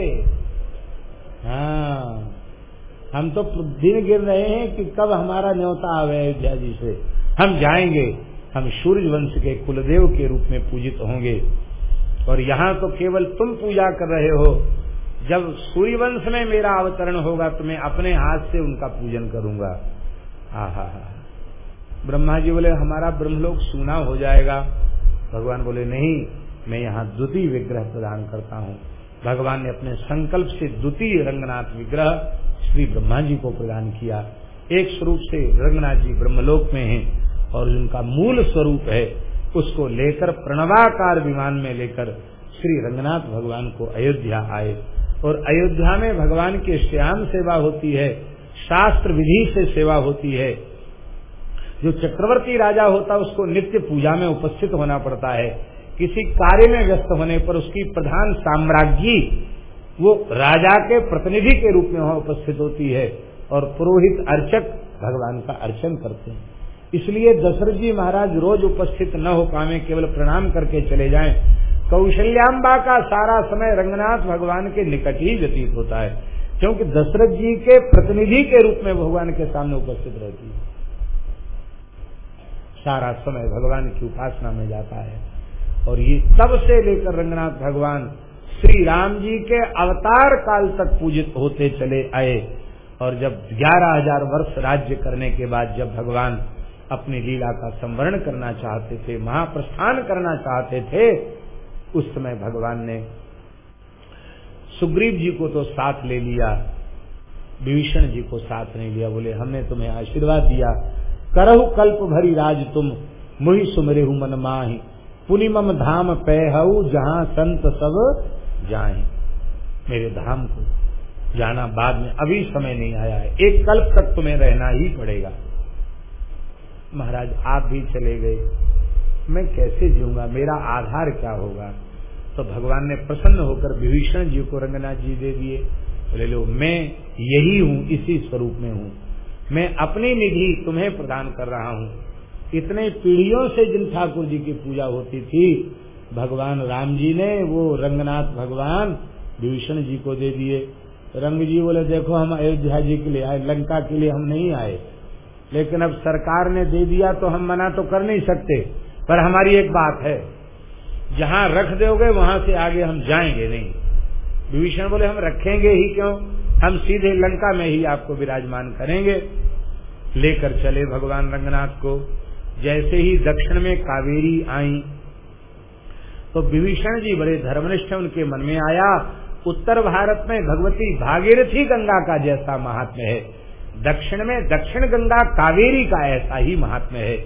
हाँ हम तो दिन गिर रहे हैं कि कब हमारा न्योता आवे अयोध्या जी से। हम जाएँगे, हम सूर्य वंश के कुलदेव के रूप में पूजित होंगे। और यहाँ तो केवल तुम पूजा कर रहे हो। जब सूर्य वंश में मेरा अवतरण होगा तो मैं अपने हाथ से उनका पूजन करूँगा। हा ब्रह्मा जी बोले, हमारा ब्रह्मलोक सूना हो जाएगा। भगवान बोले, नहीं, मैं यहाँ द्वितीय विग्रह प्रदान करता हूँ। भगवान ने अपने संकल्प से द्वितीय रंगनाथ विग्रह श्री ब्रह्मा जी को प्रदान किया। एक स्वरूप से रंगनाथ जी ब्रह्मलोक में हैं और उनका मूल स्वरूप है, उसको लेकर प्रणवाकार विमान में लेकर श्री रंगनाथ भगवान को अयोध्या आए। और अयोध्या में भगवान की श्याम सेवा होती है, शास्त्र विधि से सेवा होती है। जो चक्रवर्ती राजा होता है उसको नित्य पूजा में उपस्थित होना पड़ता है। किसी कार्य में व्यस्त होने पर उसकी प्रधान साम्राज्ञी, वो राजा के प्रतिनिधि के रूप में वहाँ उपस्थित होती है और पुरोहित अर्चक भगवान का अर्चन करते हैं। इसलिए दशरथ जी महाराज रोज उपस्थित न हो पावे, केवल प्रणाम करके चले जाएँ। कौशल्याम्बा का सारा समय रंगनाथ भगवान के निकट ही व्यतीत होता है, क्योंकि दशरथ जी के प्रतिनिधि के रूप में भगवान के सामने उपस्थित रहती है। सारा समय भगवान की उपासना में जाता है। और ये तब से लेकर रंगनाथ भगवान श्री राम जी के अवतार काल तक पूजित होते चले आए। और जब ग्यारह हज़ार वर्ष राज्य करने के बाद जब भगवान अपनी लीला का संवरण करना चाहते थे, महाप्रस्थान करना चाहते थे, उस समय भगवान ने सुग्रीव जी को तो साथ ले लिया, विभीषण जी को साथ नहीं लिया, बोले, हमने तुम्हें आशीर्वाद दिया करहु कल्प भरी राज तुम, मुहि सुमरे मन माही। पुनिमम धाम पैहऊ, जहाँ संत सब जाए। मेरे धाम को जाना बाद में अभी समय नहीं आया है। एक कल्प तक तुम्हें रहना ही पड़ेगा। महाराज, आप भी चले गए। मैं कैसे जीऊँगा? मेरा आधार क्या होगा? तो भगवान ने प्रसन्न होकर विभीषण जी को रंगनाथ जी दे दिए। बोले, लो, मैं यही हूँ, इसी स्वरूप में हूँ। मैं अपनी निधि तुम्हें प्रदान कर रहा हूँ। इतने पीढ़ियों से जिन ठाकुर जी की पूजा होती थी, भगवान राम जी ने वो रंगनाथ भगवान भीषण जी को दे दिए। रंग जी बोले, देखो, हम अयोध्या जी के लिए आए, लंका के लिए हम नहीं आए। लेकिन अब सरकार ने दे दिया तो हम मना तो कर नहीं सकते। पर हमारी एक बात है, जहाँ रख दोगे, वहाँ से आगे हम जाएँगे नहीं। विभीषण बोले, हम रखेंगे ही क्यों? हम सीधे लंका में ही आपको विराजमान करेंगे। लेकर चले भगवान रंगनाथ को। जैसे ही दक्षिण में कावेरी आई तो विभीषण जी बड़े धर्मनिष्ठ उनके मन में आया। उत्तर भारत में भगवती भागीरथी गंगा का जैसा महात्म्य है। दक्षिण में दक्षिण गंगा कावेरी का ऐसा ही महात्म्य है।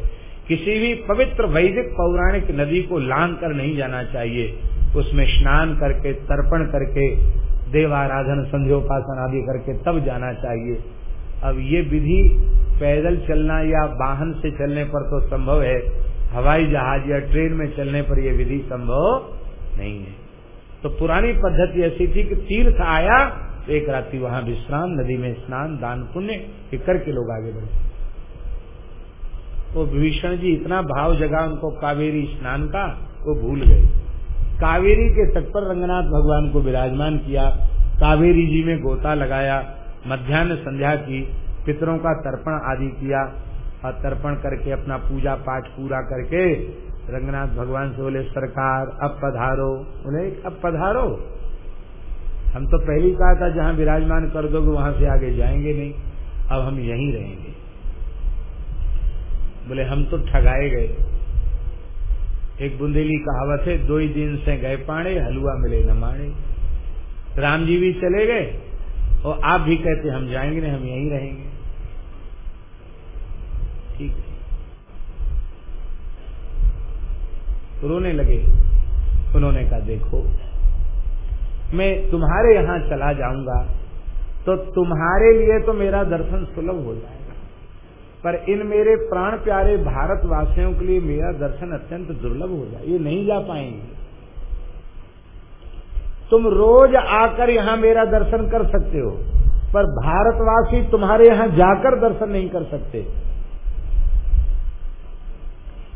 किसी भी पवित्र वैदिक पौराणिक नदी को लांग कर नहीं जाना चाहिए। उसमें स्नान करके, तर्पण करके देवाराधन, संध्योपासन आदि करके तब जाना चाहिए। अब ये विधि पैदल चलना या वाहन से चलने पर तो संभव है। हवाई जहाज़ या ट्रेन में चलने पर यह विधि संभव नहीं है। तो पुरानी पद्धति ऐसी थी कि तीर्थ आया तो एक रात्रि वहाँ विश्राम, नदी में स्नान, दान, पुण्य करके लोग आगे बढ़े। तो विभीषण जी इतना भाव जगा उनको कावेरी स्नान का, वो भूल गए। कावेरी के तट पर रंगनाथ भगवान को विराजमान किया, कावेरी जी में गोता लगाया, मध्यान्ह संध्या की, पितरों का तर्पण आदि किया, और तर्पण करके अपना पूजा पाठ पूरा करके रंगनाथ भगवान से बोले, सरकार, अब पधारो। बोले, अब पधारो। हम तो पहले कहा था, जहाँ विराजमान कर दोगे, वहाँ से आगे जाएँगे नहीं। अब हम यहीं रहेंगे। बोले, हम तो ठगाए गए। एक बुंदेली कहावत है, दो ही दिन से गए पाणे हलवा मिले न माणे राम जी भी चले गए, और आप भी कहते, हम जाएँगे नहीं, हम यहीं रहेंगे। ठीक है। रोने लगे। उन्होंने कहा, देखो, मैं तुम्हारे यहाँ चला जाऊँगा तो तुम्हारे लिए तो मेरा दर्शन सुलभ हो जाएगा पर इन मेरे प्राण प्यारे भारतवासियों के लिए मेरा दर्शन अत्यंत दुर्लभ हो जाए। ये नहीं जा पाएँगे। तुम रोज आकर यहाँ मेरा दर्शन कर सकते हो, पर भारतवासी तुम्हारे यहाँ जाकर दर्शन नहीं कर सकते।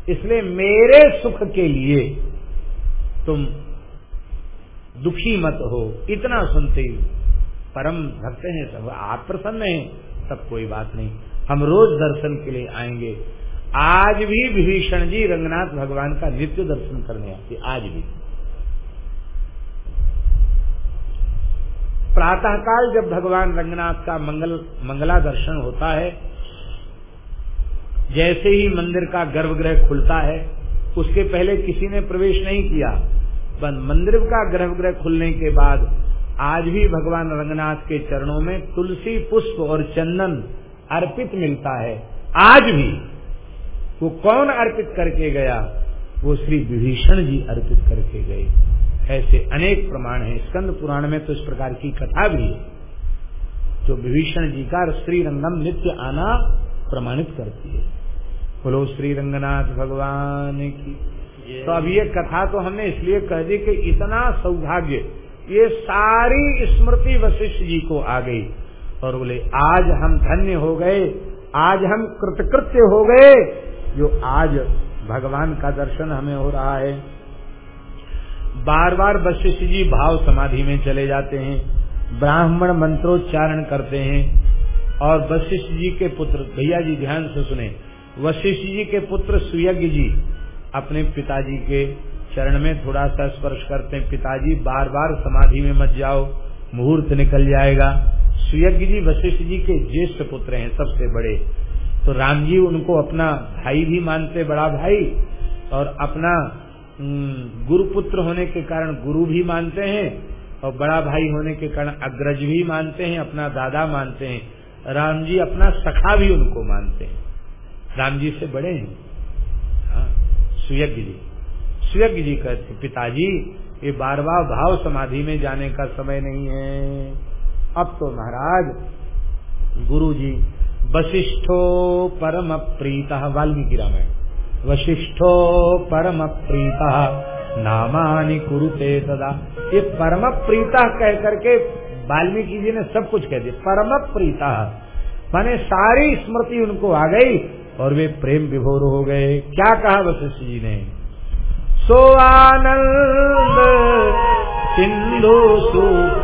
इसलिए मेरे सुख के लिए तुम दुखी मत हो, इतना सुनते ही परम भक्त हैं, सब आप प्रसन्न हैं तब कोई बात नहीं। हम रोज दर्शन के लिए आएँगे। आज भी विभीषण जी रंगनाथ भगवान का नित्य दर्शन करने आते, आज भी। प्रातःकाल जब भगवान रंगनाथ का मंगल, मंगला दर्शन होता है, जैसे ही मंदिर का गर्भगृह खुलता है, उसके पहले किसी ने प्रवेश नहीं किया। मंदिर का गर्भगृह खुलने के बाद आज भी भगवान रंगनाथ के चरणों में तुलसी पुष्प और चंदन अर्पित मिलता है। आज भी वो कौन अर्पित करके गया? वो श्री विभीषण जी अर्पित करके गए। ऐसे अनेक प्रमाण हैं। स्कंद पुराण में तो इस प्रकार की कथा भी है। जो विभीषण जी का श्री रंगम नित्य आना प्रमाणित करती है। बोलो श्री रंगनाथ भगवान की तो अब ये कथा तो हमने इसलिए कह दी कि इतना सौभाग्य ये सारी स्मृति वशिष्ठ जी को आ गई। और बोले, आज हम धन्य हो गए, आज हम कृतकृत्य हो गए। जो आज भगवान का दर्शन हमें हो रहा है। बार बार वशिष्ठ जी भाव समाधि में चले जाते हैं, ब्राह्मण मंत्रोच्चारण करते हैं, और वशिष्ठ जी के पुत्र, भैया जी ध्यान से सुने, वशिष्ठ जी के पुत्र सुयज्ञ जी अपने पिताजी के चरण में थोड़ा सा स्पर्श करते हैं, पिताजी बार बार समाधि में मत जाओ, मुहूर्त निकल जाएगा। सुयज्ञ जी वशिष्ठ जी के ज्येष्ठ पुत्र हैं सबसे बड़े। तो राम जी उनको अपना भाई भी मानते, बड़ा भाई, और अपना गुरु पुत्र होने के कारण गुरु भी मानते हैं, और बड़ा भाई होने के कारण अग्रज भी मानते हैं, अपना दादा मानते हैं। राम जी अपना सखा भी उनको मानते हैं। राम जी से बड़े हैं। सुयज्ञ जी सुयज्ञ जी कहते पिताजी, ये बार बार भाव समाधि में जाने का समय नहीं है। अब तो महाराज गुरु जी वशिष्ठो परम प्रीता, वाल्मीकि रामायण। वशिष्ठो परम प्रीता, नामानि कुरुते सदा। ये परम प्रीता कह करके वाल्मीकि जी ने सब कुछ कह दिया। परम प्रीता, माने सारी स्मृति उनको आ गई और वे प्रेम विभोर हो गए। क्या कहा वशिष्ठ जी ने? सो आनंद सिंधु सुख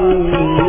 सिंधु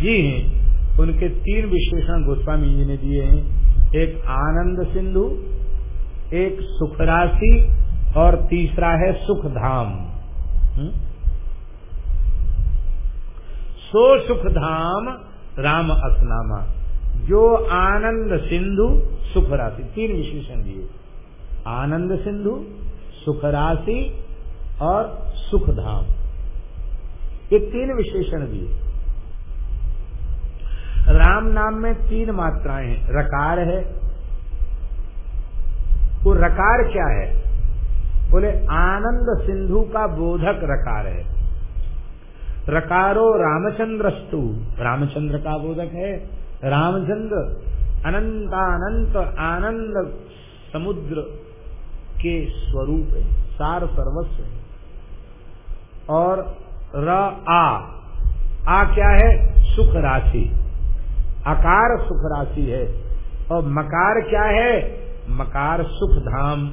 जी हैं। उनके तीन विशेषण गोस्वामी जी ने दिए हैं। एक आनंद सिंधु, एक सुख राशि और तीसरा है सुख धाम हम्म? सो सुख धाम राम असनामा। जो आनंद सिंधु सुख राशि तीन विशेषण दिए। आनंद सिंधु सुख राशि और सुख धाम ये तीन विशेषण दिए। राम नाम में तीन मात्राएँ हैं। रकार है। वो रकार क्या है? बोले, आनंद सिंधु का बोधक रकार है। रकारो रामचंद्रस्तु। रामचंद्र का बोधक है। रामचंद्र अनंतानंत आनंद समुद्र के स्वरूप है। सार सर्वस्व है। और र आ। आ क्या है? सुख राशि। आकार सुख राशि है। और मकार क्या है? मकार सुख धाम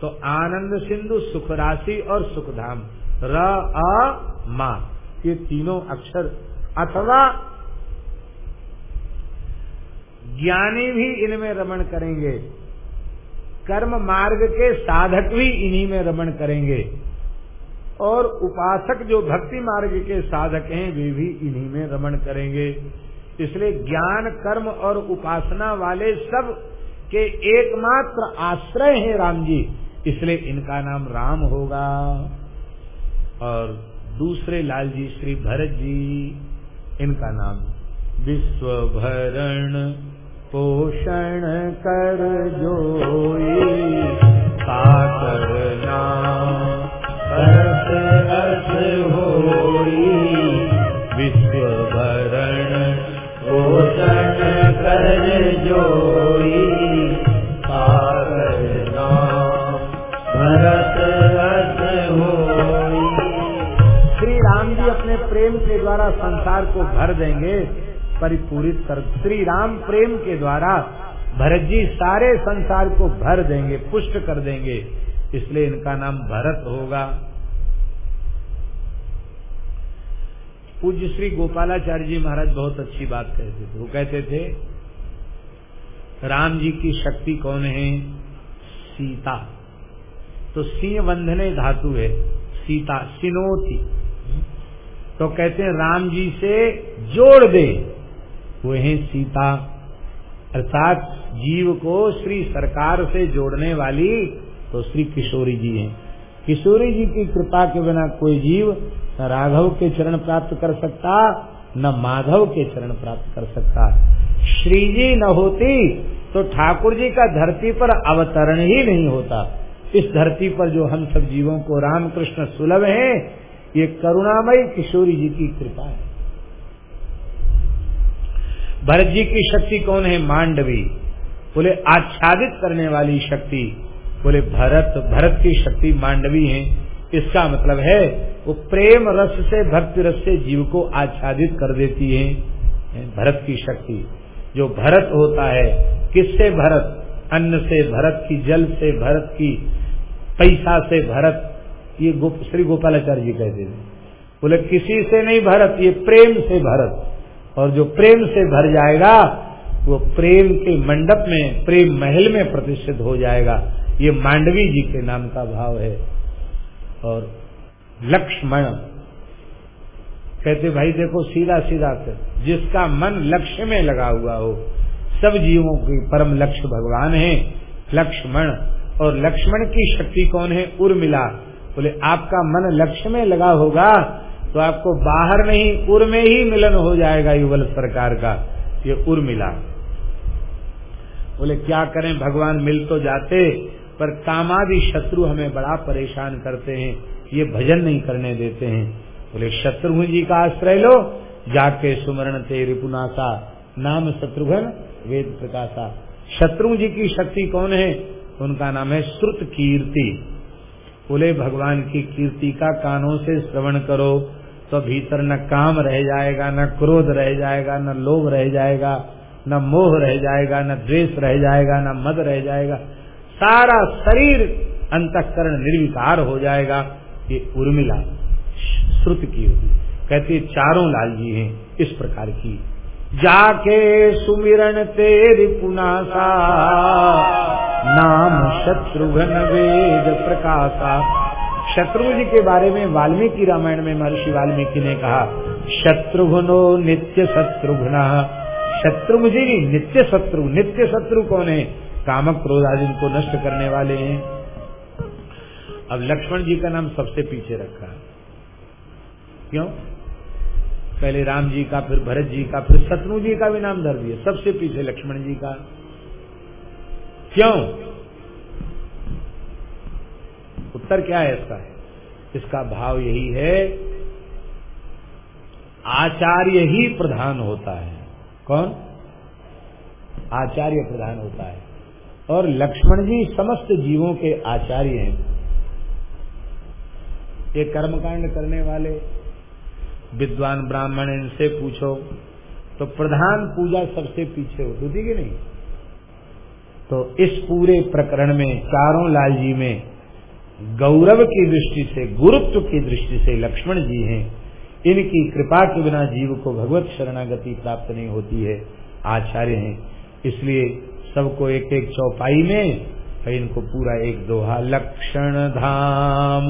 तो आनंद सिंधु, सुख राशि और सुख धाम र, अ, मा। ये तीनों अक्षर। अथवा ज्ञानी भी इनमें रमण करेंगे। कर्म मार्ग के साधक भी इन्हीं में रमण करेंगे। और उपासक जो भक्ति मार्ग के साधक हैं, वे भी इन्हीं में रमण करेंगे। इसलिए ज्ञान, कर्म और उपासना वाले सब के एकमात्र आश्रय हैं राम जी। इसलिए इनका नाम राम होगा। और दूसरे लाल जी श्री भरत जी, इनका नाम विश्व भरण पोषण कर जोई साकर करत प्रेम के द्वारा संसार को भर देंगे, परिपूरित कर श्री राम प्रेम के द्वारा भरत जी सारे संसार को भर देंगे, पुष्ट कर देंगे। इसलिए इनका नाम भरत होगा। पूज्य श्री गोपालाचार्य जी महाराज बहुत अच्छी बात कहते थे। वो कहते थे, राम जी की शक्ति कौन है? सीता। तो सिंह बंधने धातु है, सीता, सिनोती। तो कहते हैं, राम जी से जोड़ दे। वो है सीता। अर्थात जीव को श्री सरकार से जोड़ने वाली तो श्री किशोरी जी हैं। किशोरी जी की कृपा के बिना कोई जीव न राघव के चरण प्राप्त कर सकता, न माधव के चरण प्राप्त कर सकता। श्री जी न होती तो ठाकुर जी का धरती पर अवतरण ही नहीं होता। इस धरती पर जो हम सब जीवों को रामकृष्ण सुलभ हैं, ये करुणामयी किशोरी जी की कृपा है। भरत जी की शक्ति कौन है? मांडवी। बोले, आच्छादित करने वाली शक्ति। बोले, भरत भरत की शक्ति मांडवी है। इसका मतलब है वो प्रेम रस से भक्ति रस से जीव को आच्छादित कर देती है भरत की शक्ति। जो भरत होता है किससे भरत? अन्न से भरत की जल से भरत की पैसा से भरत। ये गो, श्री गोपालाचार्य जी कहते थे बोले किसी से नहीं भरत ये प्रेम से भरत। और जो प्रेम से भर जाएगा वो प्रेम के मंडप में प्रेम महल में प्रतिष्ठित हो जाएगा। ये मांडवी जी के नाम का भाव है। और लक्ष्मण। कहते, भाई देखो सीधा सीधा कर जिसका मन लक्ष्य में लगा हुआ हो, सब जीवों की परम लक्ष्य भगवान है, लक्ष्मण। और लक्ष्मण की शक्ति कौन है? उर्मिला। बोले, आपका मन लक्ष्य में लगा होगा तो आपको बाहर नहीं, उर में ही मिलन हो जाएगा युगल सरकार का, ये उर्मिला। बोले, क्या करें? भगवान मिल तो जाते पर कामादि शत्रु हमें बड़ा परेशान करते हैं, ये भजन नहीं करने देते हैं। बोले, शत्रुघ्न जी का आश्रय लो, जाके सुमरण ते रिपुनासा, नाम शत्रुघ्न, वेद प्रकाशा। शत्रु जी की शक्ति कौन है? उनका नाम है श्रुत कीर्ति। बोले, भगवान की कीर्ति का कानों से श्रवण करो तो भीतर न काम रह जाएगा, न क्रोध रह जाएगा, न लोभ रह जाएगा, न मोह रह जाएगा, न द्वेष रह जाएगा, न मद रह जाएगा। सारा शरीर अंतकरण निर्विकार हो जाएगा। ये उर्मिला श्रुत की होगी कहते चारों लाल जी हैं इस प्रकार की। जाके सुमिरन तेरी पुनासा, नाम शत्रुघ्न वेद प्रकाशा। शत्रु जी के बारे में वाल्मीकि रामायण में महर्षि वाल्मीकि ने कहा शत्रुघ्नो नित्य शत्रुघ्न शत्रु जी नित्य शत्रु नित्य शत्रु कौन है? कामक क्रोध आदि को नष्ट करने वाले हैं। अब लक्ष्मण जी का नाम सबसे पीछे रखा क्यों? पहले राम जी का, फिर भरत जी का, फिर शत्रु जी का भी नाम धर दिया। सबसे पीछे लक्ष्मण जी का। क्यों? उत्तर क्या है इसका? इसका भाव यही है, आचार्य ही प्रधान होता है। कौन? आचार्य प्रधान होता है। और लक्ष्मण जी समस्त जीवों के आचार्य हैं। ये कर्मकांड करने वाले, विद्वान ब्राह्मण इनसे पूछो तो प्रधान पूजा सबसे पीछे होती कि नहीं? तो इस पूरे प्रकरण में चारों लाल जी में गौरव की दृष्टि से, गुरुत्व की दृष्टि से लक्ष्मण जी हैं। इनकी कृपा के बिना जीव को भगवत शरणागति प्राप्त नहीं होती है। आचार्य हैं। इसलिए सबको एक एक चौपाई में इनको पूरा एक दोहा, लक्षण धाम।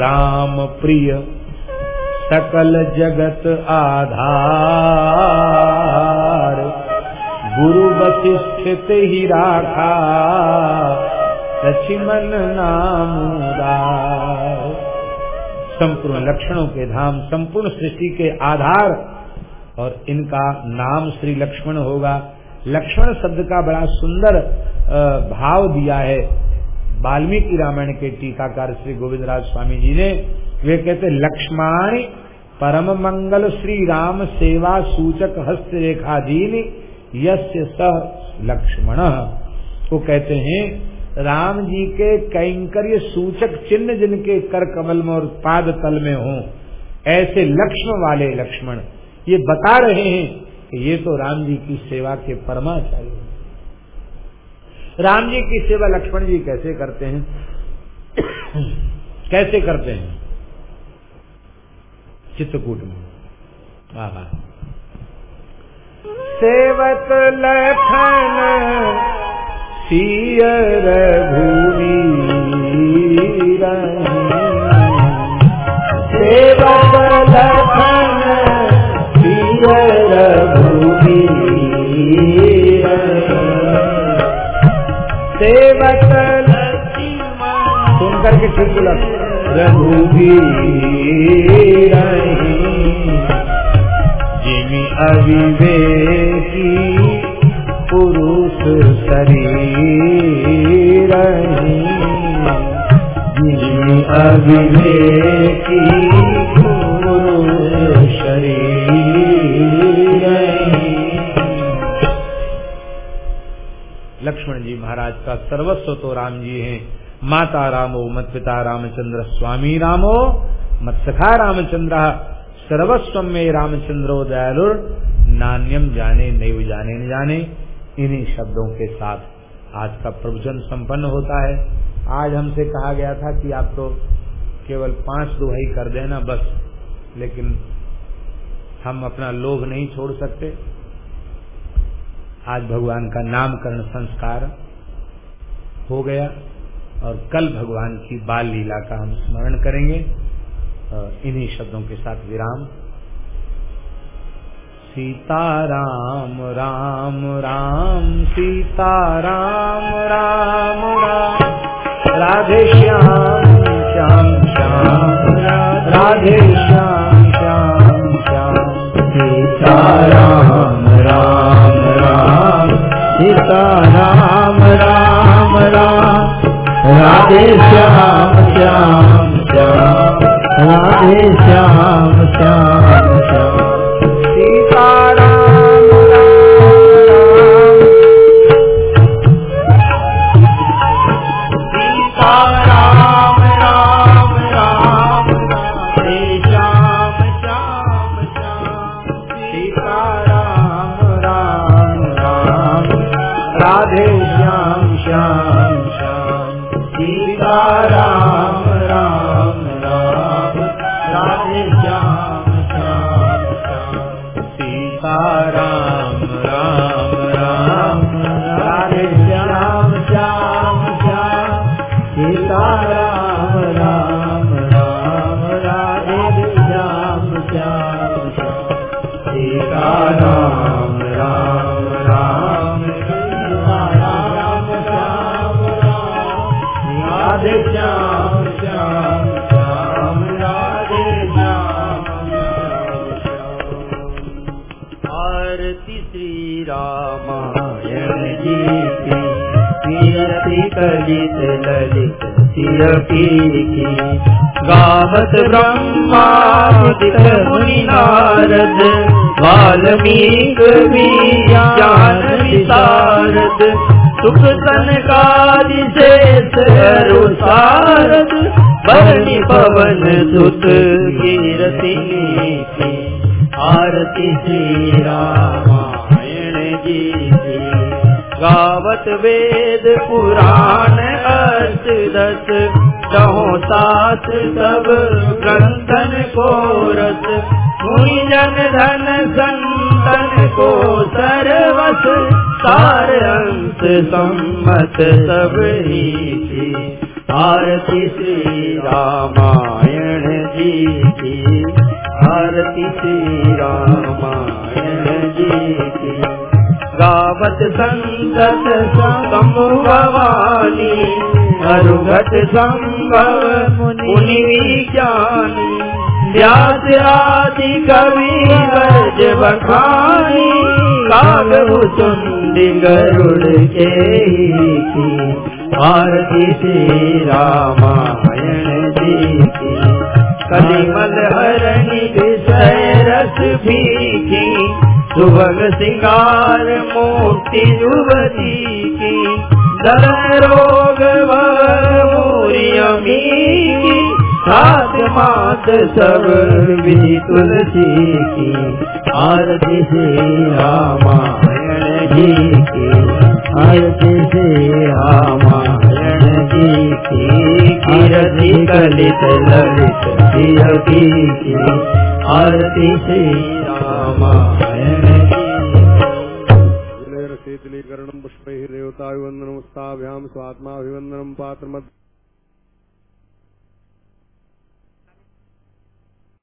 राम प्रिय, सकल जगत आधार। गुरु वशिष्ठित ही राखा, लक्ष्मण नाम संपूर्ण लक्षणों के धाम, संपूर्ण सृष्टि के आधार, और इनका नाम श्री लक्ष्मण होगा। लक्ष्मण शब्द का बड़ा सुंदर भाव दिया है। वाल्मीकि रामायण के टीकाकार श्री गोविंद राज स्वामी जी ने, वे कहते, लक्ष्मण परम मंगल श्री राम सेवा सूचक हस्त रेखाधीन यस्य सह लक्ष्मण। वो कहते हैं, राम जी के कैंकर्य सूचक चिन्ह जिनके कर कमल में और पाद तल में हो, ऐसे लक्ष्म वाले लक्ष्मण, ये बता रहे हैं ये तो राम जी की सेवा के परमाचार्य हैं। राम जी की सेवा लक्ष्मण जी कैसे करते हैं? कैसे करते हैं? चित्रकूट में। हाँ सेवत लखन सियर भूमि सेवत लखन सियर सुन करके ठीक लग रघुवीर जिमि अविवेकी पुरुष शरीर जिमि अविवेकी लक्ष्मण जी महाराज का सर्वस्व तो राम जी हैं। माता रामो मत पिता रामचंद्र, स्वामी रामो मत सखा रामचंद्र, सर्वस्व में रामचंद्रो दयालुर नान्यम जाने, नैव जाने, न जाने। इन्हीं शब्दों के साथ आज का प्रवचन संपन्न होता है। आज हमसे कहा गया था कि आप तो केवल पाँच दुहाई कर देना बस, लेकिन हम अपना लोभ नहीं छोड़ सकते। आज भगवान का नामकरण संस्कार हो गया और कल भगवान की बाल लीला का हम स्मरण करेंगे। इन्हीं शब्दों के साथ विराम। सीता राम राम राम सीता राम राम। राम राधे श्याम श्याम श्याम। राधे श्याम श्याम श्याम। सीता राम सीता राम राम राम। राधे श्याम श्याम श्याम। राधे श्याम श्याम। कलित ललित सियकी की गावत ब्रह्मादित मुनि नारद, वाल्मीक ज्ञान विशारद सुख सनकादि शेष सारद भरणी पवन सुत कीरति आरती श्री रामायण जी। गावत वेद पुराण अर्थ दस दहो सात सब ग्रंथन को रस मुनि जन धन संतन को सरवस, सार अंत सम्मत सब ही आरती श्री रामायण जी की, आरती श्री रामायण जी की। गावत संगत संभवानी अरुगत संभव मुनि ज्ञानी, व्यास आदि कवि वर्ज बखानी, कागु सुंदी गरुड़ के की आरती श्री रामायण जी की। कलिमल हरणि विषय रस भीखी सुभग सिंगार मूर्ति युवती की दर रोग की, सात मात सब विधि तुलसी की, आरती से रामायण जी की, आरती से रामायण जी की कीरति कलित ललित की आरती श्री रामायण शीतलीकरणं पुष्पैः देवताभिवन्दनं स्थाभ्यां स्वात्माभिवन्दनं पात्रमत्